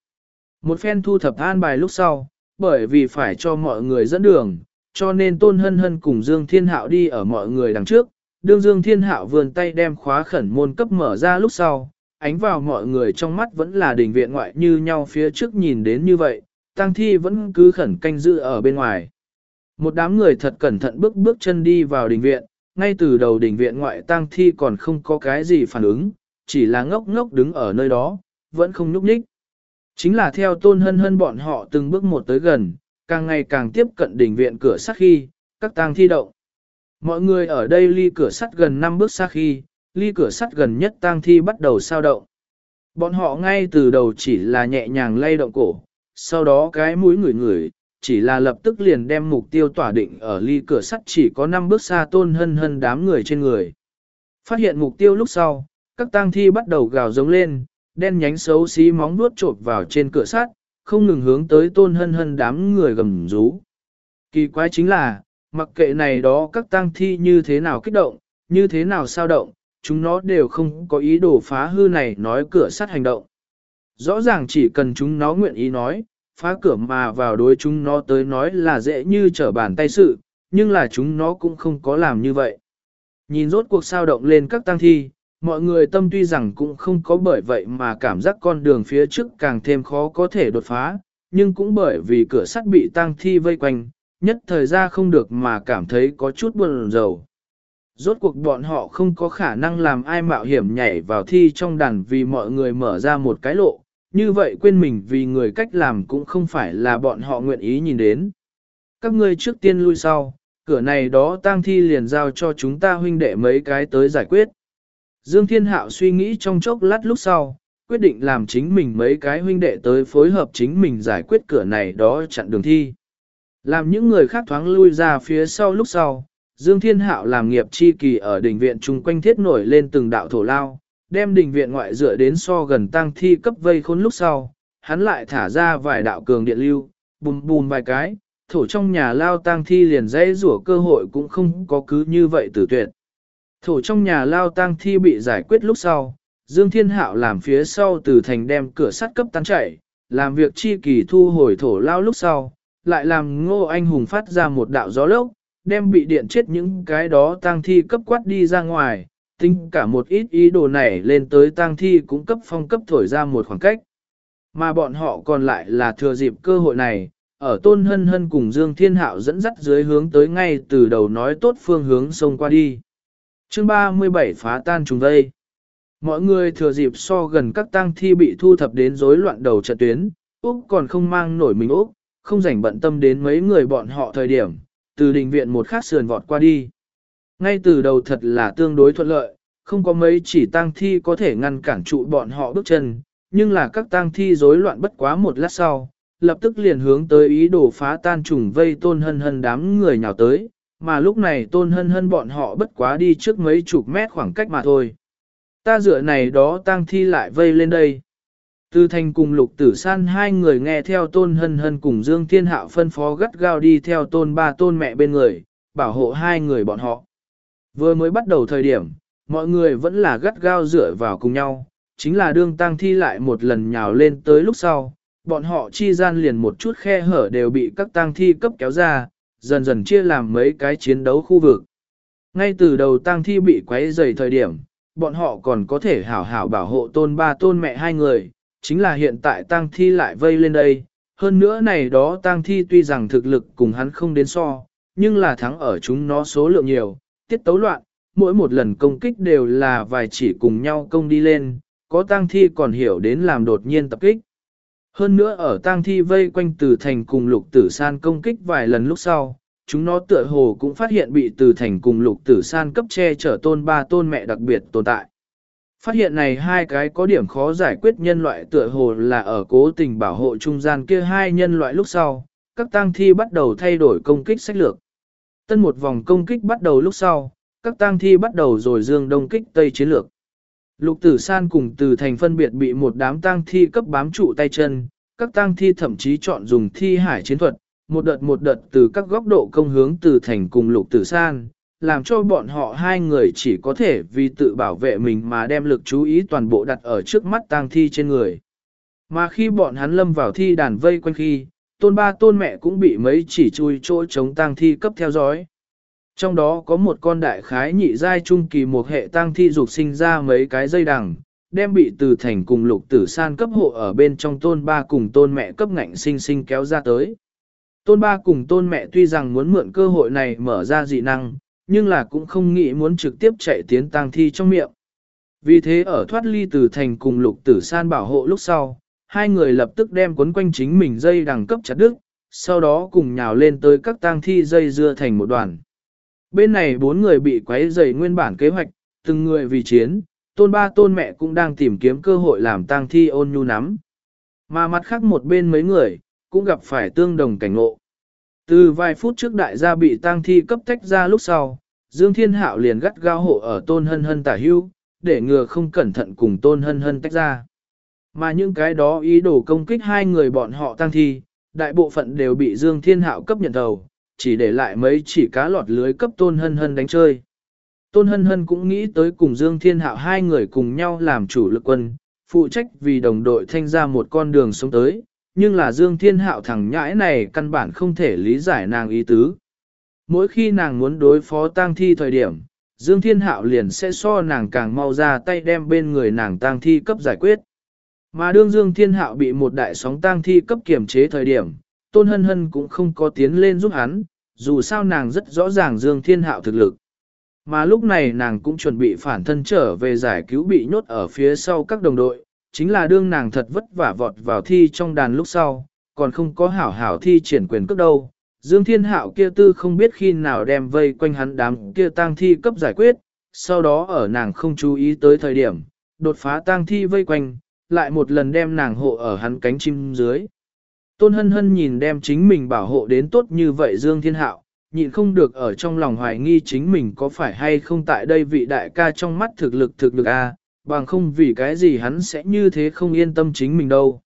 Một phen thu thập an bài lúc sau, bởi vì phải cho mọi người dẫn đường, cho nên Tôn Hân Hân cùng Dương Thiên Hạo đi ở mọi người đằng trước. Đương Dương Thiên Hạo vườn tay đem khóa khẩn môn cấp mở ra lúc sau, ánh vào mọi người trong mắt vẫn là đình viện ngoại như nhau phía trước nhìn đến như vậy, Tang Thi vẫn cứ khẩn canh giữ ở bên ngoài. Một đám người thật cẩn thận bước bước chân đi vào đình viện, ngay từ đầu đình viện ngoại tang Thi còn không có cái gì phản ứng, chỉ là ngốc ngốc đứng ở nơi đó, vẫn không nhúc nhích. Chính là theo tôn hân hân bọn họ từng bước một tới gần, càng ngày càng tiếp cận đỉnh viện cửa sắt khi, các tang thi động. Mọi người ở đây ly cửa sắt gần 5 bước xa khi, ly cửa sắt gần nhất tang thi bắt đầu sao động. Bọn họ ngay từ đầu chỉ là nhẹ nhàng lay động cổ, sau đó cái mũi người người, chỉ là lập tức liền đem mục tiêu tỏa định ở ly cửa sắt chỉ có 5 bước xa tôn hân hân đám người trên người. Phát hiện mục tiêu lúc sau, các tang thi bắt đầu gào giống lên, đen nhánh xấu xí móng vuốt trộp vào trên cửa sắt, không ngừng hướng tới tôn hân hân đám người gầm rú. Kỳ quái chính là, mặc kệ này đó các tang thi như thế nào kích động, như thế nào sao động, chúng nó đều không có ý đồ phá hư này nói cửa sắt hành động. Rõ ràng chỉ cần chúng nó nguyện ý nói, phá cửa mà vào đối chúng nó tới nói là dễ như trở bàn tay sự, nhưng là chúng nó cũng không có làm như vậy. Nhìn rốt cuộc sao động lên các tang thi, mọi người tâm tuy rằng cũng không có bởi vậy mà cảm giác con đường phía trước càng thêm khó có thể đột phá, nhưng cũng bởi vì cửa sắt bị tang thi vây quanh, nhất thời ra không được mà cảm thấy có chút buồn rầu. Rốt cuộc bọn họ không có khả năng làm ai mạo hiểm nhảy vào thi trong đàn vì mọi người mở ra một cái lộ, như vậy quên mình vì người cách làm cũng không phải là bọn họ nguyện ý nhìn đến. Các ngươi trước tiên lui sau, cửa này đó tang thi liền giao cho chúng ta huynh đệ mấy cái tới giải quyết. Dương Thiên Hạo suy nghĩ trong chốc lát lúc sau, quyết định làm chính mình mấy cái huynh đệ tới phối hợp chính mình giải quyết cửa này đó chặn đường thi. Làm những người khác thoáng lui ra phía sau lúc sau, Dương Thiên Hạo làm nghiệp chi kỳ ở đỉnh viện chung quanh thiết nổi lên từng đạo thổ lao, đem đình viện ngoại dựa đến so gần tăng thi cấp vây khốn lúc sau, hắn lại thả ra vài đạo cường điện lưu, bùm bùm vài cái, thổ trong nhà lao tăng thi liền dễ rủa cơ hội cũng không có cứ như vậy tử tuyệt. Thổ trong nhà lao tang thi bị giải quyết lúc sau, Dương Thiên Hạo làm phía sau từ thành đem cửa sắt cấp tán chạy, làm việc chi kỳ thu hồi thổ lao lúc sau, lại làm ngô anh hùng phát ra một đạo gió lốc, đem bị điện chết những cái đó tang thi cấp quát đi ra ngoài, tính cả một ít ý đồ này lên tới tang thi cũng cấp phong cấp thổi ra một khoảng cách. Mà bọn họ còn lại là thừa dịp cơ hội này, ở tôn hân hân cùng Dương Thiên Hạo dẫn dắt dưới hướng tới ngay từ đầu nói tốt phương hướng sông qua đi. Chương 37 phá tan trùng vây. Mọi người thừa dịp so gần các tang thi bị thu thập đến rối loạn đầu trận tuyến, Úc còn không mang nổi mình Úc, không rảnh bận tâm đến mấy người bọn họ thời điểm, từ đình viện một khắc sườn vọt qua đi. Ngay từ đầu thật là tương đối thuận lợi, không có mấy chỉ tang thi có thể ngăn cản trụ bọn họ bước chân, nhưng là các tang thi rối loạn bất quá một lát sau, lập tức liền hướng tới ý đồ phá tan trùng vây tôn hân hân đám người nhào tới, mà lúc này tôn hân hân bọn họ bất quá đi trước mấy chục mét khoảng cách mà thôi. Ta dựa này đó tang thi lại vây lên đây. Từ thành cùng lục tử san hai người nghe theo tôn hân hân cùng Dương Thiên Hạo phân phó gắt gao đi theo tôn ba tôn mẹ bên người, bảo hộ hai người bọn họ. Vừa mới bắt đầu thời điểm, mọi người vẫn là gắt gao dựa vào cùng nhau, chính là đương tang thi lại một lần nhào lên tới lúc sau, bọn họ chi gian liền một chút khe hở đều bị các tang thi cấp kéo ra, dần dần chia làm mấy cái chiến đấu khu vực. Ngay từ đầu tang thi bị quấy rầy thời điểm, bọn họ còn có thể hảo hảo bảo hộ tôn ba tôn mẹ hai người, chính là hiện tại tang thi lại vây lên đây. Hơn nữa này đó tang thi tuy rằng thực lực cùng hắn không đến so, nhưng là thắng ở chúng nó số lượng nhiều, tiết tấu loạn, mỗi một lần công kích đều là vài chỉ cùng nhau công đi lên, có tang thi còn hiểu đến làm đột nhiên tập kích. Hơn nữa ở tang thi vây quanh tử thành cùng lục tử san công kích vài lần lúc sau, chúng nó tựa hồ cũng phát hiện bị tử thành cùng lục tử san cấp che chở tôn ba tôn mẹ đặc biệt tồn tại. Phát hiện này hai cái có điểm khó giải quyết nhân loại tựa hồ là ở cố tình bảo hộ trung gian kia hai nhân loại lúc sau, các tang thi bắt đầu thay đổi công kích sách lược. Tân một vòng công kích bắt đầu lúc sau, các tang thi bắt đầu rồi dương đông kích tây chiến lược. Lục tử san cùng từ thành phân biệt bị một đám tang thi cấp bám trụ tay chân, các tang thi thậm chí chọn dùng thi hải chiến thuật, một đợt một đợt từ các góc độ công hướng từ thành cùng lục tử san, làm cho bọn họ hai người chỉ có thể vì tự bảo vệ mình mà đem lực chú ý toàn bộ đặt ở trước mắt tang thi trên người. Mà khi bọn hắn lâm vào thi đàn vây quanh khi, tôn ba tôn mẹ cũng bị mấy chỉ chui chỗ chống tang thi cấp theo dõi. Trong đó có một con đại khái nhị giai trung kỳ một hệ tang thi dục sinh ra mấy cái dây đằng, đem bị từ thành cùng lục tử san cấp hộ ở bên trong tôn ba cùng tôn mẹ cấp ngạnh sinh sinh kéo ra tới. Tôn ba cùng tôn mẹ tuy rằng muốn mượn cơ hội này mở ra dị năng, nhưng là cũng không nghĩ muốn trực tiếp chạy tiến tang thi trong miệng. Vì thế ở thoát ly từ thành cùng lục tử san bảo hộ lúc sau, hai người lập tức đem cuốn quanh chính mình dây đằng cấp chặt đứt, sau đó cùng nhào lên tới các tang thi dây dưa thành một đoàn. Bên này bốn người bị quấy dày nguyên bản kế hoạch, từng người vì chiến, tôn ba tôn mẹ cũng đang tìm kiếm cơ hội làm tang thi ôn nhu nắm. Mà mặt khác một bên mấy người, cũng gặp phải tương đồng cảnh ngộ. Từ vài phút trước đại gia bị tang thi cấp tách ra lúc sau, Dương Thiên Hạo liền gắt gao hộ ở tôn hân hân tả hưu, để ngừa không cẩn thận cùng tôn hân hân tách ra. Mà những cái đó ý đồ công kích hai người bọn họ tăng thi, đại bộ phận đều bị Dương Thiên Hạo cấp nhận đầu, chỉ để lại mấy chỉ cá lọt lưới cấp Tôn Hân Hân đánh chơi. Tôn Hân Hân cũng nghĩ tới cùng Dương Thiên Hạo hai người cùng nhau làm chủ lực quân, phụ trách vì đồng đội thanh ra một con đường sống tới, nhưng là Dương Thiên Hạo thằng nhãi này căn bản không thể lý giải nàng ý tứ. Mỗi khi nàng muốn đối phó tang thi thời điểm, Dương Thiên Hạo liền sẽ so nàng càng mau ra tay đem bên người nàng tang thi cấp giải quyết. Mà đương Dương Thiên Hạo bị một đại sóng tang thi cấp kiểm chế thời điểm, Tôn Hân Hân cũng không có tiến lên giúp hắn, dù sao nàng rất rõ ràng Dương Thiên Hạo thực lực. Mà lúc này nàng cũng chuẩn bị phản thân trở về giải cứu bị nhốt ở phía sau các đồng đội, chính là đương nàng thật vất vả vọt vào thi trong đàn lúc sau, còn không có hảo hảo thi triển quyền cước đâu. Dương Thiên Hạo kia tư không biết khi nào đem vây quanh hắn đám kia tang thi cấp giải quyết, sau đó ở nàng không chú ý tới thời điểm, đột phá tang thi vây quanh, lại một lần đem nàng hộ ở hắn cánh chim dưới. Tôn hân hân nhìn đem chính mình bảo hộ đến tốt như vậy Dương Thiên Hạo, nhịn không được ở trong lòng hoài nghi chính mình có phải hay không tại đây vị đại ca trong mắt thực lực thực lực a, à, bằng không vì cái gì hắn sẽ như thế không yên tâm chính mình đâu.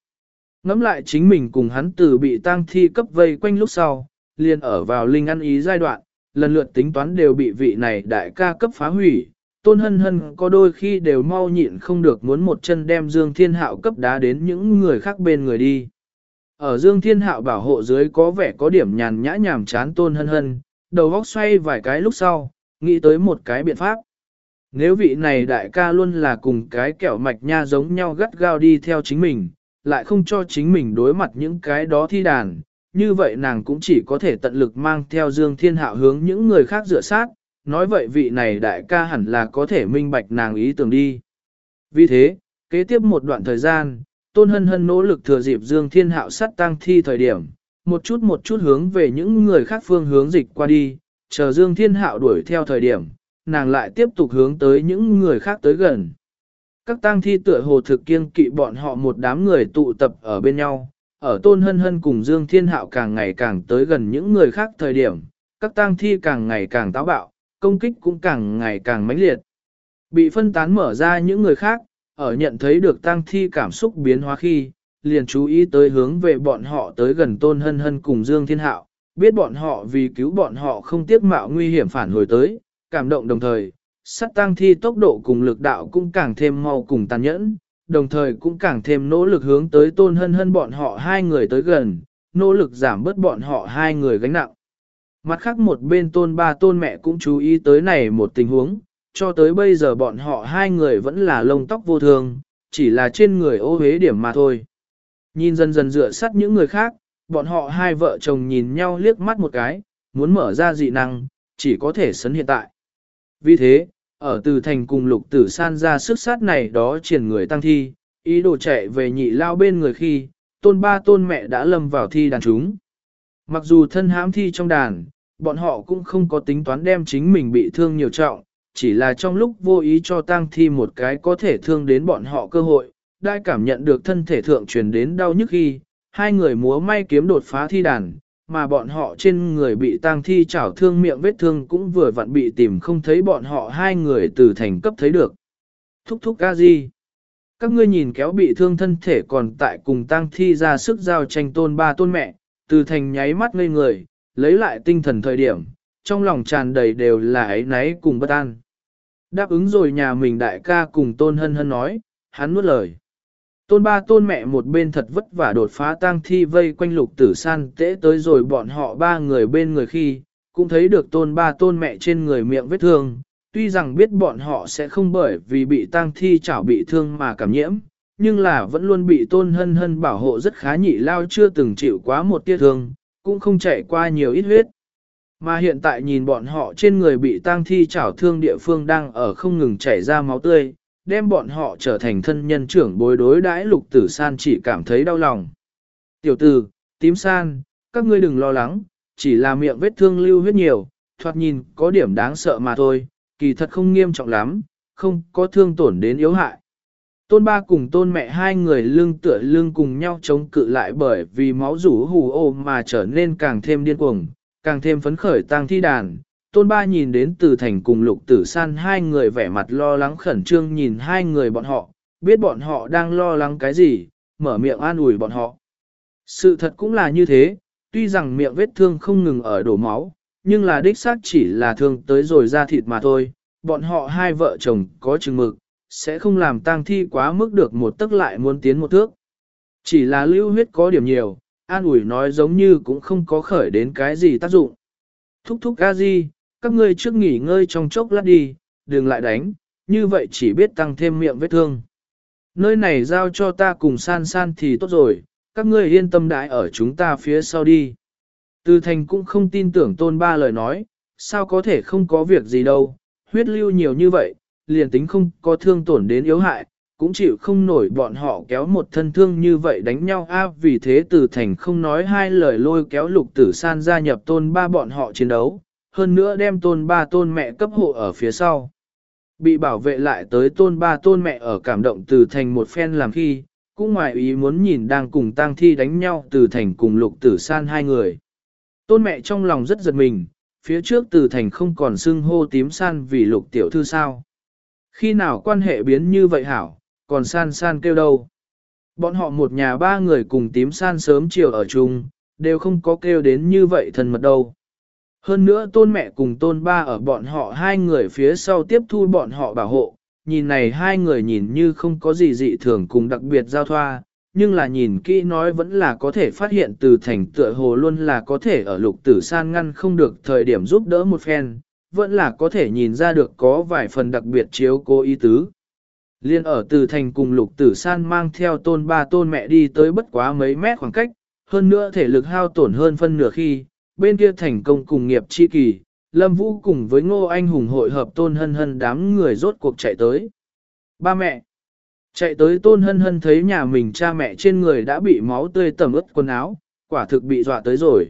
Ngắm lại chính mình cùng hắn từ bị tang thi cấp vây quanh lúc sau, liền ở vào linh ăn ý giai đoạn, lần lượt tính toán đều bị vị này đại ca cấp phá hủy, tôn hân hân có đôi khi đều mau nhịn không được muốn một chân đem Dương Thiên Hạo cấp đá đến những người khác bên người đi. Ở Dương Thiên Hạo bảo hộ dưới có vẻ có điểm nhàn nhã nhảm chán tôn hân hân, đầu góc xoay vài cái lúc sau, nghĩ tới một cái biện pháp. Nếu vị này đại ca luôn là cùng cái kẹo mạch nha giống nhau gắt gao đi theo chính mình, lại không cho chính mình đối mặt những cái đó thi đàn, như vậy nàng cũng chỉ có thể tận lực mang theo Dương Thiên Hạo hướng những người khác dựa sát, nói vậy vị này đại ca hẳn là có thể minh bạch nàng ý tưởng đi. Vì thế, kế tiếp một đoạn thời gian, Tôn Hân Hân nỗ lực thừa dịp Dương Thiên Hạo sát tăng thi thời điểm, một chút một chút hướng về những người khác phương hướng dịch qua đi, chờ Dương Thiên Hạo đuổi theo thời điểm, nàng lại tiếp tục hướng tới những người khác tới gần. Các tang thi tựa hồ thực kiêng kỵ bọn họ một đám người tụ tập ở bên nhau, ở Tôn Hân Hân cùng Dương Thiên Hạo càng ngày càng tới gần những người khác thời điểm, các tang thi càng ngày càng táo bạo, công kích cũng càng ngày càng mãnh liệt. Bị phân tán mở ra những người khác, ở nhận thấy được tăng thi cảm xúc biến hóa khi, liền chú ý tới hướng về bọn họ tới gần tôn hân hân cùng Dương Thiên Hạo, biết bọn họ vì cứu bọn họ không tiếc mạo nguy hiểm phản hồi tới, cảm động đồng thời, sát tăng thi tốc độ cùng lực đạo cũng càng thêm mau cùng tàn nhẫn, đồng thời cũng càng thêm nỗ lực hướng tới tôn hân hân bọn họ hai người tới gần, nỗ lực giảm bớt bọn họ hai người gánh nặng. Mặt khác một bên tôn ba tôn mẹ cũng chú ý tới này một tình huống, cho tới bây giờ bọn họ hai người vẫn là lông tóc vô thường, chỉ là trên người ô hế điểm mà thôi. Nhìn dần dần dựa sát những người khác, bọn họ hai vợ chồng nhìn nhau liếc mắt một cái, muốn mở ra dị năng, chỉ có thể sấn hiện tại. Vì thế, ở từ thành cùng lục tử san ra sức sát này đó triển người tăng thi, ý đồ chạy về nhị lao bên người khi, tôn ba tôn mẹ đã lâm vào thi đàn chúng. Mặc dù thân hãm thi trong đàn, bọn họ cũng không có tính toán đem chính mình bị thương nhiều trọng, chỉ là trong lúc vô ý cho tang thi một cái có thể thương đến bọn họ cơ hội, đai cảm nhận được thân thể thượng truyền đến đau nhức khi, hai người múa may kiếm đột phá thi đàn, mà bọn họ trên người bị tang thi chảo thương miệng vết thương cũng vừa vặn bị tìm không thấy bọn họ hai người từ thành cấp thấy được. thúc thúc ca gì. Các ngươi nhìn kéo bị thương thân thể còn tại cùng tang thi ra sức giao tranh tôn ba tôn mẹ, từ thành nháy mắt ngây người, lấy lại tinh thần thời điểm, trong lòng tràn đầy đều là ấy náy cùng bất an. Đáp ứng rồi nhà mình đại ca cùng tôn hân hân nói, hắn nuốt lời. Tôn ba tôn mẹ một bên thật vất vả đột phá tang thi vây quanh lục tử san tễ tới rồi bọn họ ba người bên người khi, cũng thấy được tôn ba tôn mẹ trên người miệng vết thương, tuy rằng biết bọn họ sẽ không bởi vì bị tang thi chảo bị thương mà cảm nhiễm, nhưng là vẫn luôn bị tôn hân hân bảo hộ rất khá nhị lao chưa từng chịu quá một tia thương, cũng không chạy qua nhiều ít huyết. Mà hiện tại nhìn bọn họ trên người bị tang thi chảo thương địa phương đang ở không ngừng chảy ra máu tươi, đem bọn họ trở thành thân nhân trưởng bối đối đãi lục tử san chỉ cảm thấy đau lòng. Tiểu tử, tím san, các ngươi đừng lo lắng, chỉ là miệng vết thương lưu huyết nhiều, thoạt nhìn có điểm đáng sợ mà thôi, kỳ thật không nghiêm trọng lắm, không có thương tổn đến yếu hại. Tôn ba cùng tôn mẹ hai người lưng tựa lưng cùng nhau chống cự lại bởi vì máu rủ hù ô mà trở nên càng thêm điên cuồng, càng thêm phấn khởi tăng thi đàn. Tôn ba nhìn đến từ thành cùng lục tử san hai người vẻ mặt lo lắng khẩn trương nhìn hai người bọn họ, biết bọn họ đang lo lắng cái gì, mở miệng an ủi bọn họ. Sự thật cũng là như thế, tuy rằng miệng vết thương không ngừng ở đổ máu, nhưng là đích xác chỉ là thương tới rồi ra thịt mà thôi, bọn họ hai vợ chồng có chừng mực, sẽ không làm tang thi quá mức được một tức lại muốn tiến một thước. Chỉ là lưu huyết có điểm nhiều, an ủi nói giống như cũng không có khởi đến cái gì tác dụng. Thúc thúc a di, các ngươi trước nghỉ ngơi trong chốc lát đi, đừng lại đánh, như vậy chỉ biết tăng thêm miệng vết thương. Nơi này giao cho ta cùng san san thì tốt rồi, các ngươi yên tâm đãi ở chúng ta phía sau đi. Từ thành cũng không tin tưởng tôn ba lời nói, sao có thể không có việc gì đâu, huyết lưu nhiều như vậy, liền tính không có thương tổn đến yếu hại, cũng chịu không nổi bọn họ kéo một thân thương như vậy đánh nhau a vì thế từ thành không nói hai lời lôi kéo lục tử san gia nhập tôn ba bọn họ chiến đấu, hơn nữa đem tôn ba tôn mẹ cấp hộ ở phía sau. Bị bảo vệ lại tới tôn ba tôn mẹ ở cảm động từ thành một phen làm khi, cũng ngoài ý muốn nhìn đang cùng tang thi đánh nhau từ thành cùng lục tử san hai người. Tôn mẹ trong lòng rất giật mình, phía trước từ thành không còn xưng hô tím san vì lục tiểu thư sao. Khi nào quan hệ biến như vậy hảo, còn san san kêu đâu. Bọn họ một nhà ba người cùng tím san sớm chiều ở chung, đều không có kêu đến như vậy thân mật đâu. Hơn nữa tôn mẹ cùng tôn ba ở bọn họ hai người phía sau tiếp thu bọn họ bảo hộ, nhìn này hai người nhìn như không có gì dị thường cùng đặc biệt giao thoa, nhưng là nhìn kỹ nói vẫn là có thể phát hiện từ thành tựa hồ luôn là có thể ở lục tử san ngăn không được thời điểm giúp đỡ một phen, vẫn là có thể nhìn ra được có vài phần đặc biệt chiếu cố ý tứ. Liên ở từ thành cùng lục tử san mang theo tôn ba tôn mẹ đi tới bất quá mấy mét khoảng cách, hơn nữa thể lực hao tổn hơn phân nửa khi, bên kia thành công cùng nghiệp chi kỳ, Lâm Vũ cùng với Ngô Anh Hùng hội hợp tôn hân hân đám người rốt cuộc chạy tới. Ba mẹ! Chạy tới tôn hân hân thấy nhà mình cha mẹ trên người đã bị máu tươi tẩm ướt quần áo, quả thực bị dọa tới rồi.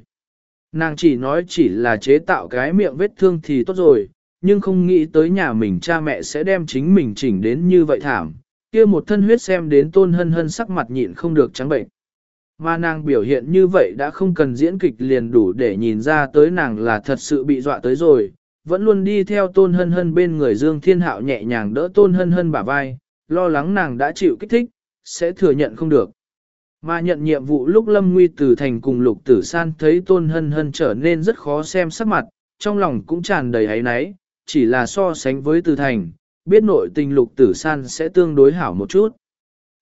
Nàng chỉ nói chỉ là chế tạo cái miệng vết thương thì tốt rồi, nhưng không nghĩ tới nhà mình cha mẹ sẽ đem chính mình chỉnh đến như vậy thảm. kia một thân huyết xem đến tôn hân hân sắc mặt nhịn không được trắng bệnh. Mà nàng biểu hiện như vậy đã không cần diễn kịch liền đủ để nhìn ra tới nàng là thật sự bị dọa tới rồi, vẫn luôn đi theo tôn hân hân bên người Dương Thiên Hạo nhẹ nhàng đỡ tôn hân hân bả vai, lo lắng nàng đã chịu kích thích, sẽ thừa nhận không được. Mà nhận nhiệm vụ lúc Lâm Nguy Tử Thành cùng Lục Tử San thấy Tôn Hân Hân trở nên rất khó xem sắc mặt, trong lòng cũng tràn đầy ấy náy, chỉ là so sánh với Tử Thành, biết nội tình Lục Tử San sẽ tương đối hảo một chút.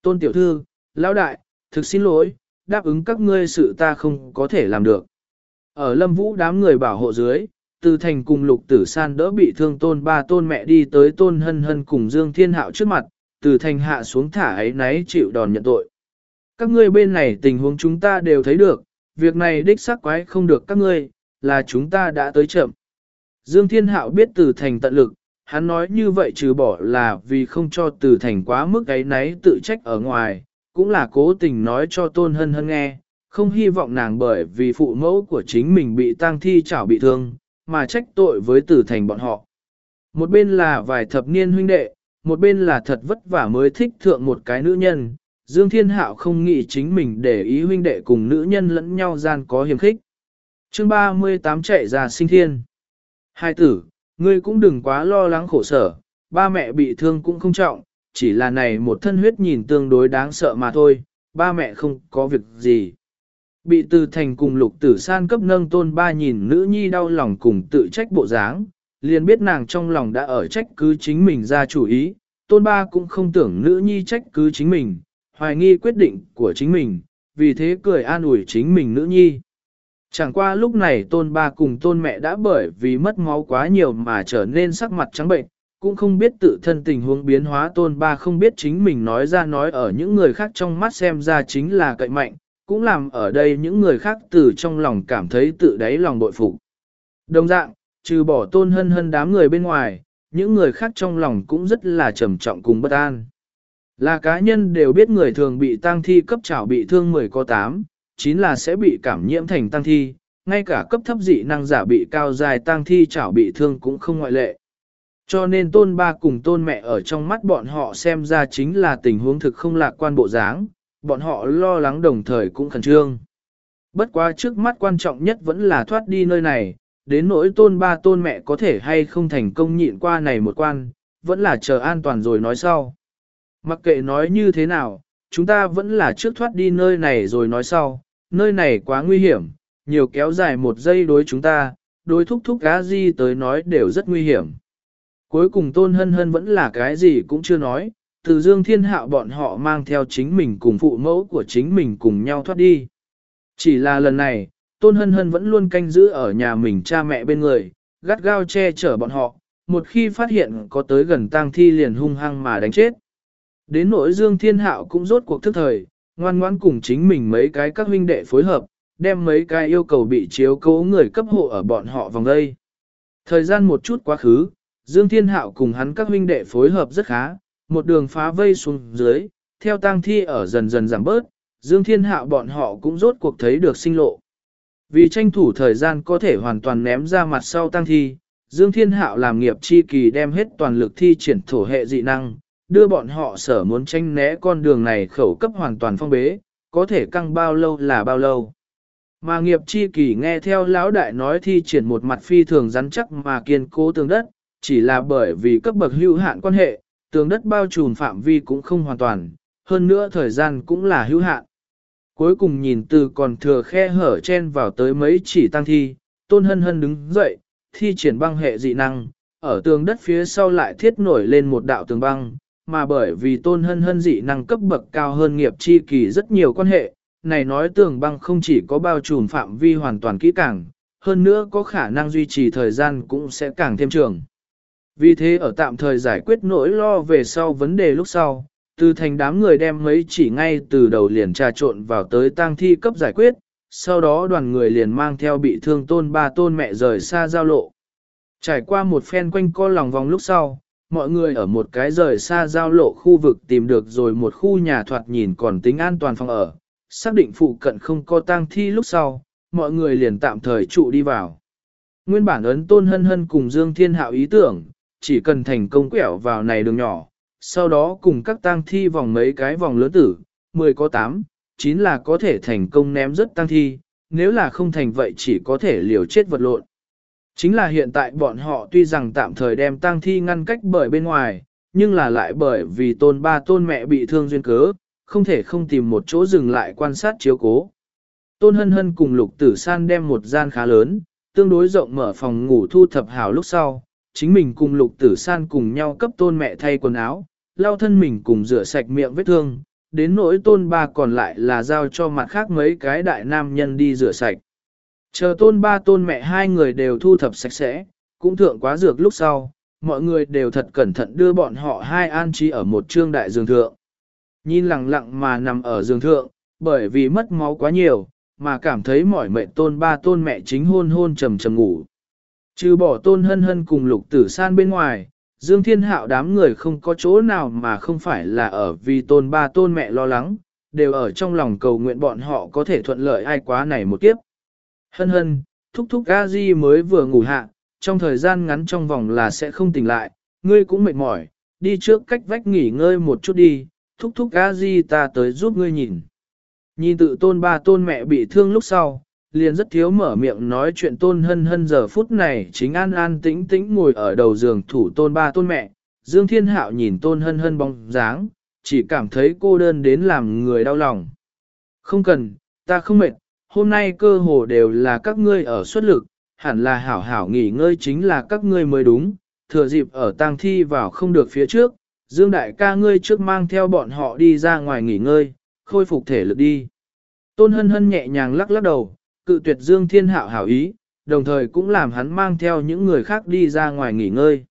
Tôn Tiểu Thư, Lão Đại, thực xin lỗi, đáp ứng các ngươi sự ta không có thể làm được. Ở Lâm Vũ đám người bảo hộ dưới, Từ Thành cùng Lục Tử San đỡ bị thương Tôn ba Tôn mẹ đi tới Tôn Hân Hân cùng Dương Thiên Hạo trước mặt, Từ Thành hạ xuống thả ấy náy chịu đòn nhận tội các ngươi bên này tình huống chúng ta đều thấy được, việc này đích xác quái không được các ngươi, là chúng ta đã tới chậm. Dương Thiên Hạo biết từ thành tận lực, hắn nói như vậy trừ bỏ là vì không cho từ thành quá mức ấy náy tự trách ở ngoài, cũng là cố tình nói cho tôn hân hân nghe, không hy vọng nàng bởi vì phụ mẫu của chính mình bị tang thi chảo bị thương, mà trách tội với từ thành bọn họ. Một bên là vài thập niên huynh đệ, một bên là thật vất vả mới thích thượng một cái nữ nhân, Dương Thiên Hạo không nghĩ chính mình để ý huynh đệ cùng nữ nhân lẫn nhau gian có hiểm khích. Chương 38 chạy ra sinh thiên. Hai tử, ngươi cũng đừng quá lo lắng khổ sở, ba mẹ bị thương cũng không trọng, chỉ là này một thân huyết nhìn tương đối đáng sợ mà thôi, ba mẹ không có việc gì. Bị từ thành cùng lục tử san cấp nâng tôn ba nhìn nữ nhi đau lòng cùng tự trách bộ dáng, liền biết nàng trong lòng đã ở trách cứ chính mình ra chủ ý, tôn ba cũng không tưởng nữ nhi trách cứ chính mình, hoài nghi quyết định của chính mình, vì thế cười an ủi chính mình nữ nhi. Chẳng qua lúc này tôn ba cùng tôn mẹ đã bởi vì mất máu quá nhiều mà trở nên sắc mặt trắng bệnh, cũng không biết tự thân tình huống biến hóa tôn ba không biết chính mình nói ra nói ở những người khác trong mắt xem ra chính là cậy mạnh, cũng làm ở đây những người khác từ trong lòng cảm thấy tự đáy lòng bội phục. Đồng dạng, trừ bỏ tôn hân hân đám người bên ngoài, những người khác trong lòng cũng rất là trầm trọng cùng bất an. Là cá nhân đều biết người thường bị tang thi cấp trảo bị thương 10 có 8, chính là sẽ bị cảm nhiễm thành tang thi, ngay cả cấp thấp dị năng giả bị cao dài tang thi trảo bị thương cũng không ngoại lệ. Cho nên tôn ba cùng tôn mẹ ở trong mắt bọn họ xem ra chính là tình huống thực không lạc quan bộ dáng, bọn họ lo lắng đồng thời cũng khẩn trương. Bất quá trước mắt quan trọng nhất vẫn là thoát đi nơi này, đến nỗi tôn ba tôn mẹ có thể hay không thành công nhịn qua này một quan, vẫn là chờ an toàn rồi nói sau. Mặc kệ nói như thế nào, chúng ta vẫn là trước thoát đi nơi này rồi nói sau, nơi này quá nguy hiểm, nhiều kéo dài một giây đối chúng ta, đối thúc thúc cá di tới nói đều rất nguy hiểm. Cuối cùng tôn hân hân vẫn là cái gì cũng chưa nói, từ dương thiên hạo bọn họ mang theo chính mình cùng phụ mẫu của chính mình cùng nhau thoát đi. Chỉ là lần này, tôn hân hân vẫn luôn canh giữ ở nhà mình cha mẹ bên người, gắt gao che chở bọn họ, một khi phát hiện có tới gần tang thi liền hung hăng mà đánh chết. Đến nỗi Dương Thiên Hạo cũng rốt cuộc thức thời, ngoan ngoãn cùng chính mình mấy cái các huynh đệ phối hợp, đem mấy cái yêu cầu bị chiếu cố người cấp hộ ở bọn họ vòng đây. Thời gian một chút quá khứ, Dương Thiên Hạo cùng hắn các huynh đệ phối hợp rất khá, một đường phá vây xuống dưới, theo tang thi ở dần dần giảm bớt, Dương Thiên Hạo bọn họ cũng rốt cuộc thấy được sinh lộ. Vì tranh thủ thời gian có thể hoàn toàn ném ra mặt sau tang thi, Dương Thiên Hạo làm nghiệp chi kỳ đem hết toàn lực thi triển thổ hệ dị năng, đưa bọn họ sở muốn tranh né con đường này khẩu cấp hoàn toàn phong bế, có thể căng bao lâu là bao lâu. Mà nghiệp chi kỳ nghe theo lão đại nói thi triển một mặt phi thường rắn chắc mà kiên cố tường đất, chỉ là bởi vì cấp bậc hữu hạn quan hệ, tường đất bao trùm phạm vi cũng không hoàn toàn, hơn nữa thời gian cũng là hữu hạn. Cuối cùng nhìn từ còn thừa khe hở chen vào tới mấy chỉ tăng thi, tôn hân hân đứng dậy, thi triển băng hệ dị năng, ở tường đất phía sau lại thiết nổi lên một đạo tường băng, mà bởi vì tôn hân hân dị năng cấp bậc cao hơn nghiệp chi kỳ rất nhiều quan hệ, này nói tường băng không chỉ có bao trùm phạm vi hoàn toàn kỹ càng, hơn nữa có khả năng duy trì thời gian cũng sẽ càng thêm trường. Vì thế ở tạm thời giải quyết nỗi lo về sau vấn đề lúc sau, từ thành đám người đem mấy chỉ ngay từ đầu liền trà trộn vào tới tang thi cấp giải quyết, sau đó đoàn người liền mang theo bị thương tôn ba tôn mẹ rời xa giao lộ. Trải qua một phen quanh co lòng vòng lúc sau, mọi người ở một cái rời xa giao lộ khu vực tìm được rồi một khu nhà thoạt nhìn còn tính an toàn phòng ở, xác định phụ cận không có tang thi lúc sau, mọi người liền tạm thời trụ đi vào. Nguyên bản ấn tôn hân hân cùng Dương Thiên Hạo ý tưởng, chỉ cần thành công quẹo vào này đường nhỏ, sau đó cùng các tang thi vòng mấy cái vòng lớn tử, 10 có 8, 9 là có thể thành công ném rất tang thi, nếu là không thành vậy chỉ có thể liều chết vật lộn. Chính là hiện tại bọn họ tuy rằng tạm thời đem tang thi ngăn cách bởi bên ngoài, nhưng là lại bởi vì tôn ba tôn mẹ bị thương duyên cớ, không thể không tìm một chỗ dừng lại quan sát chiếu cố. Tôn hân hân cùng lục tử san đem một gian khá lớn, tương đối rộng mở phòng ngủ thu thập hào lúc sau, chính mình cùng lục tử san cùng nhau cấp tôn mẹ thay quần áo, lau thân mình cùng rửa sạch miệng vết thương, đến nỗi tôn ba còn lại là giao cho mặt khác mấy cái đại nam nhân đi rửa sạch. Chờ tôn ba tôn mẹ hai người đều thu thập sạch sẽ, cũng thượng quá dược lúc sau, mọi người đều thật cẩn thận đưa bọn họ hai an trí ở một trương đại giường thượng. Nhìn lặng lặng mà nằm ở giường thượng, bởi vì mất máu quá nhiều, mà cảm thấy mỏi mệt tôn ba tôn mẹ chính hôn hôn trầm trầm ngủ. Trừ bỏ tôn hân hân cùng lục tử san bên ngoài, Dương Thiên Hạo đám người không có chỗ nào mà không phải là ở vì tôn ba tôn mẹ lo lắng, đều ở trong lòng cầu nguyện bọn họ có thể thuận lợi ai quá này một kiếp. Hân hân, thúc thúc a di mới vừa ngủ hạ, trong thời gian ngắn trong vòng là sẽ không tỉnh lại, ngươi cũng mệt mỏi, đi trước cách vách nghỉ ngơi một chút đi, thúc thúc a di ta tới giúp ngươi nhìn. Nhìn tự tôn ba tôn mẹ bị thương lúc sau, liền rất thiếu mở miệng nói chuyện tôn hân hân giờ phút này chính an an tĩnh tĩnh ngồi ở đầu giường thủ tôn ba tôn mẹ, Dương Thiên Hạo nhìn tôn hân hân bóng dáng, chỉ cảm thấy cô đơn đến làm người đau lòng. Không cần, ta không mệt, hôm nay cơ hồ đều là các ngươi ở xuất lực, hẳn là hảo hảo nghỉ ngơi chính là các ngươi mới đúng, thừa dịp ở tang thi vào không được phía trước, Dương đại ca ngươi trước mang theo bọn họ đi ra ngoài nghỉ ngơi, khôi phục thể lực đi. Tôn hân hân nhẹ nhàng lắc lắc đầu, cự tuyệt Dương Thiên Hạo hảo ý, đồng thời cũng làm hắn mang theo những người khác đi ra ngoài nghỉ ngơi.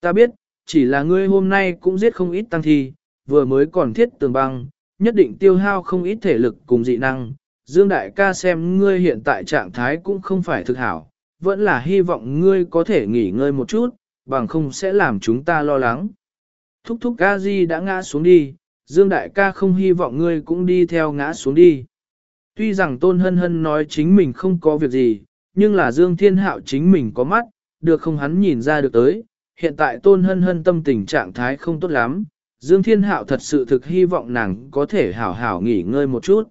Ta biết, chỉ là ngươi hôm nay cũng giết không ít tăng thi, vừa mới còn thiết tường băng, nhất định tiêu hao không ít thể lực cùng dị năng. Dương đại ca xem ngươi hiện tại trạng thái cũng không phải thực hảo, vẫn là hy vọng ngươi có thể nghỉ ngơi một chút, bằng không sẽ làm chúng ta lo lắng. Thúc thúc ca di đã ngã xuống đi, Dương đại ca không hy vọng ngươi cũng đi theo ngã xuống đi. Tuy rằng Tôn Hân Hân nói chính mình không có việc gì, nhưng là Dương Thiên Hạo chính mình có mắt, được không hắn nhìn ra được tới. Hiện tại Tôn Hân Hân tâm tình trạng thái không tốt lắm, Dương Thiên Hạo thật sự thực hy vọng nàng có thể hảo hảo nghỉ ngơi một chút.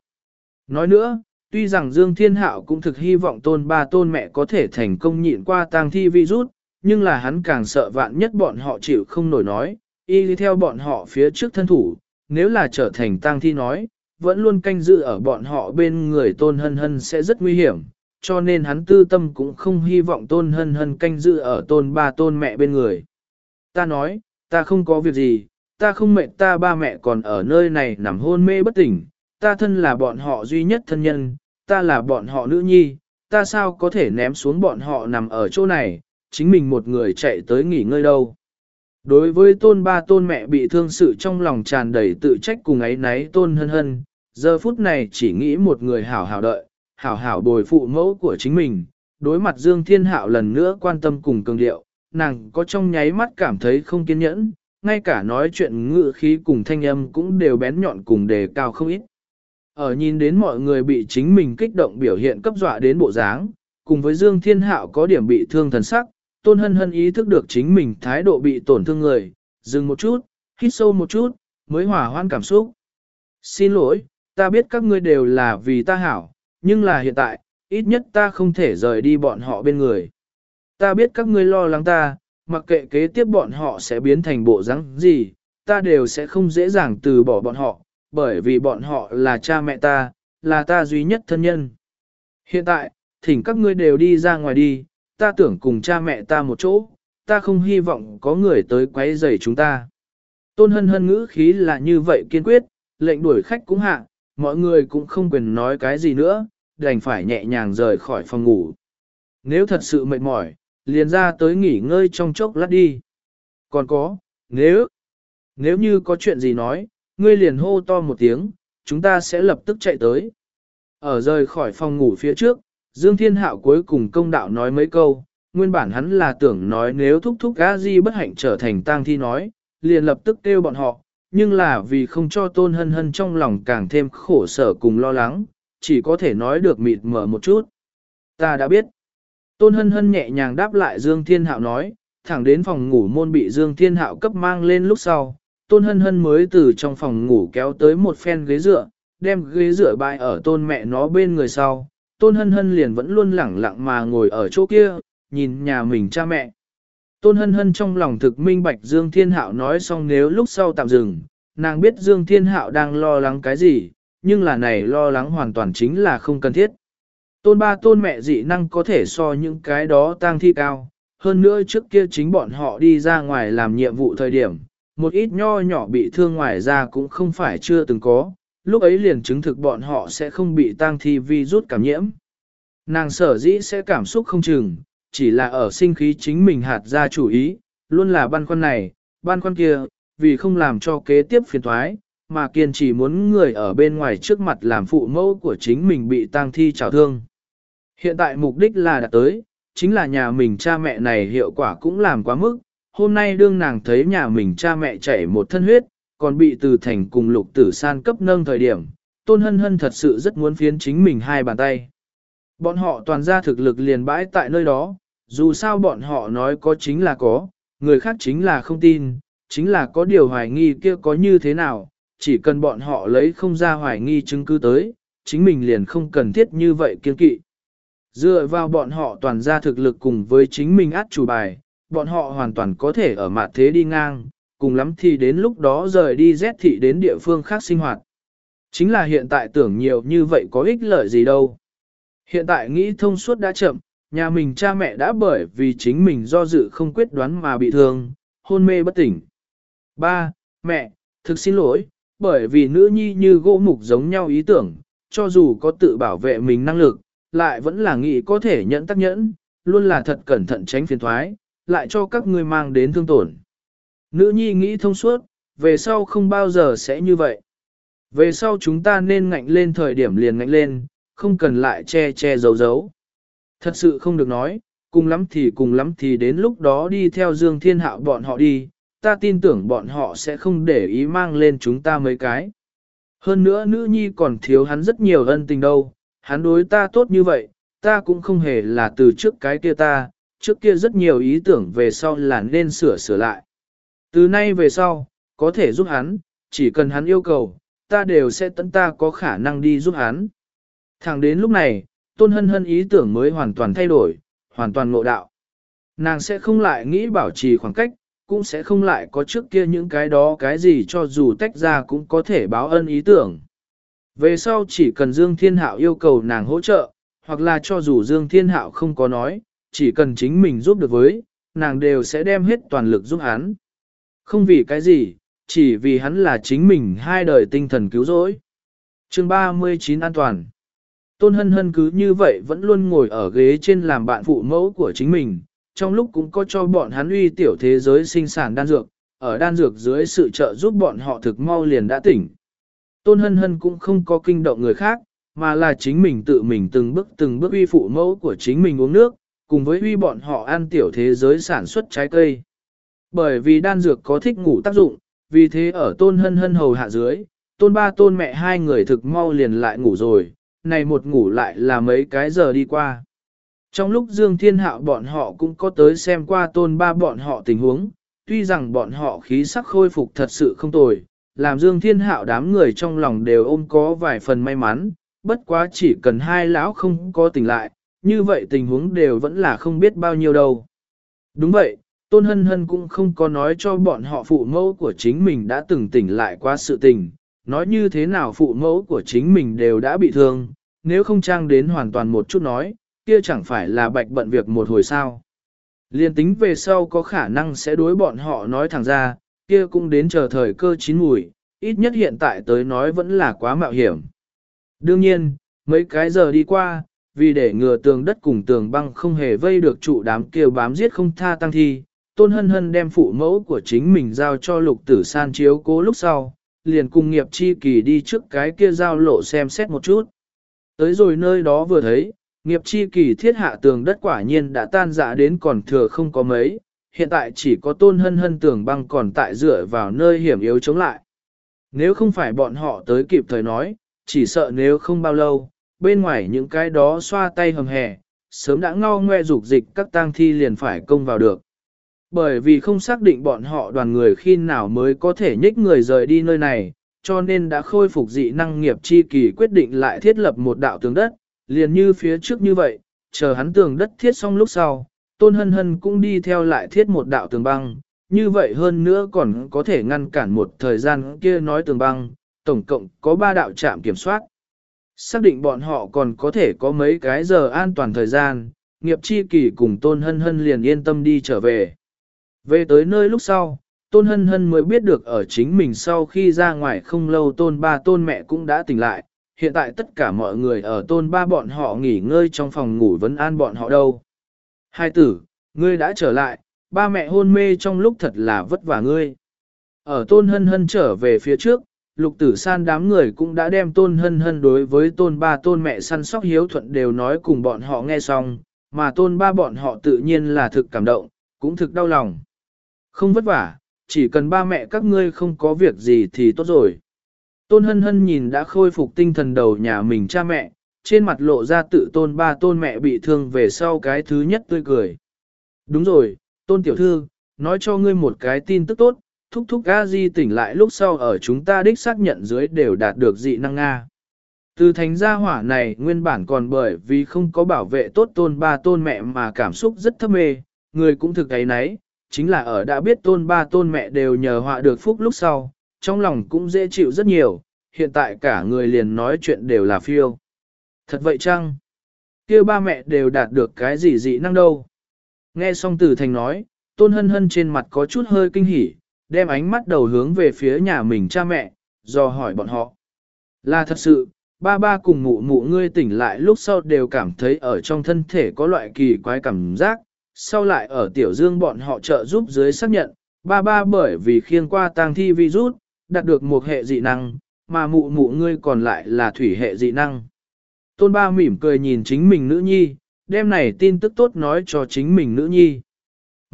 Nói nữa, tuy rằng Dương Thiên Hạo cũng thực hy vọng Tôn ba Tôn mẹ có thể thành công nhịn qua tang thi virus, nhưng là hắn càng sợ vạn nhất bọn họ chịu không nổi nói, y đi theo bọn họ phía trước thân thủ, nếu là trở thành tang thi nói, vẫn luôn canh giữ ở bọn họ bên người tôn hân hân sẽ rất nguy hiểm, cho nên hắn tư tâm cũng không hy vọng tôn hân hân canh giữ ở tôn ba tôn mẹ bên người. Ta nói, ta không có việc gì, ta không mệt ta ba mẹ còn ở nơi này nằm hôn mê bất tỉnh, ta thân là bọn họ duy nhất thân nhân, ta là bọn họ nữ nhi, ta sao có thể ném xuống bọn họ nằm ở chỗ này, chính mình một người chạy tới nghỉ ngơi đâu. Đối với tôn ba tôn mẹ bị thương sự trong lòng tràn đầy tự trách cùng ấy náy tôn hân hân, giờ phút này chỉ nghĩ một người hảo hảo đợi, hảo hảo bồi phụ mẫu của chính mình, đối mặt Dương Thiên Hạo lần nữa quan tâm cùng cường điệu, nàng có trong nháy mắt cảm thấy không kiên nhẫn, ngay cả nói chuyện ngự khí cùng thanh âm cũng đều bén nhọn cùng đề cao không ít. Ở nhìn đến mọi người bị chính mình kích động biểu hiện cấp dọa đến bộ dáng, cùng với Dương Thiên Hạo có điểm bị thương thần sắc, Tôn Hân Hân ý thức được chính mình thái độ bị tổn thương người, dừng một chút, hít sâu một chút, mới hòa hoan cảm xúc. Xin lỗi, ta biết các ngươi đều là vì ta hảo, nhưng là hiện tại, ít nhất ta không thể rời đi bọn họ bên người. Ta biết các ngươi lo lắng ta, mặc kệ kế tiếp bọn họ sẽ biến thành bộ rắn gì, ta đều sẽ không dễ dàng từ bỏ bọn họ, bởi vì bọn họ là cha mẹ ta, là ta duy nhất thân nhân. Hiện tại, thỉnh các ngươi đều đi ra ngoài đi, ta tưởng cùng cha mẹ ta một chỗ, ta không hy vọng có người tới quấy rầy chúng ta. Tôn hân hân ngữ khí là như vậy kiên quyết, lệnh đuổi khách cũng hạ, mọi người cũng không quyền nói cái gì nữa, đành phải nhẹ nhàng rời khỏi phòng ngủ. Nếu thật sự mệt mỏi, liền ra tới nghỉ ngơi trong chốc lát đi. Còn có, nếu, nếu như có chuyện gì nói, ngươi liền hô to một tiếng, chúng ta sẽ lập tức chạy tới. Ở rời khỏi phòng ngủ phía trước, Dương Thiên Hạo cuối cùng công đạo nói mấy câu, nguyên bản hắn là tưởng nói nếu thúc thúc gã di bất hạnh trở thành tang thi nói, liền lập tức kêu bọn họ, nhưng là vì không cho tôn hân hân trong lòng càng thêm khổ sở cùng lo lắng, chỉ có thể nói được mịt mở một chút. Ta đã biết. Tôn hân hân nhẹ nhàng đáp lại Dương Thiên Hạo nói, thẳng đến phòng ngủ môn bị Dương Thiên Hạo cấp mang lên lúc sau, tôn hân hân mới từ trong phòng ngủ kéo tới một phen ghế dựa, đem ghế dựa bày ở tôn mẹ nó bên người sau. Tôn hân hân liền vẫn luôn lẳng lặng mà ngồi ở chỗ kia, nhìn nhà mình cha mẹ. Tôn hân hân trong lòng thực minh bạch Dương Thiên Hạo nói xong nếu lúc sau tạm dừng, nàng biết Dương Thiên Hạo đang lo lắng cái gì, nhưng là này lo lắng hoàn toàn chính là không cần thiết. Tôn ba tôn mẹ dị năng có thể so những cái đó tăng thi cao, hơn nữa trước kia chính bọn họ đi ra ngoài làm nhiệm vụ thời điểm, một ít nho nhỏ bị thương ngoài ra cũng không phải chưa từng có, lúc ấy liền chứng thực bọn họ sẽ không bị tang thi vi rút cảm nhiễm. Nàng sở dĩ sẽ cảm xúc không chừng, chỉ là ở sinh khí chính mình hạt ra chủ ý, luôn là băn khoăn này, băn khoăn kia, vì không làm cho kế tiếp phiền thoái, mà kiên trì muốn người ở bên ngoài trước mặt làm phụ mẫu của chính mình bị tang thi trào thương. Hiện tại mục đích là đạt tới, chính là nhà mình cha mẹ này hiệu quả cũng làm quá mức, hôm nay đương nàng thấy nhà mình cha mẹ chảy một thân huyết, còn bị từ thành cùng lục tử san cấp nâng thời điểm, tôn hân hân thật sự rất muốn phiến chính mình hai bàn tay. Bọn họ toàn ra thực lực liền bãi tại nơi đó, dù sao bọn họ nói có chính là có, người khác chính là không tin, chính là có điều hoài nghi kia có như thế nào, chỉ cần bọn họ lấy không ra hoài nghi chứng cứ tới, chính mình liền không cần thiết như vậy kiên kỵ. Dựa vào bọn họ toàn ra thực lực cùng với chính mình át chủ bài, bọn họ hoàn toàn có thể ở mặt thế đi ngang, cùng lắm thì đến lúc đó rời đi rét thị đến địa phương khác sinh hoạt. Chính là hiện tại tưởng nhiều như vậy có ích lợi gì đâu. Hiện tại nghĩ thông suốt đã chậm, nhà mình cha mẹ đã bởi vì chính mình do dự không quyết đoán mà bị thương, hôn mê bất tỉnh. Ba, mẹ, thực xin lỗi, bởi vì nữ nhi như gỗ mục giống nhau ý tưởng, cho dù có tự bảo vệ mình năng lực, lại vẫn là nghĩ có thể nhẫn tác nhẫn, luôn là thật cẩn thận tránh phiền thoái, lại cho các ngươi mang đến thương tổn. Nữ nhi nghĩ thông suốt, về sau không bao giờ sẽ như vậy. Về sau chúng ta nên ngạnh lên thời điểm liền ngạnh lên, không cần lại che che giấu giấu. Thật sự không được nói, cùng lắm thì cùng lắm thì đến lúc đó đi theo Dương Thiên Hạo bọn họ đi, ta tin tưởng bọn họ sẽ không để ý mang lên chúng ta mấy cái. Hơn nữa nữ nhi còn thiếu hắn rất nhiều ân tình đâu, hắn đối ta tốt như vậy, ta cũng không hề là từ trước cái kia ta, trước kia rất nhiều ý tưởng về sau là nên sửa sửa lại. Từ nay về sau, có thể giúp hắn, chỉ cần hắn yêu cầu, ta đều sẽ tận ta có khả năng đi giúp hắn. Thẳng đến lúc này, tôn hân hân ý tưởng mới hoàn toàn thay đổi, hoàn toàn ngộ đạo. Nàng sẽ không lại nghĩ bảo trì khoảng cách, cũng sẽ không lại có trước kia những cái đó cái gì cho dù tách ra cũng có thể báo ân ý tưởng. Về sau chỉ cần Dương Thiên Hạo yêu cầu nàng hỗ trợ, hoặc là cho dù Dương Thiên Hạo không có nói, chỉ cần chính mình giúp được với, nàng đều sẽ đem hết toàn lực giúp hắn. Không vì cái gì, chỉ vì hắn là chính mình hai đời tinh thần cứu rỗi. Chương 39 An toàn Tôn hân hân cứ như vậy vẫn luôn ngồi ở ghế trên làm bạn phụ mẫu của chính mình, trong lúc cũng có cho bọn hắn uy tiểu thế giới sinh sản đan dược, ở đan dược dưới sự trợ giúp bọn họ thực mau liền đã tỉnh. Tôn hân hân cũng không có kinh động người khác, mà là chính mình tự mình từng bước từng bước uy phụ mẫu của chính mình uống nước, cùng với uy bọn họ ăn tiểu thế giới sản xuất trái cây. Bởi vì đan dược có thích ngủ tác dụng, vì thế ở tôn hân hân hầu hạ dưới, tôn ba tôn mẹ hai người thực mau liền lại ngủ rồi, này một ngủ lại là mấy cái giờ đi qua. Trong lúc Dương Thiên Hạo bọn họ cũng có tới xem qua tôn ba bọn họ tình huống, tuy rằng bọn họ khí sắc khôi phục thật sự không tồi, làm Dương Thiên Hạo đám người trong lòng đều ôm có vài phần may mắn, bất quá chỉ cần hai lão không có tỉnh lại, như vậy tình huống đều vẫn là không biết bao nhiêu đâu. Đúng vậy, Tôn Hân Hân cũng không có nói cho bọn họ phụ mẫu của chính mình đã từng tỉnh lại qua sự tình, nói như thế nào phụ mẫu của chính mình đều đã bị thương, nếu không trang đến hoàn toàn một chút nói, kia chẳng phải là bạch bận việc một hồi sao. Liên tính về sau có khả năng sẽ đối bọn họ nói thẳng ra, kia cũng đến chờ thời cơ chín mùi, ít nhất hiện tại tới nói vẫn là quá mạo hiểm. Đương nhiên, mấy cái giờ đi qua, vì để ngừa tường đất cùng tường băng không hề vây được trụ đám kia bám giết không tha tăng thi, tôn hân hân đem phụ mẫu của chính mình giao cho lục tử san chiếu cố lúc sau, liền cùng nghiệp chi kỳ đi trước cái kia giao lộ xem xét một chút. Tới rồi nơi đó vừa thấy, nghiệp chi kỳ thiết hạ tường đất quả nhiên đã tan dạ đến còn thừa không có mấy, hiện tại chỉ có tôn hân hân tường băng còn tại dựa vào nơi hiểm yếu chống lại. Nếu không phải bọn họ tới kịp thời nói, chỉ sợ nếu không bao lâu, bên ngoài những cái đó xoa tay hầm hè, sớm đã ngao ngoe dục dịch các tang thi liền phải công vào được. Bởi vì không xác định bọn họ đoàn người khi nào mới có thể nhích người rời đi nơi này, cho nên đã khôi phục dị năng nghiệp chi kỳ quyết định lại thiết lập một đạo tường đất, liền như phía trước như vậy, chờ hắn tường đất thiết xong lúc sau, tôn hân hân cũng đi theo lại thiết một đạo tường băng, như vậy hơn nữa còn có thể ngăn cản một thời gian kia nói tường băng, tổng cộng có ba đạo trạm kiểm soát. Xác định bọn họ còn có thể có mấy cái giờ an toàn thời gian, nghiệp chi kỳ cùng tôn hân hân liền yên tâm đi trở về. Về tới nơi lúc sau, tôn hân hân mới biết được ở chính mình sau khi ra ngoài không lâu tôn ba tôn mẹ cũng đã tỉnh lại, hiện tại tất cả mọi người ở tôn ba bọn họ nghỉ ngơi trong phòng ngủ vẫn an bọn họ đâu. Hai tử, ngươi đã trở lại, ba mẹ hôn mê trong lúc thật là vất vả ngươi. Ở tôn hân hân trở về phía trước, lục tử san đám người cũng đã đem tôn hân hân đối với tôn ba tôn mẹ săn sóc hiếu thuận đều nói cùng bọn họ nghe xong, mà tôn ba bọn họ tự nhiên là thực cảm động, cũng thực đau lòng. Không vất vả, chỉ cần ba mẹ các ngươi không có việc gì thì tốt rồi. Tôn hân hân nhìn đã khôi phục tinh thần đầu nhà mình cha mẹ, trên mặt lộ ra tự tôn ba tôn mẹ bị thương về sau cái thứ nhất tươi cười. Đúng rồi, tôn tiểu thư, nói cho ngươi một cái tin tức tốt, thúc thúc a di tỉnh lại lúc sau ở chúng ta đích xác nhận dưới đều đạt được dị năng Nga. Từ thành gia hỏa này nguyên bản còn bởi vì không có bảo vệ tốt tôn ba tôn mẹ mà cảm xúc rất thấp mê, người cũng thực ấy nấy, chính là ở đã biết tôn ba tôn mẹ đều nhờ họa được phúc lúc sau, trong lòng cũng dễ chịu rất nhiều, hiện tại cả người liền nói chuyện đều là phiêu. Thật vậy chăng? kia ba mẹ đều đạt được cái gì dị năng đâu? Nghe xong từ thành nói, tôn hân hân trên mặt có chút hơi kinh hỉ, đem ánh mắt đầu hướng về phía nhà mình cha mẹ, do hỏi bọn họ. Là thật sự, ba ba cùng mụ mụ ngươi tỉnh lại lúc sau đều cảm thấy ở trong thân thể có loại kỳ quái cảm giác, sau lại ở tiểu dương bọn họ trợ giúp dưới xác nhận, ba ba bởi vì khiêng qua tang thi virus, đạt được một hệ dị năng, mà mụ mụ ngươi còn lại là thủy hệ dị năng. Tôn ba mỉm cười nhìn chính mình nữ nhi, đem này tin tức tốt nói cho chính mình nữ nhi.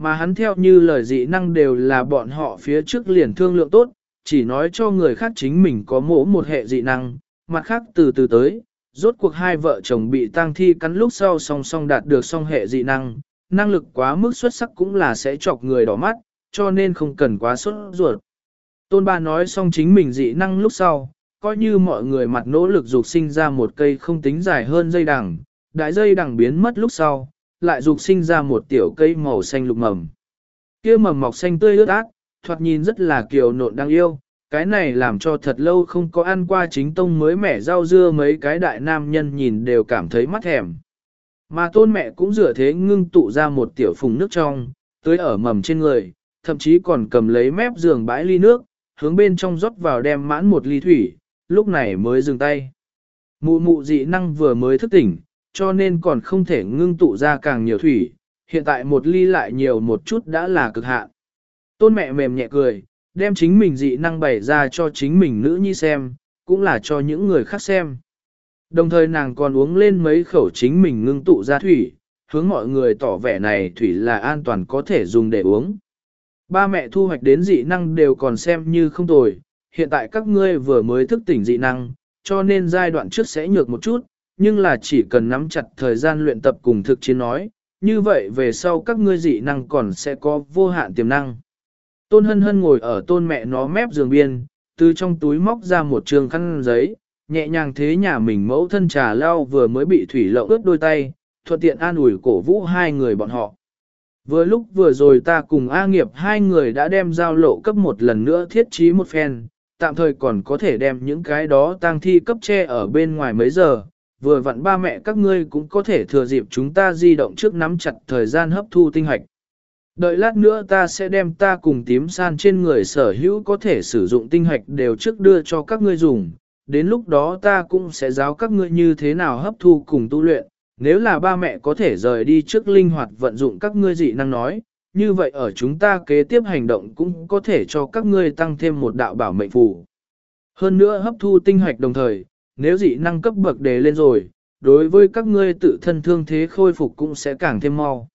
Mà hắn theo như lời dị năng đều là bọn họ phía trước liền thương lượng tốt, chỉ nói cho người khác chính mình có mỗ một hệ dị năng, mặt khác từ từ tới, rốt cuộc hai vợ chồng bị tang thi cắn lúc sau song song đạt được song hệ dị năng, năng lực quá mức xuất sắc cũng là sẽ chọc người đỏ mắt, cho nên không cần quá sốt ruột. Tôn ba nói xong chính mình dị năng lúc sau, coi như mọi người mặt nỗ lực dục sinh ra một cây không tính dài hơn dây đằng, đại dây đằng biến mất lúc sau, lại dục sinh ra một tiểu cây màu xanh lục mầm. Kia mầm mọc xanh tươi ướt át, thoạt nhìn rất là kiều nộn đáng yêu, cái này làm cho thật lâu không có ăn qua chính tông mới mẻ rau dưa mấy cái đại nam nhân nhìn đều cảm thấy mắt thèm. Mà tôn mẹ cũng rửa thế ngưng tụ ra một tiểu phùng nước trong, tưới ở mầm trên người, thậm chí còn cầm lấy mép giường bãi ly nước, hướng bên trong rót vào đem mãn một ly thủy, lúc này mới dừng tay. Mụ mụ dị năng vừa mới thức tỉnh, cho nên còn không thể ngưng tụ ra càng nhiều thủy, hiện tại một ly lại nhiều một chút đã là cực hạn. Tôn mẹ mềm nhẹ cười, đem chính mình dị năng bày ra cho chính mình nữ nhi xem, cũng là cho những người khác xem. Đồng thời nàng còn uống lên mấy khẩu chính mình ngưng tụ ra thủy, hướng mọi người tỏ vẻ này thủy là an toàn có thể dùng để uống. Ba mẹ thu hoạch đến dị năng đều còn xem như không tồi, hiện tại các ngươi vừa mới thức tỉnh dị năng, cho nên giai đoạn trước sẽ nhược một chút, nhưng là chỉ cần nắm chặt thời gian luyện tập cùng thực chiến nói, như vậy về sau các ngươi dị năng còn sẽ có vô hạn tiềm năng. Tôn hân hân ngồi ở tôn mẹ nó mép giường biên, từ trong túi móc ra một trường khăn giấy, nhẹ nhàng thế nhà mình mẫu thân trà lao vừa mới bị thủy lậu ướt đôi tay, thuận tiện an ủi cổ vũ hai người bọn họ. Vừa lúc vừa rồi ta cùng A nghiệp hai người đã đem giao lộ cấp một lần nữa thiết trí một phen, tạm thời còn có thể đem những cái đó tang thi cấp che ở bên ngoài mấy giờ, vừa vặn ba mẹ các ngươi cũng có thể thừa dịp chúng ta di động trước nắm chặt thời gian hấp thu tinh hạch. Đợi lát nữa ta sẽ đem ta cùng tím san trên người sở hữu có thể sử dụng tinh hạch đều trước đưa cho các ngươi dùng, đến lúc đó ta cũng sẽ giáo các ngươi như thế nào hấp thu cùng tu luyện, nếu là ba mẹ có thể rời đi trước linh hoạt vận dụng các ngươi dị năng nói, như vậy ở chúng ta kế tiếp hành động cũng có thể cho các ngươi tăng thêm một đạo bảo mệnh phù. Hơn nữa hấp thu tinh hạch đồng thời, nếu dị năng cấp bậc đề lên rồi, đối với các ngươi tự thân thương thế khôi phục cũng sẽ càng thêm mau.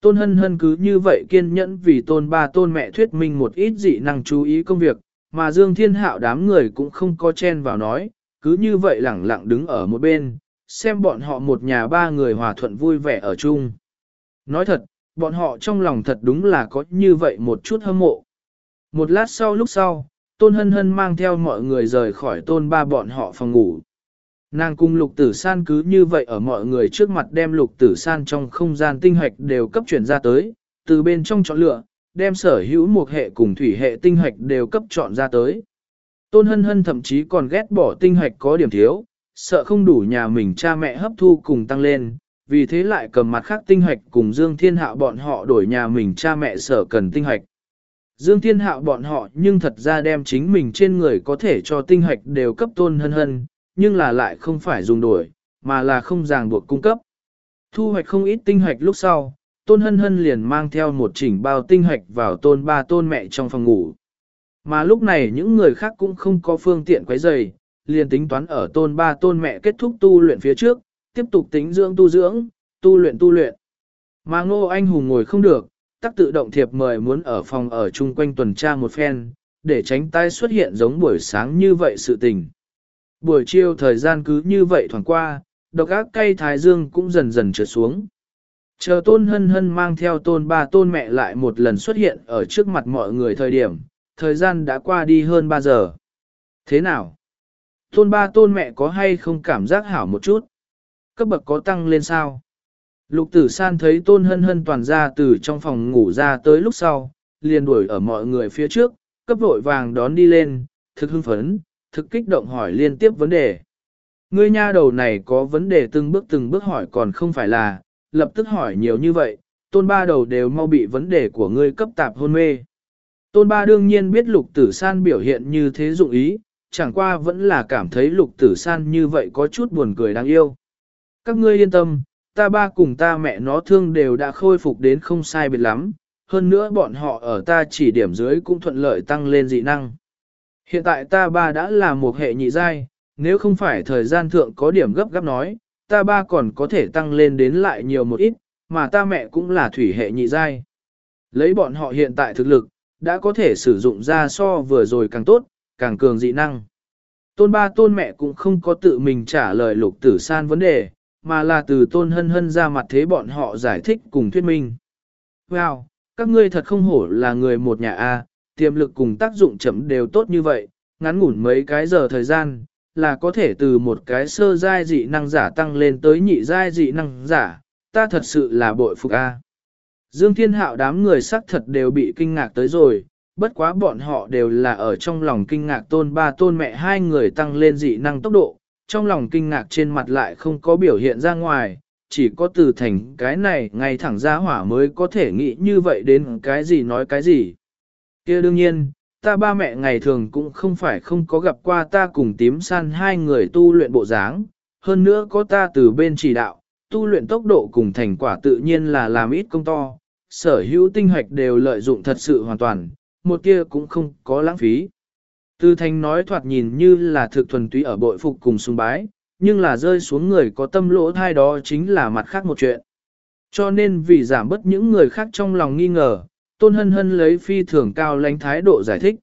Tôn hân hân cứ như vậy kiên nhẫn vì tôn ba tôn mẹ thuyết minh một ít dị năng chú ý công việc, mà Dương Thiên Hạo đám người cũng không có chen vào nói, cứ như vậy lẳng lặng đứng ở một bên, xem bọn họ một nhà ba người hòa thuận vui vẻ ở chung. Nói thật, bọn họ trong lòng thật đúng là có như vậy một chút hâm mộ. Một lát sau lúc sau, Tôn Hân Hân mang theo mọi người rời khỏi tôn ba bọn họ phòng ngủ. Nàng cùng lục tử san cứ như vậy ở mọi người trước mặt đem lục tử san trong không gian tinh hoạch đều cấp chuyển ra tới, từ bên trong chọn lựa, đem sở hữu một hệ cùng thủy hệ tinh hoạch đều cấp chọn ra tới. Tôn hân hân thậm chí còn ghét bỏ tinh hoạch có điểm thiếu, sợ không đủ nhà mình cha mẹ hấp thu cùng tăng lên, vì thế lại cầm mặt khác tinh hoạch cùng Dương Thiên hạ bọn họ đổi nhà mình cha mẹ sở cần tinh hoạch. Dương Thiên Hạo bọn họ nhưng thật ra đem chính mình trên người có thể cho tinh hạch đều cấp tôn hân hân, nhưng là lại không phải dùng đổi, mà là không ràng buộc cung cấp. Thu hoạch không ít tinh hạch lúc sau, tôn hân hân liền mang theo một chỉnh bao tinh hạch vào tôn ba tôn mẹ trong phòng ngủ. Mà lúc này những người khác cũng không có phương tiện quấy rầy, liền tính toán ở tôn ba tôn mẹ kết thúc tu luyện phía trước, tiếp tục tính dưỡng tu dưỡng, tu luyện tu luyện. Mà ngô anh hùng ngồi không được, tắc tự động thiệp mời muốn ở phòng ở chung quanh tuần tra một phen, để tránh tai xuất hiện giống buổi sáng như vậy sự tình. Buổi chiều thời gian cứ như vậy thoảng qua, độc ác cây thái dương cũng dần dần trượt xuống. Chờ tôn hân hân mang theo tôn ba tôn mẹ lại một lần xuất hiện ở trước mặt mọi người thời điểm, thời gian đã qua đi hơn 3 giờ. Thế nào? Tôn ba tôn mẹ có hay không cảm giác hảo một chút? Cấp bậc có tăng lên sao? Lục tử san thấy tôn hân hân toàn ra từ trong phòng ngủ ra tới lúc sau, liền đuổi ở mọi người phía trước, cấp vội vàng đón đi lên, thực hưng phấn, thực kích động hỏi liên tiếp vấn đề. Ngươi nha đầu này có vấn đề từng bước từng bước hỏi còn không phải là, lập tức hỏi nhiều như vậy, tôn ba đầu đều mau bị vấn đề của ngươi cấp tạp hôn mê. Tôn ba đương nhiên biết lục tử san biểu hiện như thế dụng ý, chẳng qua vẫn là cảm thấy lục tử san như vậy có chút buồn cười đáng yêu. Các ngươi yên tâm, ta ba cùng ta mẹ nó thương đều đã khôi phục đến không sai biệt lắm, hơn nữa bọn họ ở ta chỉ điểm dưới cũng thuận lợi tăng lên dị năng. Hiện tại ta ba đã là một hệ nhị giai, nếu không phải thời gian thượng có điểm gấp gáp nói, ta ba còn có thể tăng lên đến lại nhiều một ít, mà ta mẹ cũng là thủy hệ nhị giai. Lấy bọn họ hiện tại thực lực, đã có thể sử dụng ra so vừa rồi càng tốt, càng cường dị năng. Tôn ba tôn mẹ cũng không có tự mình trả lời lục tử san vấn đề, mà là từ tôn hân hân ra mặt thế bọn họ giải thích cùng thuyết minh. Wow, các ngươi thật không hổ là người một nhà A, tiềm lực cùng tác dụng chậm đều tốt như vậy, ngắn ngủn mấy cái giờ thời gian, là có thể từ một cái sơ giai dị năng giả tăng lên tới nhị giai dị năng giả, ta thật sự là bội phục A. Dương Thiên Hạo đám người sắc thật đều bị kinh ngạc tới rồi, bất quá bọn họ đều là ở trong lòng kinh ngạc tôn ba tôn mẹ hai người tăng lên dị năng tốc độ, trong lòng kinh ngạc trên mặt lại không có biểu hiện ra ngoài, chỉ có từ thành cái này ngay thẳng ra hỏa mới có thể nghĩ như vậy đến cái gì nói cái gì. kia đương nhiên, ta ba mẹ ngày thường cũng không phải không có gặp qua ta cùng tím san hai người tu luyện bộ dáng, hơn nữa có ta từ bên chỉ đạo, tu luyện tốc độ cùng thành quả tự nhiên là làm ít công to, sở hữu tinh hoạch đều lợi dụng thật sự hoàn toàn, một kia cũng không có lãng phí. Tư Thanh nói thoạt nhìn như là thực thuần túy ở bội phục cùng sùng bái, nhưng là rơi xuống người có tâm lỗ thai đó chính là mặt khác một chuyện. Cho nên vì giảm bớt những người khác trong lòng nghi ngờ, Tôn Hân Hân lấy phi thường cao lãnh thái độ giải thích.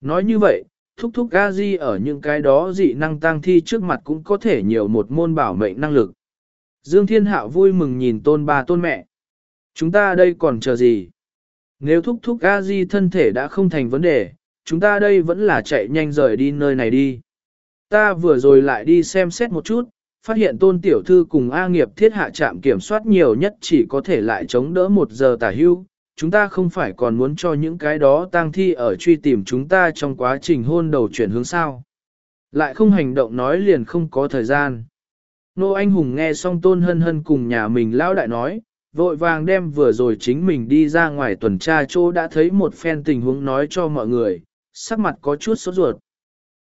Nói như vậy, thúc thúc a di ở những cái đó dị năng tăng thi trước mặt cũng có thể nhiều một môn bảo mệnh năng lực. Dương Thiên Hạo vui mừng nhìn tôn ba tôn mẹ. Chúng ta đây còn chờ gì? Nếu thúc thúc a di thân thể đã không thành vấn đề, chúng ta đây vẫn là chạy nhanh rời đi nơi này đi. Ta vừa rồi lại đi xem xét một chút, phát hiện tôn tiểu thư cùng A nghiệp thiết hạ trạm kiểm soát nhiều nhất chỉ có thể lại chống đỡ một giờ tả hưu. Chúng ta không phải còn muốn cho những cái đó tang thi ở truy tìm chúng ta trong quá trình hôn đầu chuyển hướng sao. Lại không hành động nói liền không có thời gian. Nô Anh Hùng nghe xong tôn hân hân cùng nhà mình lão đại nói, vội vàng đem vừa rồi chính mình đi ra ngoài tuần tra chỗ đã thấy một phen tình huống nói cho mọi người, sắc mặt có chút sốt ruột.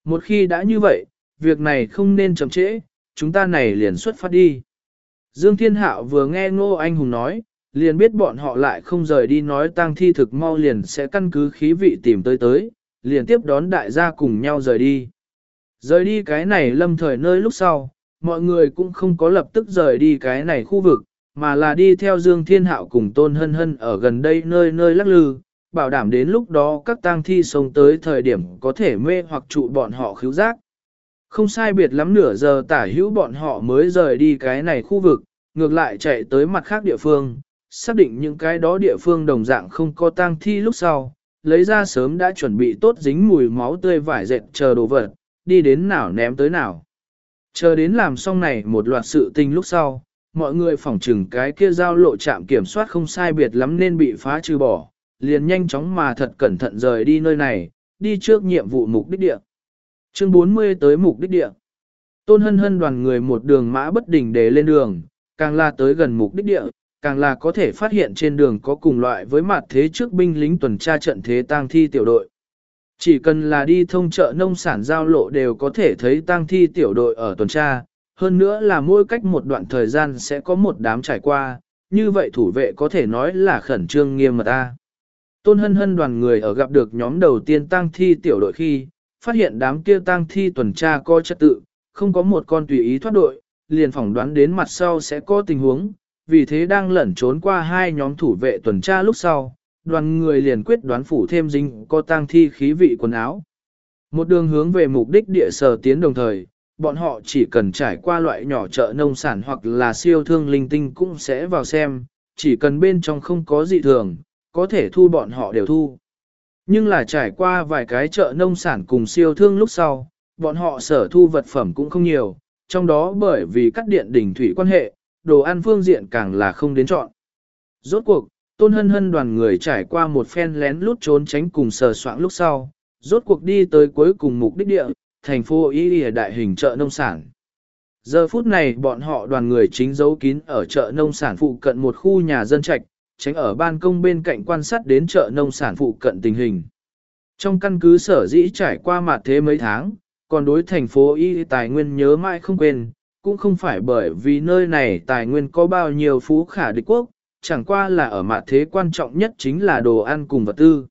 Một khi đã như vậy, việc này không nên chậm trễ, chúng ta này liền xuất phát đi. Dương Thiên Hạo vừa nghe Ngô Anh Hùng nói, liền biết bọn họ lại không rời đi nói tang thi thực mau liền sẽ căn cứ khí vị tìm tới tới, liền tiếp đón đại gia cùng nhau rời đi. Rời đi cái này lâm thời nơi lúc sau, mọi người cũng không có lập tức rời đi cái này khu vực, mà là đi theo Dương Thiên Hạo cùng Tôn Hân Hân ở gần đây nơi nơi lắc lư, bảo đảm đến lúc đó các tang thi sống tới thời điểm có thể mê hoặc trụ bọn họ khứu giác. Không sai biệt lắm nửa giờ tả hữu bọn họ mới rời đi cái này khu vực, ngược lại chạy tới mặt khác địa phương, xác định những cái đó địa phương đồng dạng không có tang thi lúc sau, lấy ra sớm đã chuẩn bị tốt dính mùi máu tươi vải dệt chờ đồ vật, đi đến nào ném tới nào. Chờ đến làm xong này một loạt sự tình lúc sau, mọi người phỏng chừng cái kia giao lộ trạm kiểm soát không sai biệt lắm nên bị phá trừ bỏ, liền nhanh chóng mà thật cẩn thận rời đi nơi này, đi trước nhiệm vụ mục đích địa. Chương 40 tới mục đích địa. Tôn hân hân đoàn người một đường mã bất đỉnh để lên đường, càng là tới gần mục đích địa, càng là có thể phát hiện trên đường có cùng loại với mặt thế trước binh lính tuần tra trận thế tang thi tiểu đội. Chỉ cần là đi thông chợ nông sản giao lộ đều có thể thấy tang thi tiểu đội ở tuần tra, hơn nữa là mỗi cách một đoạn thời gian sẽ có một đám trải qua, như vậy thủ vệ có thể nói là khẩn trương nghiêm mật ta. Tôn hân hân đoàn người ở gặp được nhóm đầu tiên tang thi tiểu đội khi, phát hiện đám kia tang thi tuần tra coi trật tự, không có một con tùy ý thoát đội, liền phỏng đoán đến mặt sau sẽ có tình huống, vì thế đang lẩn trốn qua hai nhóm thủ vệ tuần tra lúc sau, đoàn người liền quyết đoán phủ thêm dính có tang thi khí vị quần áo. Một đường hướng về mục đích địa sở tiến đồng thời, bọn họ chỉ cần trải qua loại nhỏ chợ nông sản hoặc là siêu thương linh tinh cũng sẽ vào xem, chỉ cần bên trong không có dị thường, có thể thu bọn họ đều thu. Nhưng là trải qua vài cái chợ nông sản cùng siêu thương lúc sau, bọn họ sở thu vật phẩm cũng không nhiều, trong đó bởi vì cắt điện đỉnh thủy quan hệ, đồ ăn phương diện càng là không đến chọn. Rốt cuộc, tôn hân hân đoàn người trải qua một phen lén lút trốn tránh cùng sờ soạn lúc sau, rốt cuộc đi tới cuối cùng mục đích địa, thành phố Y Y đại hình chợ nông sản. Giờ phút này bọn họ đoàn người chính giấu kín ở chợ nông sản phụ cận một khu nhà dân trạch, tránh ở ban công bên cạnh quan sát đến chợ nông sản phụ cận tình hình. Trong căn cứ sở dĩ trải qua mặt thế mấy tháng, còn đối thành phố Y tài nguyên nhớ mãi không quên, cũng không phải bởi vì nơi này tài nguyên có bao nhiêu phú khả địch quốc, chẳng qua là ở mặt thế quan trọng nhất chính là đồ ăn cùng vật tư.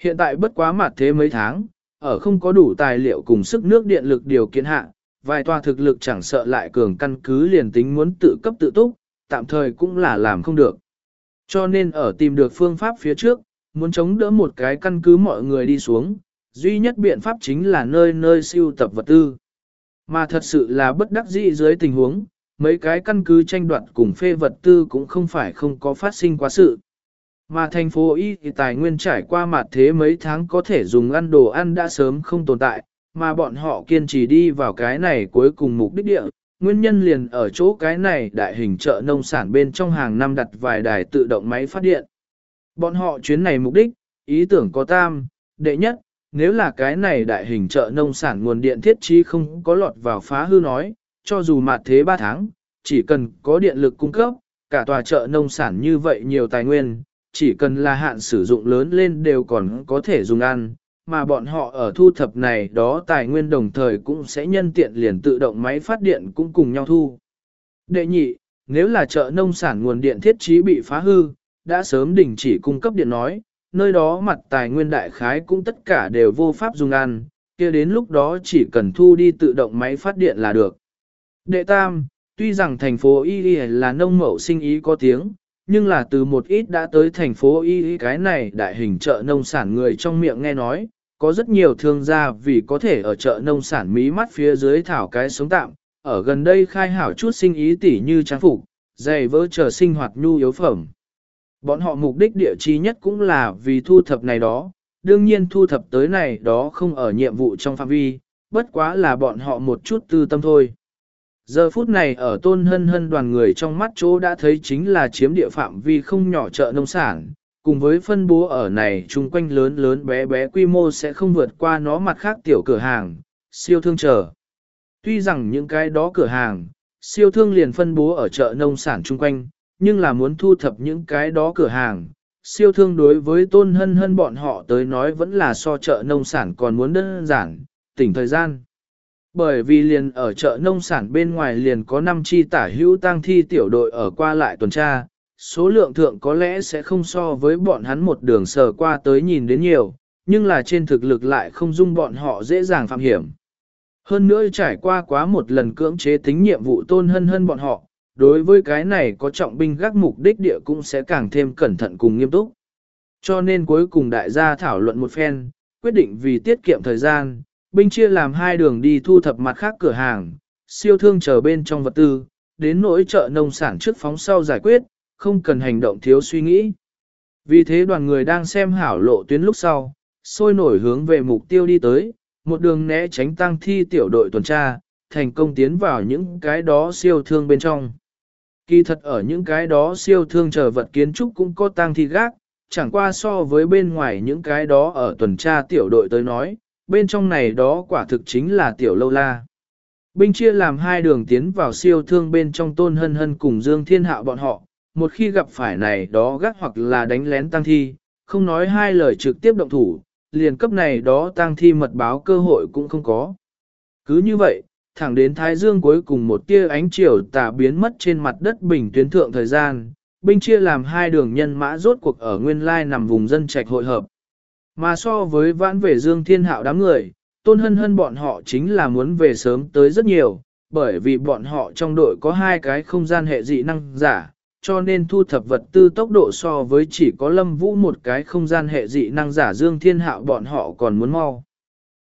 Hiện tại bất quá mặt thế mấy tháng, ở không có đủ tài liệu cùng sức nước điện lực điều kiện hạ, vài tòa thực lực chẳng sợ lại cường căn cứ liền tính muốn tự cấp tự túc, tạm thời cũng là làm không được. Cho nên ở tìm được phương pháp phía trước, muốn chống đỡ một cái căn cứ mọi người đi xuống, duy nhất biện pháp chính là nơi nơi siêu tập vật tư. Mà thật sự là bất đắc dĩ dưới tình huống, mấy cái căn cứ tranh đoạt cùng phê vật tư cũng không phải không có phát sinh quá sự. Mà thành phố Y thì tài nguyên trải qua mặt thế mấy tháng có thể dùng ăn đồ ăn đã sớm không tồn tại, mà bọn họ kiên trì đi vào cái này cuối cùng mục đích địa. Nguyên nhân liền ở chỗ cái này đại hình chợ nông sản bên trong hàng năm đặt vài đài tự động máy phát điện. Bọn họ chuyến này mục đích, ý tưởng có tam, đệ nhất, nếu là cái này đại hình chợ nông sản nguồn điện thiết trí không có lọt vào phá hư nói, cho dù mặt thế 3 tháng, chỉ cần có điện lực cung cấp, cả tòa chợ nông sản như vậy nhiều tài nguyên, chỉ cần là hạn sử dụng lớn lên đều còn có thể dùng ăn, mà bọn họ ở thu thập này đó tài nguyên đồng thời cũng sẽ nhân tiện liền tự động máy phát điện cũng cùng nhau thu. Đệ nhị, nếu là chợ nông sản nguồn điện thiết trí bị phá hư, đã sớm đình chỉ cung cấp điện nói, nơi đó mặt tài nguyên đại khái cũng tất cả đều vô pháp dùng ăn, kia đến lúc đó chỉ cần thu đi tự động máy phát điện là được. Đệ tam, tuy rằng thành phố Y là nông mậu sinh ý có tiếng, nhưng là từ một ít đã tới thành phố Y cái này đại hình chợ nông sản người trong miệng nghe nói, có rất nhiều thương gia vì có thể ở chợ nông sản mí mắt phía dưới thảo cái sống tạm, ở gần đây khai hảo chút sinh ý tỉ như trang phục, giày vỡ chờ sinh hoạt nhu yếu phẩm. Bọn họ mục đích địa trí nhất cũng là vì thu thập này đó, đương nhiên thu thập tới này đó không ở nhiệm vụ trong phạm vi, bất quá là bọn họ một chút tư tâm thôi. Giờ phút này ở tôn hân hân đoàn người trong mắt chỗ đã thấy chính là chiếm địa phạm vi không nhỏ chợ nông sản, cùng với phân bố ở này chung quanh lớn lớn bé bé quy mô sẽ không vượt qua nó mặt khác tiểu cửa hàng, siêu thương chờ. Tuy rằng những cái đó cửa hàng, siêu thương liền phân bố ở chợ nông sản chung quanh, nhưng là muốn thu thập những cái đó cửa hàng. Siêu thương đối với tôn hân hân bọn họ tới nói vẫn là so chợ nông sản còn muốn đơn giản, tỉnh thời gian. Bởi vì liền ở chợ nông sản bên ngoài liền có 5 chi tả hữu tăng thi tiểu đội ở qua lại tuần tra, số lượng thượng có lẽ sẽ không so với bọn hắn một đường sờ qua tới nhìn đến nhiều, nhưng là trên thực lực lại không dung bọn họ dễ dàng phạm hiểm. Hơn nữa trải qua quá một lần cưỡng chế tính nhiệm vụ tôn hân hân bọn họ, đối với cái này có trọng binh gác mục đích địa cũng sẽ càng thêm cẩn thận cùng nghiêm túc. Cho nên cuối cùng đại gia thảo luận một phen, quyết định vì tiết kiệm thời gian, binh chia làm hai đường đi thu thập mặt khác cửa hàng, siêu thương chờ bên trong vật tư, đến nỗi chợ nông sản trước phóng sau giải quyết, không cần hành động thiếu suy nghĩ. Vì thế đoàn người đang xem hảo lộ tuyến lúc sau, sôi nổi hướng về mục tiêu đi tới, một đường né tránh tăng thi tiểu đội tuần tra, thành công tiến vào những cái đó siêu thương bên trong. Kỳ thật ở những cái đó siêu thương chờ vật kiến trúc cũng có tăng thi gác, chẳng qua so với bên ngoài những cái đó ở tuần tra tiểu đội tới nói, bên trong này đó quả thực chính là tiểu lâu la. Binh chia làm hai đường tiến vào siêu thương bên trong tôn hân hân cùng Dương Thiên Hạo bọn họ, một khi gặp phải này đó gác hoặc là đánh lén tăng thi, không nói hai lời trực tiếp động thủ, liền cấp này đó tăng thi mật báo cơ hội cũng không có. Cứ như vậy, thẳng đến Thái Dương cuối cùng một tia ánh chiều tà biến mất trên mặt đất bình tuyến thượng thời gian, binh chia làm hai đường nhân mã rốt cuộc ở nguyên lai nằm vùng dân trạch hội hợp. Mà so với vãn về Dương Thiên Hạo đám người, tôn hân hân bọn họ chính là muốn về sớm tới rất nhiều, bởi vì bọn họ trong đội có hai cái không gian hệ dị năng giả, cho nên thu thập vật tư tốc độ so với chỉ có lâm vũ một cái không gian hệ dị năng giả Dương Thiên Hạo bọn họ còn muốn mau.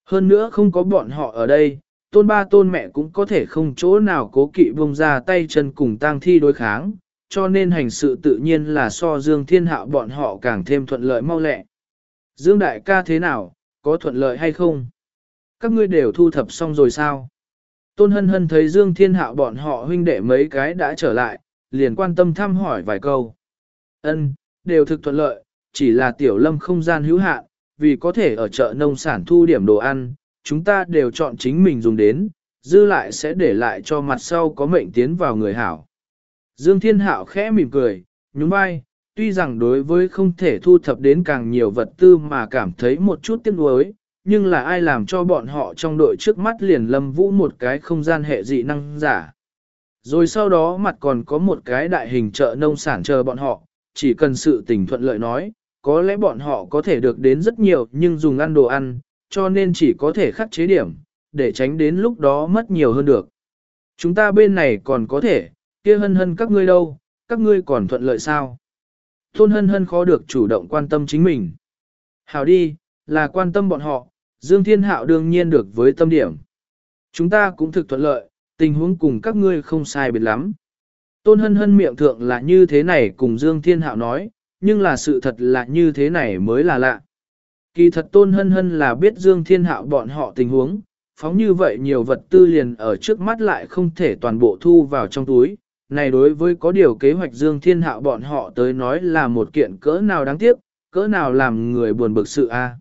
Hơn nữa không có bọn họ ở đây, tôn ba tôn mẹ cũng có thể không chỗ nào cố kỵ buông ra tay chân cùng tang thi đối kháng, cho nên hành sự tự nhiên là so Dương Thiên Hạo bọn họ càng thêm thuận lợi mau lẹ. Dương đại ca thế nào, có thuận lợi hay không? Các ngươi đều thu thập xong rồi sao? Tôn hân hân thấy Dương Thiên Hạo bọn họ huynh đệ mấy cái đã trở lại, liền quan tâm thăm hỏi vài câu. Ân, đều thực thuận lợi, chỉ là tiểu lâm không gian hữu hạn, vì có thể ở chợ nông sản thu điểm đồ ăn, chúng ta đều chọn chính mình dùng đến, dư lại sẽ để lại cho mặt sau có mệnh tiến vào người hảo. Dương Thiên Hạo khẽ mỉm cười, nhún vai, tuy rằng đối với không thể thu thập đến càng nhiều vật tư mà cảm thấy một chút tiếc nuối, nhưng là ai làm cho bọn họ trong đội trước mắt liền lâm vũ một cái không gian hệ dị năng giả. Rồi sau đó mặt còn có một cái đại hình chợ nông sản chờ bọn họ, chỉ cần sự tình thuận lợi nói, có lẽ bọn họ có thể được đến rất nhiều nhưng dùng ăn đồ ăn, cho nên chỉ có thể khắc chế điểm, để tránh đến lúc đó mất nhiều hơn được. Chúng ta bên này còn có thể, kia hân hân các ngươi đâu, các ngươi còn thuận lợi sao? Tôn hân hân khó được chủ động quan tâm chính mình. Hảo đi, là quan tâm bọn họ, Dương Thiên Hạo đương nhiên được với tâm điểm. Chúng ta cũng thực thuận lợi, tình huống cùng các ngươi không sai biệt lắm. Tôn hân hân miệng thượng là như thế này cùng Dương Thiên Hạo nói, nhưng là sự thật là như thế này mới là lạ. Kỳ thật Tôn hân hân là biết Dương Thiên Hạo bọn họ tình huống, phóng như vậy nhiều vật tư liền ở trước mắt lại không thể toàn bộ thu vào trong túi. Này đối với có điều kế hoạch Dương Thiên Hạo bọn họ tới nói là một kiện cỡ nào đáng tiếc, cỡ nào làm người buồn bực sự a.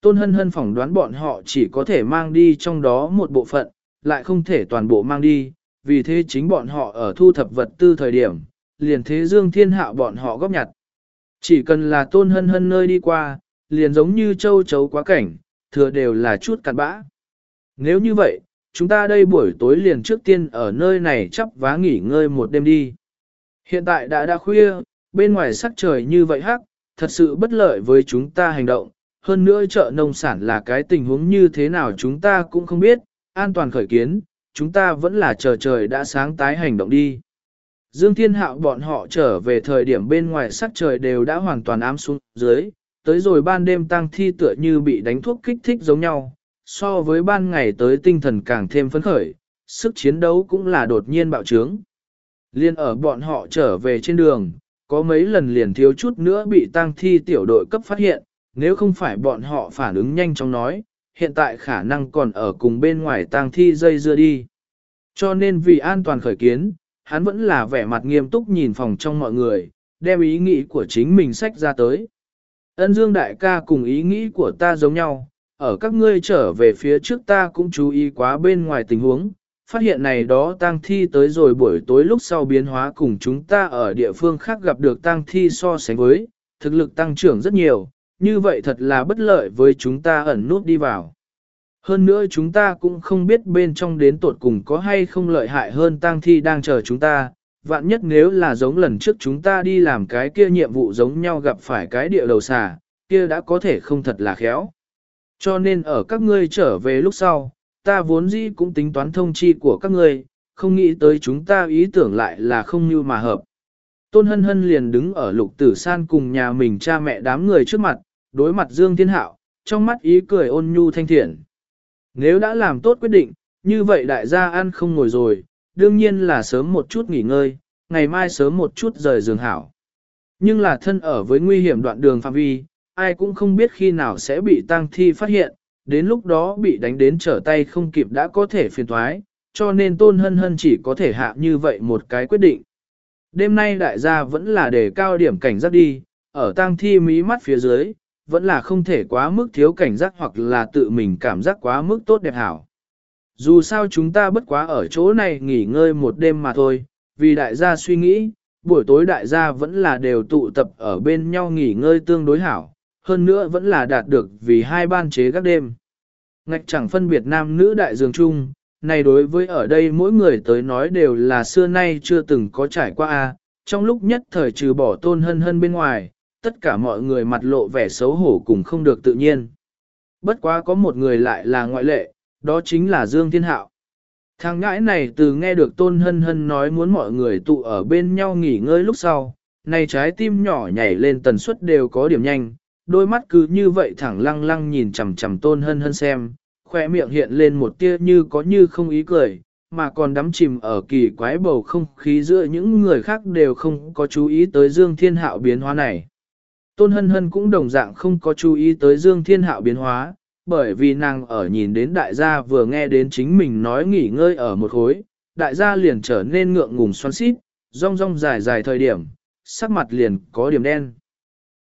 Tôn hân hân phỏng đoán bọn họ chỉ có thể mang đi trong đó một bộ phận, lại không thể toàn bộ mang đi, vì thế chính bọn họ ở thu thập vật tư thời điểm, liền thế dương thiên hạo bọn họ góp nhặt. Chỉ cần là tôn hân hân nơi đi qua, liền giống như châu chấu quá cảnh, thừa đều là chút cặn bã. Nếu như vậy, chúng ta đây buổi tối liền trước tiên ở nơi này chắp vá nghỉ ngơi một đêm đi. Hiện tại đã đã khuya, bên ngoài sắc trời như vậy hắc, thật sự bất lợi với chúng ta hành động, hơn nữa chợ nông sản là cái tình huống như thế nào chúng ta cũng không biết, an toàn khởi kiến, chúng ta vẫn là chờ trời đã sáng tái hành động đi. Dương Thiên Hạo bọn họ trở về thời điểm bên ngoài sắc trời đều đã hoàn toàn ám xuống dưới, tới rồi ban đêm tăng thi tựa như bị đánh thuốc kích thích giống nhau, so với ban ngày tới tinh thần càng thêm phấn khởi, sức chiến đấu cũng là đột nhiên bạo trướng. Liên ở bọn họ trở về trên đường, có mấy lần liền thiếu chút nữa bị tăng thi tiểu đội cấp phát hiện, nếu không phải bọn họ phản ứng nhanh chóng nói, hiện tại khả năng còn ở cùng bên ngoài tang thi dây dưa đi. Cho nên vì an toàn khởi kiến, hắn vẫn là vẻ mặt nghiêm túc nhìn phòng trong mọi người, đem ý nghĩ của chính mình sách ra tới. Ân Dương đại ca cùng ý nghĩ của ta giống nhau, ở các ngươi trở về phía trước ta cũng chú ý quá bên ngoài tình huống, phát hiện này đó tang thi tới rồi buổi tối lúc sau biến hóa cùng chúng ta ở địa phương khác gặp được tang thi so sánh với, thực lực tăng trưởng rất nhiều, như vậy thật là bất lợi với chúng ta ẩn nút đi vào. Hơn nữa chúng ta cũng không biết bên trong đến tột cùng có hay không lợi hại hơn tang thi đang chờ chúng ta, vạn nhất nếu là giống lần trước chúng ta đi làm cái kia nhiệm vụ giống nhau gặp phải cái địa đầu xà, kia đã có thể không thật là khéo. Cho nên ở các ngươi trở về lúc sau, ta vốn dĩ cũng tính toán thông chi của các ngươi, không nghĩ tới chúng ta ý tưởng lại là không như mà hợp. Tôn Hân Hân liền đứng ở lục tử san cùng nhà mình cha mẹ đám người trước mặt, đối mặt Dương Thiên Hạo, trong mắt ý cười ôn nhu thanh thiện. Nếu đã làm tốt quyết định, như vậy đại gia ăn không ngồi rồi, đương nhiên là sớm một chút nghỉ ngơi, ngày mai sớm một chút rời giường hảo. Nhưng là thân ở với nguy hiểm đoạn đường phạm vi, ai cũng không biết khi nào sẽ bị tang thi phát hiện, đến lúc đó bị đánh đến trở tay không kịp đã có thể phiền thoái, cho nên tôn hân hân chỉ có thể hạ như vậy một cái quyết định. Đêm nay đại gia vẫn là để cao điểm cảnh giác đi, ở tang thi mí mắt phía dưới, vẫn là không thể quá mức thiếu cảnh giác hoặc là tự mình cảm giác quá mức tốt đẹp hảo. Dù sao chúng ta bất quá ở chỗ này nghỉ ngơi một đêm mà thôi, vì đại gia suy nghĩ, buổi tối đại gia vẫn là đều tụ tập ở bên nhau nghỉ ngơi tương đối hảo, hơn nữa vẫn là đạt được vì hai ban chế các đêm. Ngạch chẳng phân biệt nam nữ đại dương chung, này đối với ở đây mỗi người tới nói đều là xưa nay chưa từng có trải qua a trong lúc nhất thời trừ bỏ tôn hân hân bên ngoài, tất cả mọi người mặt lộ vẻ xấu hổ cùng không được tự nhiên. Bất quá có một người lại là ngoại lệ, đó chính là Dương Thiên Hạo. Thằng ngãi này từ nghe được Tôn Hân Hân nói muốn mọi người tụ ở bên nhau nghỉ ngơi lúc sau, này trái tim nhỏ nhảy lên tần suất đều có điểm nhanh, đôi mắt cứ như vậy thẳng lăng lăng nhìn chằm chằm Tôn Hân Hân xem, khoe miệng hiện lên một tia như có như không ý cười, mà còn đắm chìm ở kỳ quái bầu không khí giữa những người khác đều không có chú ý tới Dương Thiên Hạo biến hóa này. Tôn Hân Hân cũng đồng dạng không có chú ý tới Dương Thiên Hạo biến hóa, bởi vì nàng ở nhìn đến đại gia vừa nghe đến chính mình nói nghỉ ngơi ở một khối, đại gia liền trở nên ngượng ngùng xoắn xít, rong rong dài dài thời điểm, sắc mặt liền có điểm đen.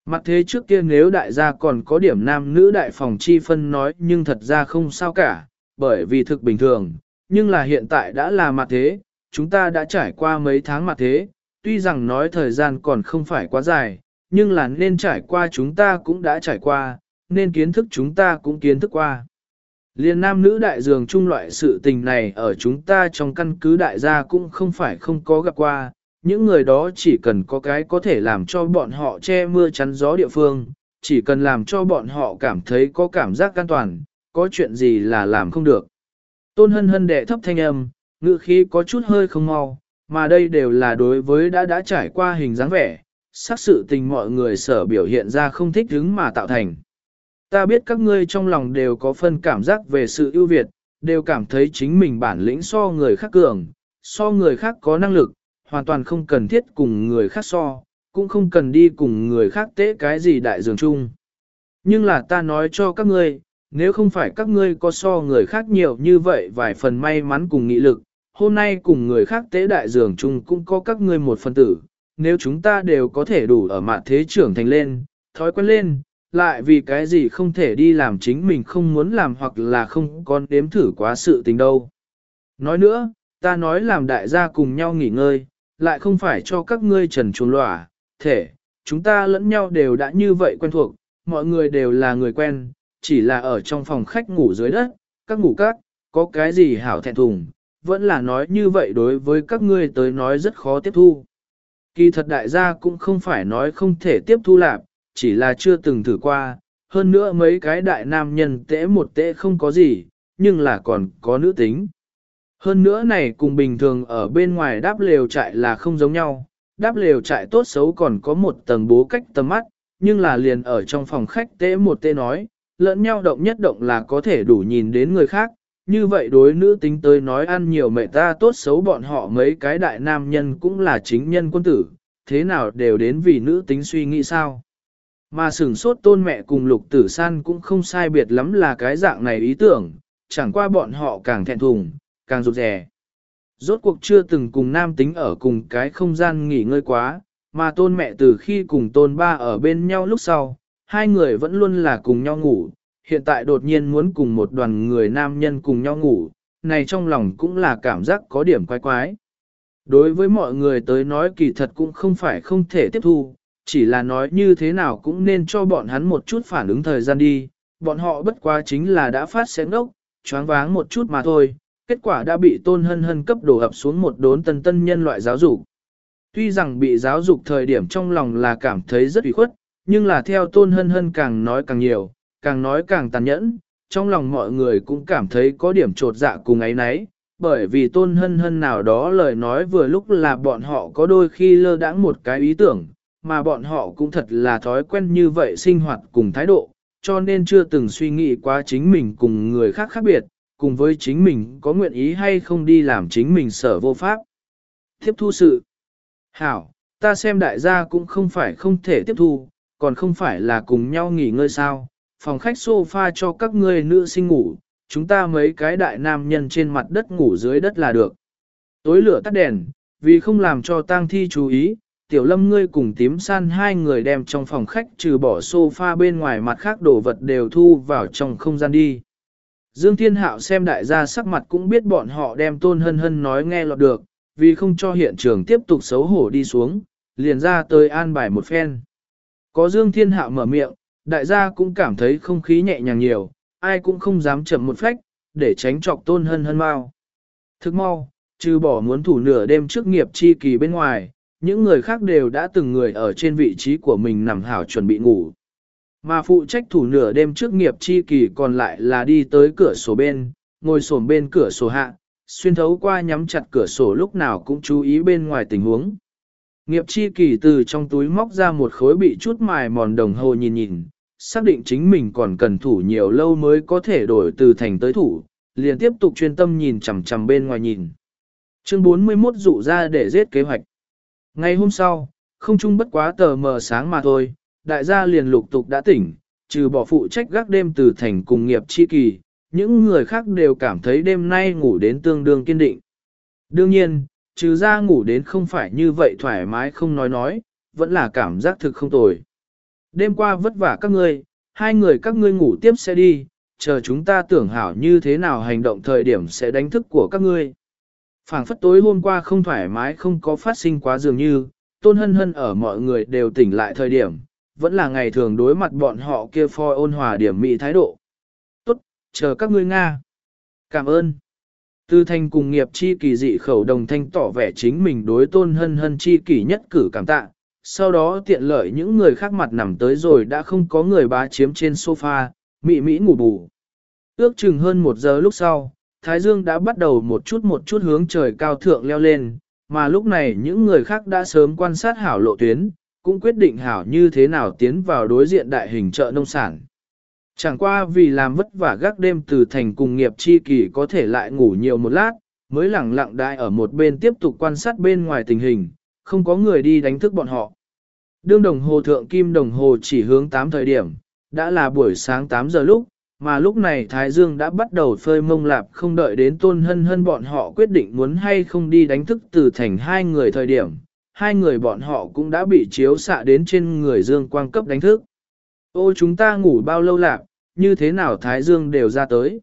Mặt thế trước kia nếu đại gia còn có điểm nam nữ đại phòng chi phân nói nhưng thật ra không sao cả, bởi vì thực bình thường, nhưng là hiện tại đã là mặt thế, chúng ta đã trải qua mấy tháng mặt thế, tuy rằng nói thời gian còn không phải quá dài, nhưng là nên trải qua chúng ta cũng đã trải qua, nên kiến thức chúng ta cũng kiến thức qua. Liên nam nữ đại dường chung loại sự tình này ở chúng ta trong căn cứ đại gia cũng không phải không có gặp qua, những người đó chỉ cần có cái có thể làm cho bọn họ che mưa chắn gió địa phương, chỉ cần làm cho bọn họ cảm thấy có cảm giác an toàn, có chuyện gì là làm không được. Tôn hân hân đệ thấp thanh âm, ngữ khí có chút hơi không mau, mà đây đều là đối với đã đã trải qua hình dáng vẻ, xác sự tình mọi người sở biểu hiện ra không thích hứng mà tạo thành. Ta biết các ngươi trong lòng đều có phân cảm giác về sự ưu việt, đều cảm thấy chính mình bản lĩnh so người khác cường, so người khác có năng lực, hoàn toàn không cần thiết cùng người khác so, cũng không cần đi cùng người khác tế cái gì đại dường chung. Nhưng là ta nói cho các ngươi, nếu không phải các ngươi có so người khác nhiều như vậy vài phần may mắn cùng nghị lực, hôm nay cùng người khác tế đại dường chung cũng có các ngươi một phần tử, nếu chúng ta đều có thể đủ ở mặt thế trưởng thành lên, thói quen lên, lại vì cái gì không thể đi làm chính mình không muốn làm hoặc là không còn đếm thử quá sự tình đâu. Nói nữa, ta nói làm đại gia cùng nhau nghỉ ngơi, lại không phải cho các ngươi trần chuồn lỏa, thể, chúng ta lẫn nhau đều đã như vậy quen thuộc, mọi người đều là người quen, chỉ là ở trong phòng khách ngủ dưới đất, các ngủ các, có cái gì hảo thẹn thùng, vẫn là nói như vậy đối với các ngươi tới nói rất khó tiếp thu. Kỳ thật đại gia cũng không phải nói không thể tiếp thu lạp, chỉ là chưa từng thử qua, hơn nữa mấy cái đại nam nhân tễ một tễ không có gì, nhưng là còn có nữ tính. Hơn nữa này cùng bình thường ở bên ngoài đáp lều trại là không giống nhau, đáp lều trại tốt xấu còn có một tầng bố cách tầm mắt, nhưng là liền ở trong phòng khách tễ một tê nói, lẫn nhau động nhất động là có thể đủ nhìn đến người khác, như vậy đối nữ tính tới nói ăn nhiều mẹ ta tốt xấu bọn họ mấy cái đại nam nhân cũng là chính nhân quân tử, thế nào đều đến vì nữ tính suy nghĩ sao. Mà sửng sốt tôn mẹ cùng lục tử san cũng không sai biệt lắm là cái dạng này ý tưởng, chẳng qua bọn họ càng thẹn thùng, càng rụt rè. Rốt cuộc chưa từng cùng nam tính ở cùng cái không gian nghỉ ngơi quá, mà tôn mẹ từ khi cùng tôn ba ở bên nhau lúc sau, hai người vẫn luôn là cùng nhau ngủ, hiện tại đột nhiên muốn cùng một đoàn người nam nhân cùng nhau ngủ, này trong lòng cũng là cảm giác có điểm quái quái. Đối với mọi người tới nói kỳ thật cũng không phải không thể tiếp thu, chỉ là nói như thế nào cũng nên cho bọn hắn một chút phản ứng thời gian đi, bọn họ bất quá chính là đã phát xén ngốc, choáng váng một chút mà thôi, kết quả đã bị tôn hân hân cấp đổ ập xuống một đốn tân tân nhân loại giáo dục. Tuy rằng bị giáo dục thời điểm trong lòng là cảm thấy rất ủy khuất, nhưng là theo tôn hân hân càng nói càng nhiều, càng nói càng tàn nhẫn, trong lòng mọi người cũng cảm thấy có điểm trột dạ cùng ấy nấy, bởi vì tôn hân hân nào đó lời nói vừa lúc là bọn họ có đôi khi lơ đãng một cái ý tưởng, mà bọn họ cũng thật là thói quen như vậy sinh hoạt cùng thái độ, cho nên chưa từng suy nghĩ quá chính mình cùng người khác khác biệt, cùng với chính mình có nguyện ý hay không đi làm chính mình sở vô pháp. Tiếp thu sự. Hảo, ta xem đại gia cũng không phải không thể tiếp thu, còn không phải là cùng nhau nghỉ ngơi sao, phòng khách sofa cho các ngươi nữ sinh ngủ, chúng ta mấy cái đại nam nhân trên mặt đất ngủ dưới đất là được. Tối lửa tắt đèn, vì không làm cho tang thi chú ý, tiểu lâm ngươi cùng tím san hai người đem trong phòng khách trừ bỏ sofa bên ngoài mặt khác đồ vật đều thu vào trong không gian đi. Dương Thiên Hạo xem đại gia sắc mặt cũng biết bọn họ đem tôn hân hân nói nghe lọt được, vì không cho hiện trường tiếp tục xấu hổ đi xuống, liền ra tới an bài một phen. Có Dương Thiên Hạo mở miệng, đại gia cũng cảm thấy không khí nhẹ nhàng nhiều, ai cũng không dám chậm một phách, để tránh trọc tôn hân hân mau. Thức mau, trừ bỏ muốn thủ nửa đêm trước nghiệp chi kỳ bên ngoài, những người khác đều đã từng người ở trên vị trí của mình nằm hảo chuẩn bị ngủ. Mà phụ trách thủ nửa đêm trước nghiệp chi kỳ còn lại là đi tới cửa sổ bên, ngồi xổm bên cửa sổ hạ, xuyên thấu qua nhắm chặt cửa sổ lúc nào cũng chú ý bên ngoài tình huống. Nghiệp chi kỳ từ trong túi móc ra một khối bị chút mài mòn đồng hồ nhìn nhìn, xác định chính mình còn cần thủ nhiều lâu mới có thể đổi từ thành tới thủ, liền tiếp tục chuyên tâm nhìn chằm chằm bên ngoài nhìn. Chương 41 dụ ra để giết kế hoạch. Ngày hôm sau, không chung bất quá tờ mờ sáng mà thôi, đại gia liền lục tục đã tỉnh, trừ bỏ phụ trách gác đêm từ thành cùng nghiệp chi kỳ, những người khác đều cảm thấy đêm nay ngủ đến tương đương kiên định. Đương nhiên, trừ ra ngủ đến không phải như vậy thoải mái không nói nói, vẫn là cảm giác thực không tồi. Đêm qua vất vả các ngươi, hai người các ngươi ngủ tiếp sẽ đi, chờ chúng ta tưởng hảo như thế nào hành động thời điểm sẽ đánh thức của các ngươi. phảng phất tối hôm qua không thoải mái không có phát sinh quá dường như, tôn hân hân ở mọi người đều tỉnh lại thời điểm, vẫn là ngày thường đối mặt bọn họ kia phoi ôn hòa điểm mị thái độ. Tốt, chờ các ngươi Nga. Cảm ơn. Tư thanh cùng nghiệp chi kỳ dị khẩu đồng thanh tỏ vẻ chính mình đối tôn hân hân chi kỳ nhất cử cảm tạ, sau đó tiện lợi những người khác mặt nằm tới rồi đã không có người bá chiếm trên sofa, mị mỹ ngủ bù. Ước chừng hơn một giờ lúc sau, Thái Dương đã bắt đầu một chút một chút hướng trời cao thượng leo lên, mà lúc này những người khác đã sớm quan sát hảo lộ tuyến, cũng quyết định hảo như thế nào tiến vào đối diện đại hình chợ nông sản. Chẳng qua vì làm vất vả gác đêm từ thành cùng nghiệp chi kỳ có thể lại ngủ nhiều một lát, mới lẳng lặng đại ở một bên tiếp tục quan sát bên ngoài tình hình, không có người đi đánh thức bọn họ. Đương đồng hồ thượng kim đồng hồ chỉ hướng 8 thời điểm, đã là buổi sáng 8 giờ lúc, mà lúc này Thái Dương đã bắt đầu phơi mông lạp không đợi đến tôn hân hân bọn họ quyết định muốn hay không đi đánh thức từ thành hai người thời điểm, hai người bọn họ cũng đã bị chiếu xạ đến trên người Dương quang cấp đánh thức. Ô chúng ta ngủ bao lâu lạc, như thế nào Thái Dương đều ra tới.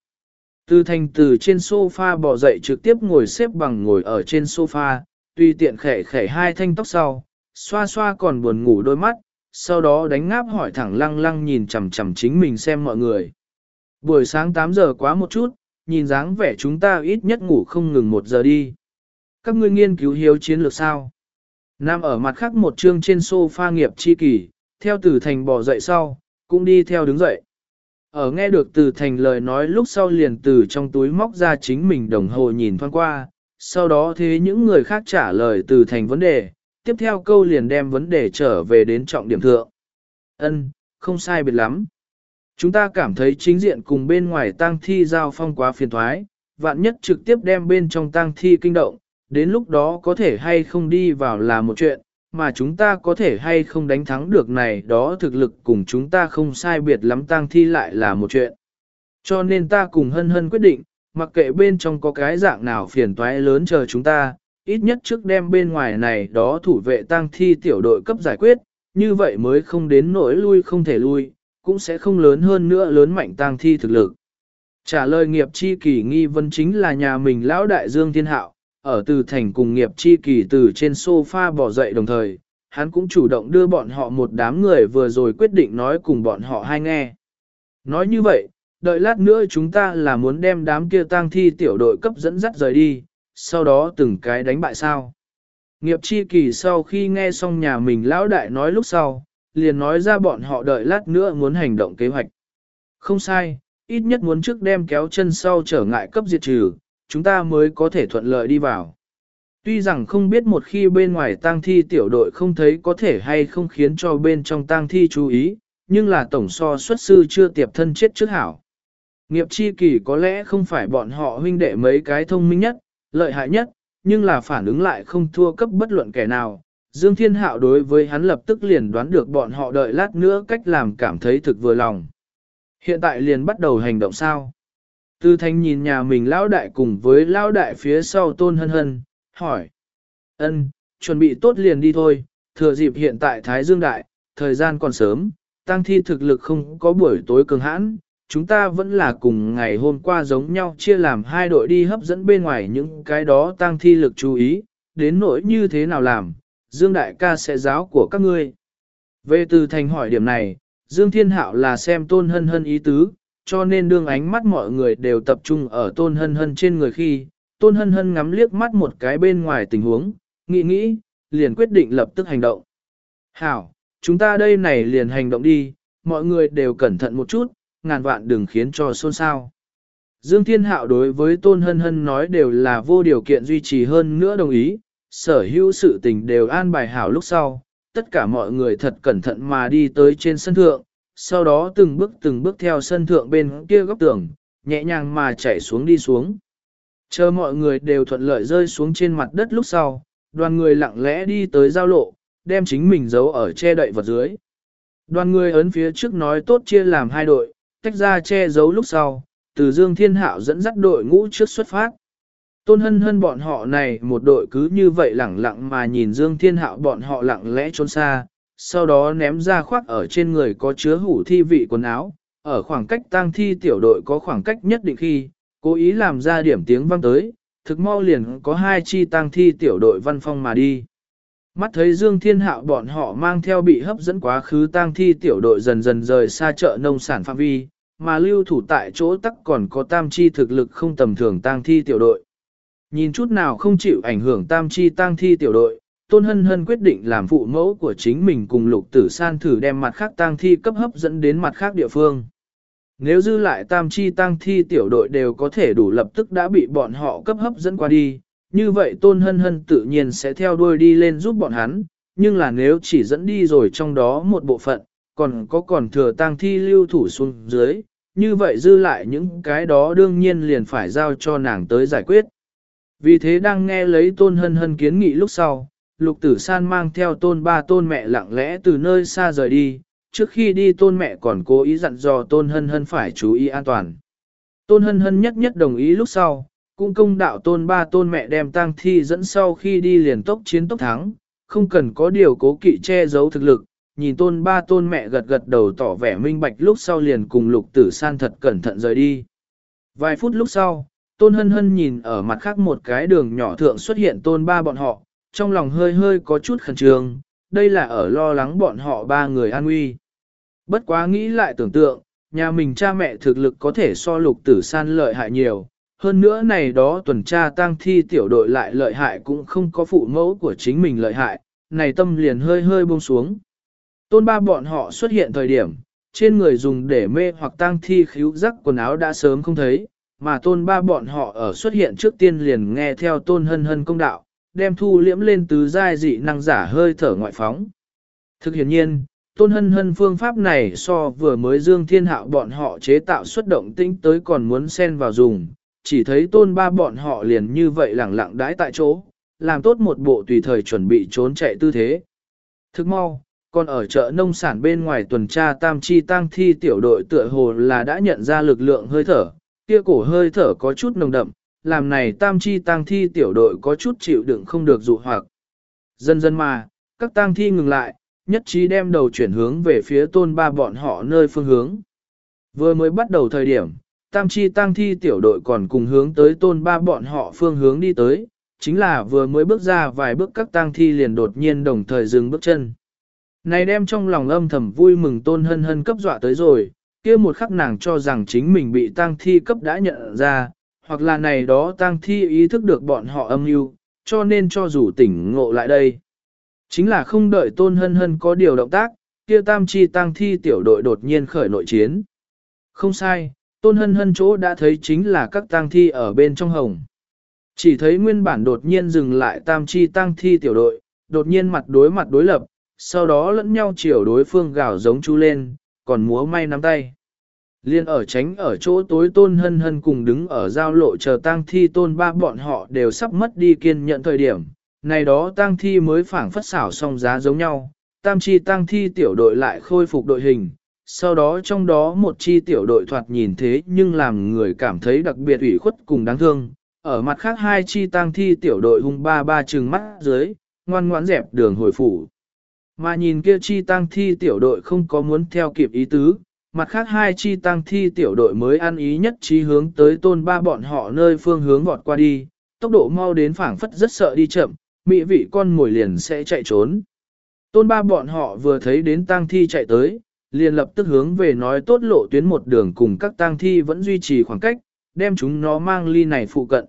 Từ thành từ trên sofa bò dậy trực tiếp ngồi xếp bằng ngồi ở trên sofa, tuy tiện khẻ khẻ hai thanh tóc sau, xoa xoa còn buồn ngủ đôi mắt, sau đó đánh ngáp hỏi thẳng lăng lăng nhìn chằm chằm chính mình xem mọi người. Buổi sáng 8 giờ quá một chút, nhìn dáng vẻ chúng ta ít nhất ngủ không ngừng một giờ đi. Các ngươi nghiên cứu hiếu chiến lược sao? Nam ở mặt khác một chương trên sofa nghiệp chi kỳ, theo từ thành bỏ dậy sau, cũng đi theo đứng dậy. Ở nghe được từ thành lời nói lúc sau liền từ trong túi móc ra chính mình đồng hồ nhìn thoáng qua, sau đó thế những người khác trả lời từ thành vấn đề, tiếp theo câu liền đem vấn đề trở về đến trọng điểm thượng. Ân, không sai biệt lắm. Chúng ta cảm thấy chính diện cùng bên ngoài tang thi giao phong quá phiền thoái, vạn nhất trực tiếp đem bên trong tang thi kinh động, đến lúc đó có thể hay không đi vào là một chuyện, mà chúng ta có thể hay không đánh thắng được này đó thực lực cùng chúng ta không sai biệt lắm tang thi lại là một chuyện. Cho nên ta cùng hân hân quyết định, mặc kệ bên trong có cái dạng nào phiền toái lớn chờ chúng ta, ít nhất trước đem bên ngoài này đó thủ vệ tang thi tiểu đội cấp giải quyết, như vậy mới không đến nỗi lui không thể lui, cũng sẽ không lớn hơn nữa lớn mạnh tang thi thực lực. Trả lời nghiệp chi kỳ nghi vấn chính là nhà mình lão đại dương thiên hạo, ở từ thành cùng nghiệp chi kỳ từ trên sofa bỏ dậy đồng thời, hắn cũng chủ động đưa bọn họ một đám người vừa rồi quyết định nói cùng bọn họ hai nghe. Nói như vậy, đợi lát nữa chúng ta là muốn đem đám kia tang thi tiểu đội cấp dẫn dắt rời đi, sau đó từng cái đánh bại sao. Nghiệp chi kỳ sau khi nghe xong nhà mình lão đại nói lúc sau, liền nói ra bọn họ đợi lát nữa muốn hành động kế hoạch. Không sai, ít nhất muốn trước đem kéo chân sau trở ngại cấp diệt trừ, chúng ta mới có thể thuận lợi đi vào. Tuy rằng không biết một khi bên ngoài tang thi tiểu đội không thấy có thể hay không khiến cho bên trong tang thi chú ý, nhưng là tổng so xuất sư chưa tiệp thân chết trước hảo. Nghiệp chi kỳ có lẽ không phải bọn họ huynh đệ mấy cái thông minh nhất, lợi hại nhất, nhưng là phản ứng lại không thua cấp bất luận kẻ nào. Dương Thiên Hạo đối với hắn lập tức liền đoán được bọn họ đợi lát nữa cách làm cảm thấy thực vừa lòng. Hiện tại liền bắt đầu hành động sao? Tư Thanh nhìn nhà mình lão đại cùng với lão đại phía sau tôn hân hân, hỏi. ân chuẩn bị tốt liền đi thôi, thừa dịp hiện tại Thái Dương Đại, thời gian còn sớm, tăng thi thực lực không có buổi tối cường hãn, chúng ta vẫn là cùng ngày hôm qua giống nhau chia làm hai đội đi hấp dẫn bên ngoài những cái đó tăng thi lực chú ý, đến nỗi như thế nào làm, Dương Đại ca sẽ giáo của các ngươi. Về từ thành hỏi điểm này, Dương Thiên Hạo là xem tôn hân hân ý tứ, cho nên đương ánh mắt mọi người đều tập trung ở tôn hân hân trên người khi, tôn hân hân ngắm liếc mắt một cái bên ngoài tình huống, nghĩ nghĩ, liền quyết định lập tức hành động. Hảo, chúng ta đây này liền hành động đi, mọi người đều cẩn thận một chút, ngàn vạn đừng khiến cho xôn xao. Dương Thiên Hạo đối với Tôn Hân Hân nói đều là vô điều kiện duy trì hơn nữa đồng ý, sở hữu sự tình đều an bài hảo lúc sau, tất cả mọi người thật cẩn thận mà đi tới trên sân thượng, sau đó từng bước từng bước theo sân thượng bên kia góc tường, nhẹ nhàng mà chạy xuống đi xuống. Chờ mọi người đều thuận lợi rơi xuống trên mặt đất lúc sau, đoàn người lặng lẽ đi tới giao lộ, đem chính mình giấu ở che đậy vật dưới. Đoàn người ấn phía trước nói tốt chia làm hai đội, tách ra che giấu lúc sau, từ Dương Thiên Hạo dẫn dắt đội ngũ trước xuất phát. Tôn hân hân bọn họ này một đội cứ như vậy lẳng lặng mà nhìn Dương Thiên Hạo bọn họ lặng lẽ trốn xa, sau đó ném ra khoác ở trên người có chứa hủ thi vị quần áo, ở khoảng cách tang thi tiểu đội có khoảng cách nhất định khi, cố ý làm ra điểm tiếng vang tới, thực mau liền có hai chi tang thi tiểu đội văn phong mà đi. Mắt thấy Dương Thiên Hạo bọn họ mang theo bị hấp dẫn quá khứ tang thi tiểu đội dần dần rời xa chợ nông sản phạm vi, mà lưu thủ tại chỗ tắc còn có tam chi thực lực không tầm thường tang thi tiểu đội. Nhìn chút nào không chịu ảnh hưởng tam chi tang thi tiểu đội, Tôn Hân Hân quyết định làm phụ mẫu của chính mình cùng lục tử san thử đem mặt khác tang thi cấp hấp dẫn đến mặt khác địa phương. Nếu dư lại tam chi tang thi tiểu đội đều có thể đủ lập tức đã bị bọn họ cấp hấp dẫn qua đi, như vậy Tôn Hân Hân tự nhiên sẽ theo đuôi đi lên giúp bọn hắn, nhưng là nếu chỉ dẫn đi rồi trong đó một bộ phận, còn có còn thừa tang thi lưu thủ xuống dưới, như vậy dư lại những cái đó đương nhiên liền phải giao cho nàng tới giải quyết. Vì thế đang nghe lấy Tôn Hân Hân kiến nghị lúc sau, Lục Tử San mang theo Tôn ba Tôn mẹ lặng lẽ từ nơi xa rời đi, trước khi đi Tôn mẹ còn cố ý dặn dò Tôn Hân Hân phải chú ý an toàn. Tôn Hân Hân nhất nhất đồng ý lúc sau, cũng công đạo tôn ba tôn mẹ đem tang thi dẫn sau khi đi liền tốc chiến tốc thắng, không cần có điều cố kỵ che giấu thực lực, nhìn tôn ba tôn mẹ gật gật đầu tỏ vẻ minh bạch lúc sau liền cùng lục tử san thật cẩn thận rời đi. Vài phút lúc sau, tôn hân hân nhìn ở mặt khác một cái đường nhỏ thượng xuất hiện tôn ba bọn họ, trong lòng hơi hơi có chút khẩn trương, đây là ở lo lắng bọn họ ba người an nguy. Bất quá nghĩ lại tưởng tượng, nhà mình cha mẹ thực lực có thể so lục tử san lợi hại nhiều, hơn nữa này đó tuần tra tang thi tiểu đội lại lợi hại cũng không có phụ mẫu của chính mình lợi hại, này tâm liền hơi hơi buông xuống. Tôn ba bọn họ xuất hiện thời điểm, trên người dùng để mê hoặc tang thi khíu rắc quần áo đã sớm không thấy, mà tôn ba bọn họ ở xuất hiện trước tiên liền nghe theo tôn hân hân công đạo, đem thu liễm lên tứ giai dị năng giả hơi thở ngoại phóng. Thực hiện nhiên, tôn hân hân phương pháp này so vừa mới dương thiên hạo bọn họ chế tạo xuất động tĩnh tới còn muốn xen vào dùng, chỉ thấy tôn ba bọn họ liền như vậy lẳng lặng đãi tại chỗ, làm tốt một bộ tùy thời chuẩn bị trốn chạy tư thế. Thực mau, còn ở chợ nông sản bên ngoài tuần tra tam chi Tang thi tiểu đội tựa hồ là đã nhận ra lực lượng hơi thở, kia cổ hơi thở có chút nồng đậm, làm này tam chi Tang thi tiểu đội có chút chịu đựng không được dụ hoặc. Dần dần mà, các Tang thi ngừng lại, nhất trí đem đầu chuyển hướng về phía tôn ba bọn họ nơi phương hướng. Vừa mới bắt đầu thời điểm, tam chi Tang thi tiểu đội còn cùng hướng tới tôn ba bọn họ phương hướng đi tới, chính là vừa mới bước ra vài bước các Tang thi liền đột nhiên đồng thời dừng bước chân. Này đem trong lòng âm thầm vui mừng tôn hân hân cấp dọa tới rồi, kia một khắc nàng cho rằng chính mình bị tang thi cấp đã nhận ra, hoặc là này đó tang thi ý thức được bọn họ âm mưu, cho nên cho dù tỉnh ngộ lại đây. Chính là không đợi tôn hân hân có điều động tác, kia tam chi tang thi tiểu đội đột nhiên khởi nội chiến. Không sai, Tôn hân hân chỗ đã thấy chính là các tang thi ở bên trong hồng. Chỉ thấy nguyên bản đột nhiên dừng lại tam chi tang thi tiểu đội, đột nhiên mặt đối mặt đối lập, sau đó lẫn nhau chiều đối phương gào giống chú lên, còn múa may nắm tay. Liên ở tránh ở chỗ tối tôn hân hân cùng đứng ở giao lộ chờ tang thi tôn ba bọn họ đều sắp mất đi kiên nhận thời điểm. Này đó tang thi mới phảng phất xảo song giá giống nhau, tam chi tang thi tiểu đội lại khôi phục đội hình, sau đó trong đó một chi tiểu đội thoạt nhìn thế nhưng làm người cảm thấy đặc biệt ủy khuất cùng đáng thương. Ở mặt khác hai chi tang thi tiểu đội hung ba ba trừng mắt dưới, ngoan ngoãn dẹp đường hồi phủ. Mà nhìn kia chi tăng thi tiểu đội không có muốn theo kịp ý tứ, mặt khác hai chi tăng thi tiểu đội mới ăn ý nhất trí hướng tới tôn ba bọn họ nơi phương hướng vọt qua đi, tốc độ mau đến phảng phất rất sợ đi chậm, mỹ vị con mồi liền sẽ chạy trốn. Tôn ba bọn họ vừa thấy đến tang thi chạy tới, liền lập tức hướng về nói tốt lộ tuyến một đường cùng các tang thi vẫn duy trì khoảng cách, đem chúng nó mang ly này phụ cận.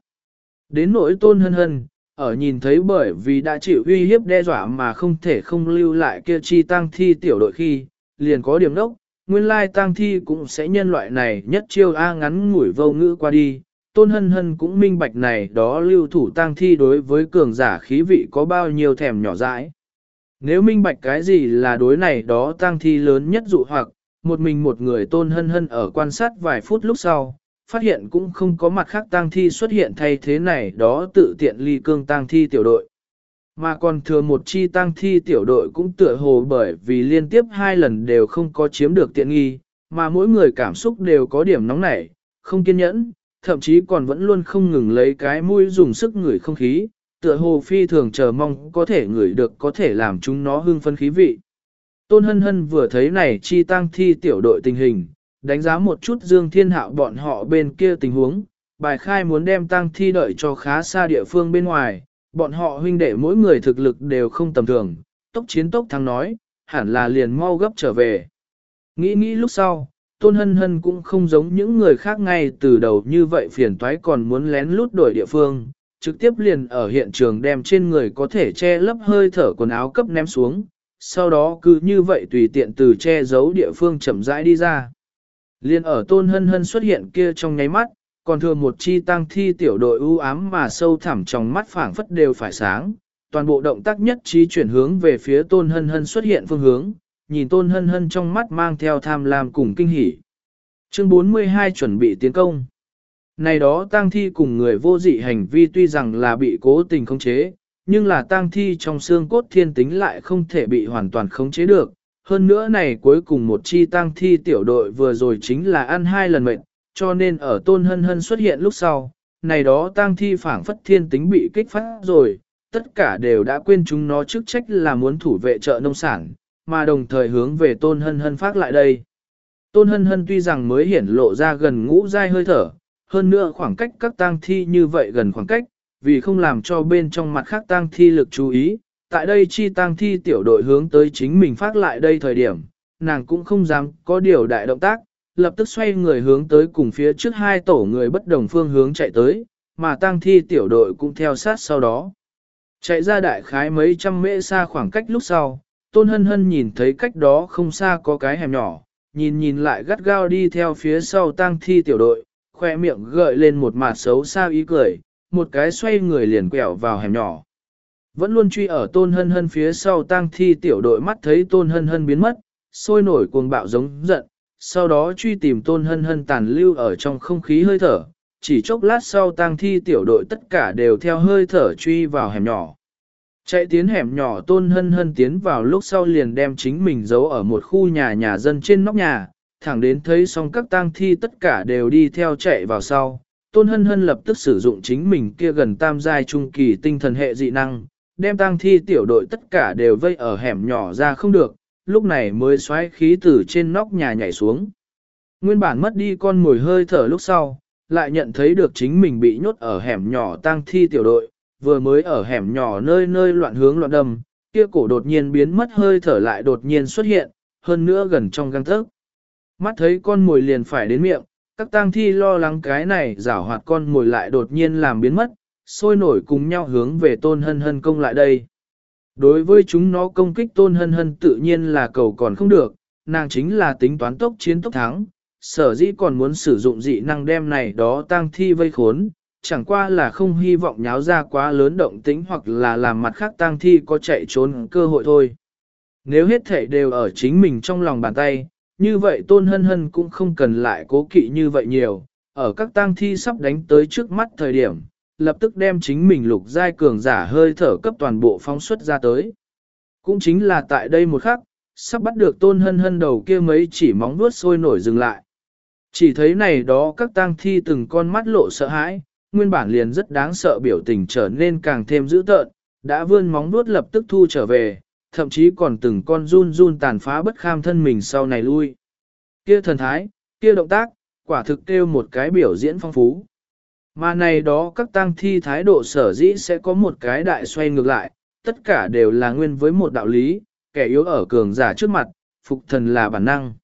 Đến nỗi tôn hân hân, ở nhìn thấy bởi vì đã chịu uy hiếp đe dọa mà không thể không lưu lại kia chi tang thi tiểu đội khi, liền có điểm đốc, nguyên lai tang thi cũng sẽ nhân loại này nhất chiêu A ngắn ngủi vô ngữ qua đi. Tôn hân hân cũng minh bạch này đó lưu thủ tang thi đối với cường giả khí vị có bao nhiêu thèm nhỏ dãi. Nếu minh bạch cái gì là đối này đó tang thi lớn nhất dụ hoặc, một mình một người tôn hân hân ở quan sát vài phút lúc sau, phát hiện cũng không có mặt khác tang thi xuất hiện thay thế này đó tự tiện ly cương tang thi tiểu đội. Mà còn thừa một chi tang thi tiểu đội cũng tựa hồ bởi vì liên tiếp hai lần đều không có chiếm được tiện nghi, mà mỗi người cảm xúc đều có điểm nóng nảy, không kiên nhẫn, thậm chí còn vẫn luôn không ngừng lấy cái mũi dùng sức ngửi không khí, tựa hồ phi thường chờ mong có thể ngửi được có thể làm chúng nó hưng phân khí vị. Tôn hân hân vừa thấy này chi tang thi tiểu đội tình hình, đánh giá một chút dương thiên hạo bọn họ bên kia tình huống, bài khai muốn đem tăng thi đợi cho khá xa địa phương bên ngoài, bọn họ huynh đệ mỗi người thực lực đều không tầm thường, tốc chiến tốc thắng nói, hẳn là liền mau gấp trở về. Nghĩ nghĩ lúc sau, Tôn Hân Hân cũng không giống những người khác ngay từ đầu như vậy phiền toái còn muốn lén lút đổi địa phương, trực tiếp liền ở hiện trường đem trên người có thể che lấp hơi thở quần áo cấp ném xuống, sau đó cứ như vậy tùy tiện từ che giấu địa phương chậm rãi đi ra. Liên ở Tôn Hân Hân xuất hiện kia trong nháy mắt, còn thừa một chi tăng thi tiểu đội ưu ám mà sâu thẳm trong mắt phảng phất đều phải sáng, toàn bộ động tác nhất trí chuyển hướng về phía Tôn Hân Hân xuất hiện phương hướng, nhìn Tôn Hân Hân trong mắt mang theo tham lam cùng kinh hỉ. Chương 42 chuẩn bị tiến công. Này đó tang thi cùng người vô dị hành vi tuy rằng là bị cố tình khống chế, nhưng là tang thi trong xương cốt thiên tính lại không thể bị hoàn toàn khống chế được. Hơn nữa này cuối cùng một chi tang thi tiểu đội vừa rồi chính là ăn hai lần mệnh, cho nên ở tôn hân hân xuất hiện lúc sau, này đó tang thi phảng phất thiên tính bị kích phát rồi, tất cả đều đã quên chúng nó chức trách là muốn thủ vệ chợ nông sản, mà đồng thời hướng về tôn hân hân phát lại đây. Tôn hân hân tuy rằng mới hiển lộ ra gần ngũ dai hơi thở, hơn nữa khoảng cách các tang thi như vậy gần khoảng cách, vì không làm cho bên trong mặt khác tang thi lực chú ý, tại đây chi tang thi tiểu đội hướng tới chính mình phát lại đây thời điểm, nàng cũng không dám có điều đại động tác, lập tức xoay người hướng tới cùng phía trước hai tổ người bất đồng phương hướng chạy tới, mà tang thi tiểu đội cũng theo sát sau đó. Chạy ra đại khái mấy trăm mễ xa khoảng cách lúc sau, Tôn Hân Hân nhìn thấy cách đó không xa có cái hẻm nhỏ, nhìn nhìn lại gắt gao đi theo phía sau tang thi tiểu đội, khoe miệng gợi lên một mặt xấu xa ý cười, một cái xoay người liền quẹo vào hẻm nhỏ. Vẫn luôn truy ở tôn hân hân phía sau tang thi tiểu đội mắt thấy tôn hân hân biến mất, sôi nổi cuồng bạo giống giận, sau đó truy tìm tôn hân hân tàn lưu ở trong không khí hơi thở, chỉ chốc lát sau tang thi tiểu đội tất cả đều theo hơi thở truy vào hẻm nhỏ. Chạy tiến hẻm nhỏ tôn hân hân tiến vào lúc sau liền đem chính mình giấu ở một khu nhà nhà dân trên nóc nhà, thẳng đến thấy xong các tang thi tất cả đều đi theo chạy vào sau. Tôn hân hân lập tức sử dụng chính mình kia gần tam giai trung kỳ tinh thần hệ dị năng, đem tang thi tiểu đội tất cả đều vây ở hẻm nhỏ ra không được, lúc này mới xoáy khí từ trên nóc nhà nhảy xuống. Nguyên bản mất đi con mồi hơi thở lúc sau, lại nhận thấy được chính mình bị nhốt ở hẻm nhỏ tang thi tiểu đội, vừa mới ở hẻm nhỏ nơi nơi loạn hướng loạn đầm, kia cổ đột nhiên biến mất hơi thở lại đột nhiên xuất hiện, hơn nữa gần trong găng thức. Mắt thấy con mồi liền phải đến miệng, các tang thi lo lắng cái này giảo hoạt con mồi lại đột nhiên làm biến mất, sôi nổi cùng nhau hướng về tôn hân hân công lại đây. Đối với chúng nó công kích tôn hân hân tự nhiên là cầu còn không được, nàng chính là tính toán tốc chiến tốc thắng, sở dĩ còn muốn sử dụng dị năng đem này đó tang thi vây khốn, chẳng qua là không hy vọng nháo ra quá lớn động tĩnh hoặc là làm mặt khác tang thi có chạy trốn cơ hội thôi. Nếu hết thể đều ở chính mình trong lòng bàn tay, như vậy tôn hân hân cũng không cần lại cố kỵ như vậy nhiều, ở các tang thi sắp đánh tới trước mắt thời điểm, lập tức đem chính mình lục giai cường giả hơi thở cấp toàn bộ phóng xuất ra tới. Cũng chính là tại đây một khắc, sắp bắt được tôn hân hân đầu kia mấy chỉ móng vuốt sôi nổi dừng lại. Chỉ thấy này đó các tang thi từng con mắt lộ sợ hãi, nguyên bản liền rất đáng sợ biểu tình trở nên càng thêm dữ tợn, đã vươn móng vuốt lập tức thu trở về, thậm chí còn từng con run run tàn phá bất kham thân mình sau này lui. Kia thần thái, kia động tác, quả thực kêu một cái biểu diễn phong phú. Mà này đó các tang thi thái độ sở dĩ sẽ có một cái đại xoay ngược lại, tất cả đều là nguyên với một đạo lý, kẻ yếu ở cường giả trước mặt, phục thần là bản năng.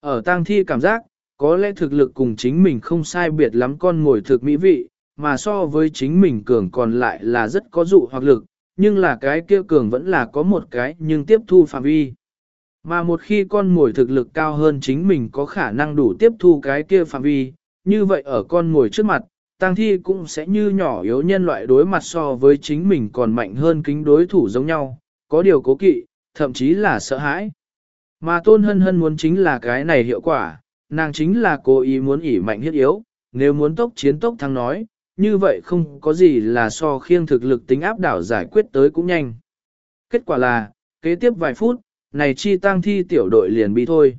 Ở tang thi cảm giác, có lẽ thực lực cùng chính mình không sai biệt lắm con ngồi thực mỹ vị, mà so với chính mình cường còn lại là rất có dụ hoặc lực, nhưng là cái kia cường vẫn là có một cái nhưng tiếp thu phạm vi. Mà một khi con ngồi thực lực cao hơn chính mình có khả năng đủ tiếp thu cái kia phạm vi, như vậy ở con ngồi trước mặt, Tang thi cũng sẽ như nhỏ yếu nhân loại đối mặt so với chính mình còn mạnh hơn kính đối thủ giống nhau, có điều cố kỵ, thậm chí là sợ hãi. Mà tôn hân hân muốn chính là cái này hiệu quả, nàng chính là cố ý muốn ỉ mạnh hiết yếu, nếu muốn tốc chiến tốc thắng nói, như vậy không có gì là so khiêng thực lực tính áp đảo giải quyết tới cũng nhanh. Kết quả là, kế tiếp vài phút, này chi Tang thi tiểu đội liền bị thôi.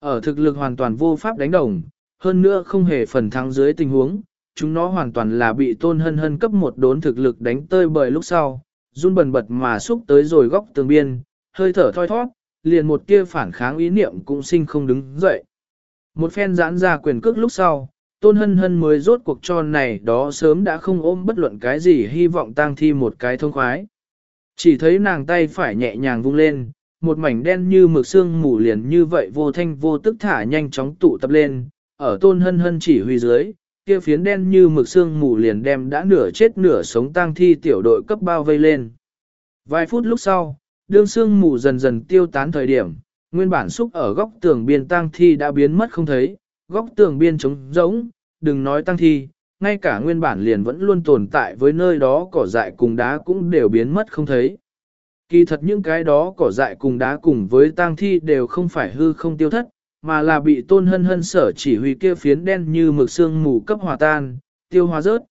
Ở thực lực hoàn toàn vô pháp đánh đồng, hơn nữa không hề phần thắng dưới tình huống, chúng nó hoàn toàn là bị tôn hân hân cấp một đốn thực lực đánh tơi bời lúc sau, run bần bật mà xúc tới rồi góc tường biên, hơi thở thoi thoát, liền một kia phản kháng ý niệm cũng sinh không đứng dậy. Một phen giãn ra quyền cước lúc sau, tôn hân hân mới rốt cuộc cho này đó sớm đã không ôm bất luận cái gì hy vọng tang thi một cái thông khoái. Chỉ thấy nàng tay phải nhẹ nhàng vung lên, một mảnh đen như mực xương mù liền như vậy vô thanh vô tức thả nhanh chóng tụ tập lên, ở tôn hân hân chỉ huy dưới, kia phiến đen như mực xương mù liền đem đã nửa chết nửa sống tang thi tiểu đội cấp bao vây lên. Vài phút lúc sau, đương xương mù dần dần tiêu tán thời điểm, nguyên bản xúc ở góc tường biên tang thi đã biến mất không thấy, góc tường biên trống rỗng, đừng nói tang thi, ngay cả nguyên bản liền vẫn luôn tồn tại với nơi đó cỏ dại cùng đá cũng đều biến mất không thấy. Kỳ thật những cái đó cỏ dại cùng đá cùng với tang thi đều không phải hư không tiêu thất, mà là bị tôn hân hân sở chỉ huy kia phiến đen như mực xương mù cấp hòa tan, tiêu hóa rớt.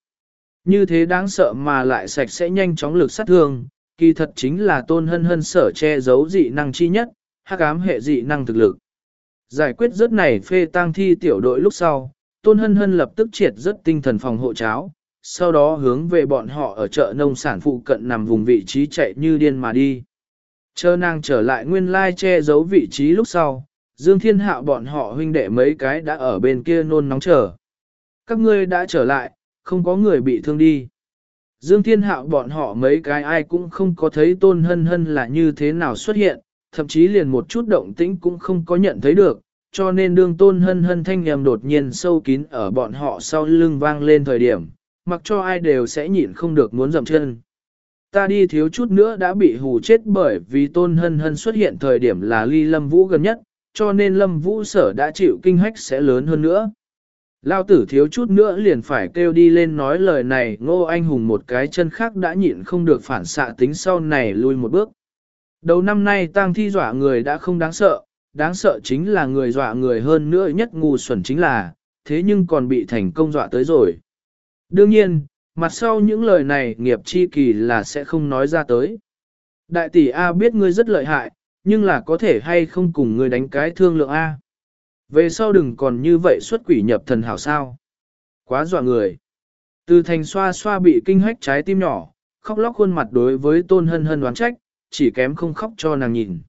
Như thế đáng sợ mà lại sạch sẽ nhanh chóng lực sát thương, kỳ thật chính là tôn hân hân sở che giấu dị năng chi nhất, hắc ám hệ dị năng thực lực. Giải quyết rớt này phê tang thi tiểu đội lúc sau, tôn hân hân lập tức triệt rất tinh thần phòng hộ cháo, sau đó hướng về bọn họ ở chợ nông sản phụ cận nằm vùng vị trí chạy như điên mà đi. Chờ nàng trở lại nguyên lai che giấu vị trí lúc sau, Dương Thiên Hạo bọn họ huynh đệ mấy cái đã ở bên kia nôn nóng chờ. Các ngươi đã trở lại, không có người bị thương đi. Dương Thiên Hạo bọn họ mấy cái ai cũng không có thấy tôn hân hân là như thế nào xuất hiện, thậm chí liền một chút động tĩnh cũng không có nhận thấy được, cho nên đương tôn hân hân thanh nhầm đột nhiên sâu kín ở bọn họ sau lưng vang lên thời điểm, mặc cho ai đều sẽ nhịn không được muốn dậm chân. Ta đi thiếu chút nữa đã bị hù chết bởi vì tôn hân hân xuất hiện thời điểm là ly lâm vũ gần nhất, cho nên lâm vũ sở đã chịu kinh hách sẽ lớn hơn nữa. Lao tử thiếu chút nữa liền phải kêu đi lên nói lời này ngô anh hùng một cái chân khác đã nhịn không được phản xạ tính sau này lui một bước. Đầu năm nay tang thi dọa người đã không đáng sợ, đáng sợ chính là người dọa người hơn nữa nhất ngu xuẩn chính là, thế nhưng còn bị thành công dọa tới rồi. Đương nhiên, mặt sau những lời này nghiệp chi kỳ là sẽ không nói ra tới. Đại tỷ A biết ngươi rất lợi hại, nhưng là có thể hay không cùng ngươi đánh cái thương lượng A. Về sau đừng còn như vậy xuất quỷ nhập thần hảo sao. Quá dọa người. Từ thành xoa xoa bị kinh hách trái tim nhỏ, khóc lóc khuôn mặt đối với tôn hân hân đoán trách, chỉ kém không khóc cho nàng nhìn.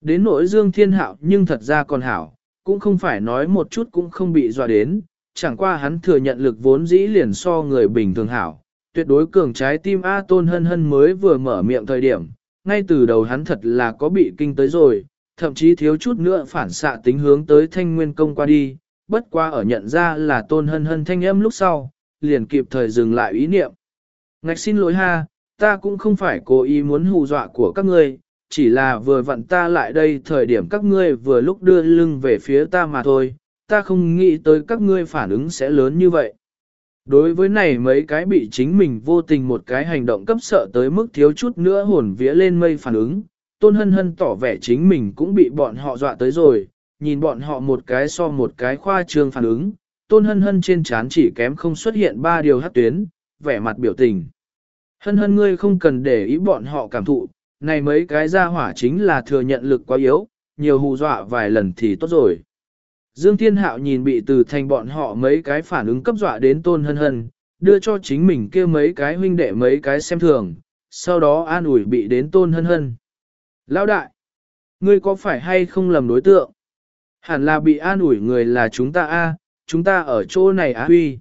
Đến nỗi dương thiên hạo nhưng thật ra còn hảo, cũng không phải nói một chút cũng không bị dọa đến, chẳng qua hắn thừa nhận lực vốn dĩ liền so người bình thường hảo. Tuyệt đối cường trái tim A tôn hân hân mới vừa mở miệng thời điểm, ngay từ đầu hắn thật là có bị kinh tới rồi, thậm chí thiếu chút nữa phản xạ tính hướng tới thanh nguyên công qua đi, bất qua ở nhận ra là tôn hân hân thanh âm lúc sau, liền kịp thời dừng lại ý niệm. Ngạch xin lỗi ha, ta cũng không phải cố ý muốn hù dọa của các ngươi, chỉ là vừa vặn ta lại đây thời điểm các ngươi vừa lúc đưa lưng về phía ta mà thôi, ta không nghĩ tới các ngươi phản ứng sẽ lớn như vậy. Đối với này mấy cái bị chính mình vô tình một cái hành động cấp sợ tới mức thiếu chút nữa hồn vía lên mây phản ứng, tôn hân hân tỏ vẻ chính mình cũng bị bọn họ dọa tới rồi, nhìn bọn họ một cái so một cái khoa trương phản ứng, tôn hân hân trên trán chỉ kém không xuất hiện ba điều hát tuyến, vẻ mặt biểu tình. Hân hân ngươi không cần để ý bọn họ cảm thụ, này mấy cái ra hỏa chính là thừa nhận lực quá yếu, nhiều hù dọa vài lần thì tốt rồi. Dương Thiên Hạo nhìn bị từ thành bọn họ mấy cái phản ứng cấp dọa đến tôn hân hân, đưa cho chính mình kia mấy cái huynh đệ mấy cái xem thường, sau đó an ủi bị đến tôn hân hân. Lão đại, ngươi có phải hay không lầm đối tượng? Hẳn là bị an ủi người là chúng ta a, chúng ta ở chỗ này á huy.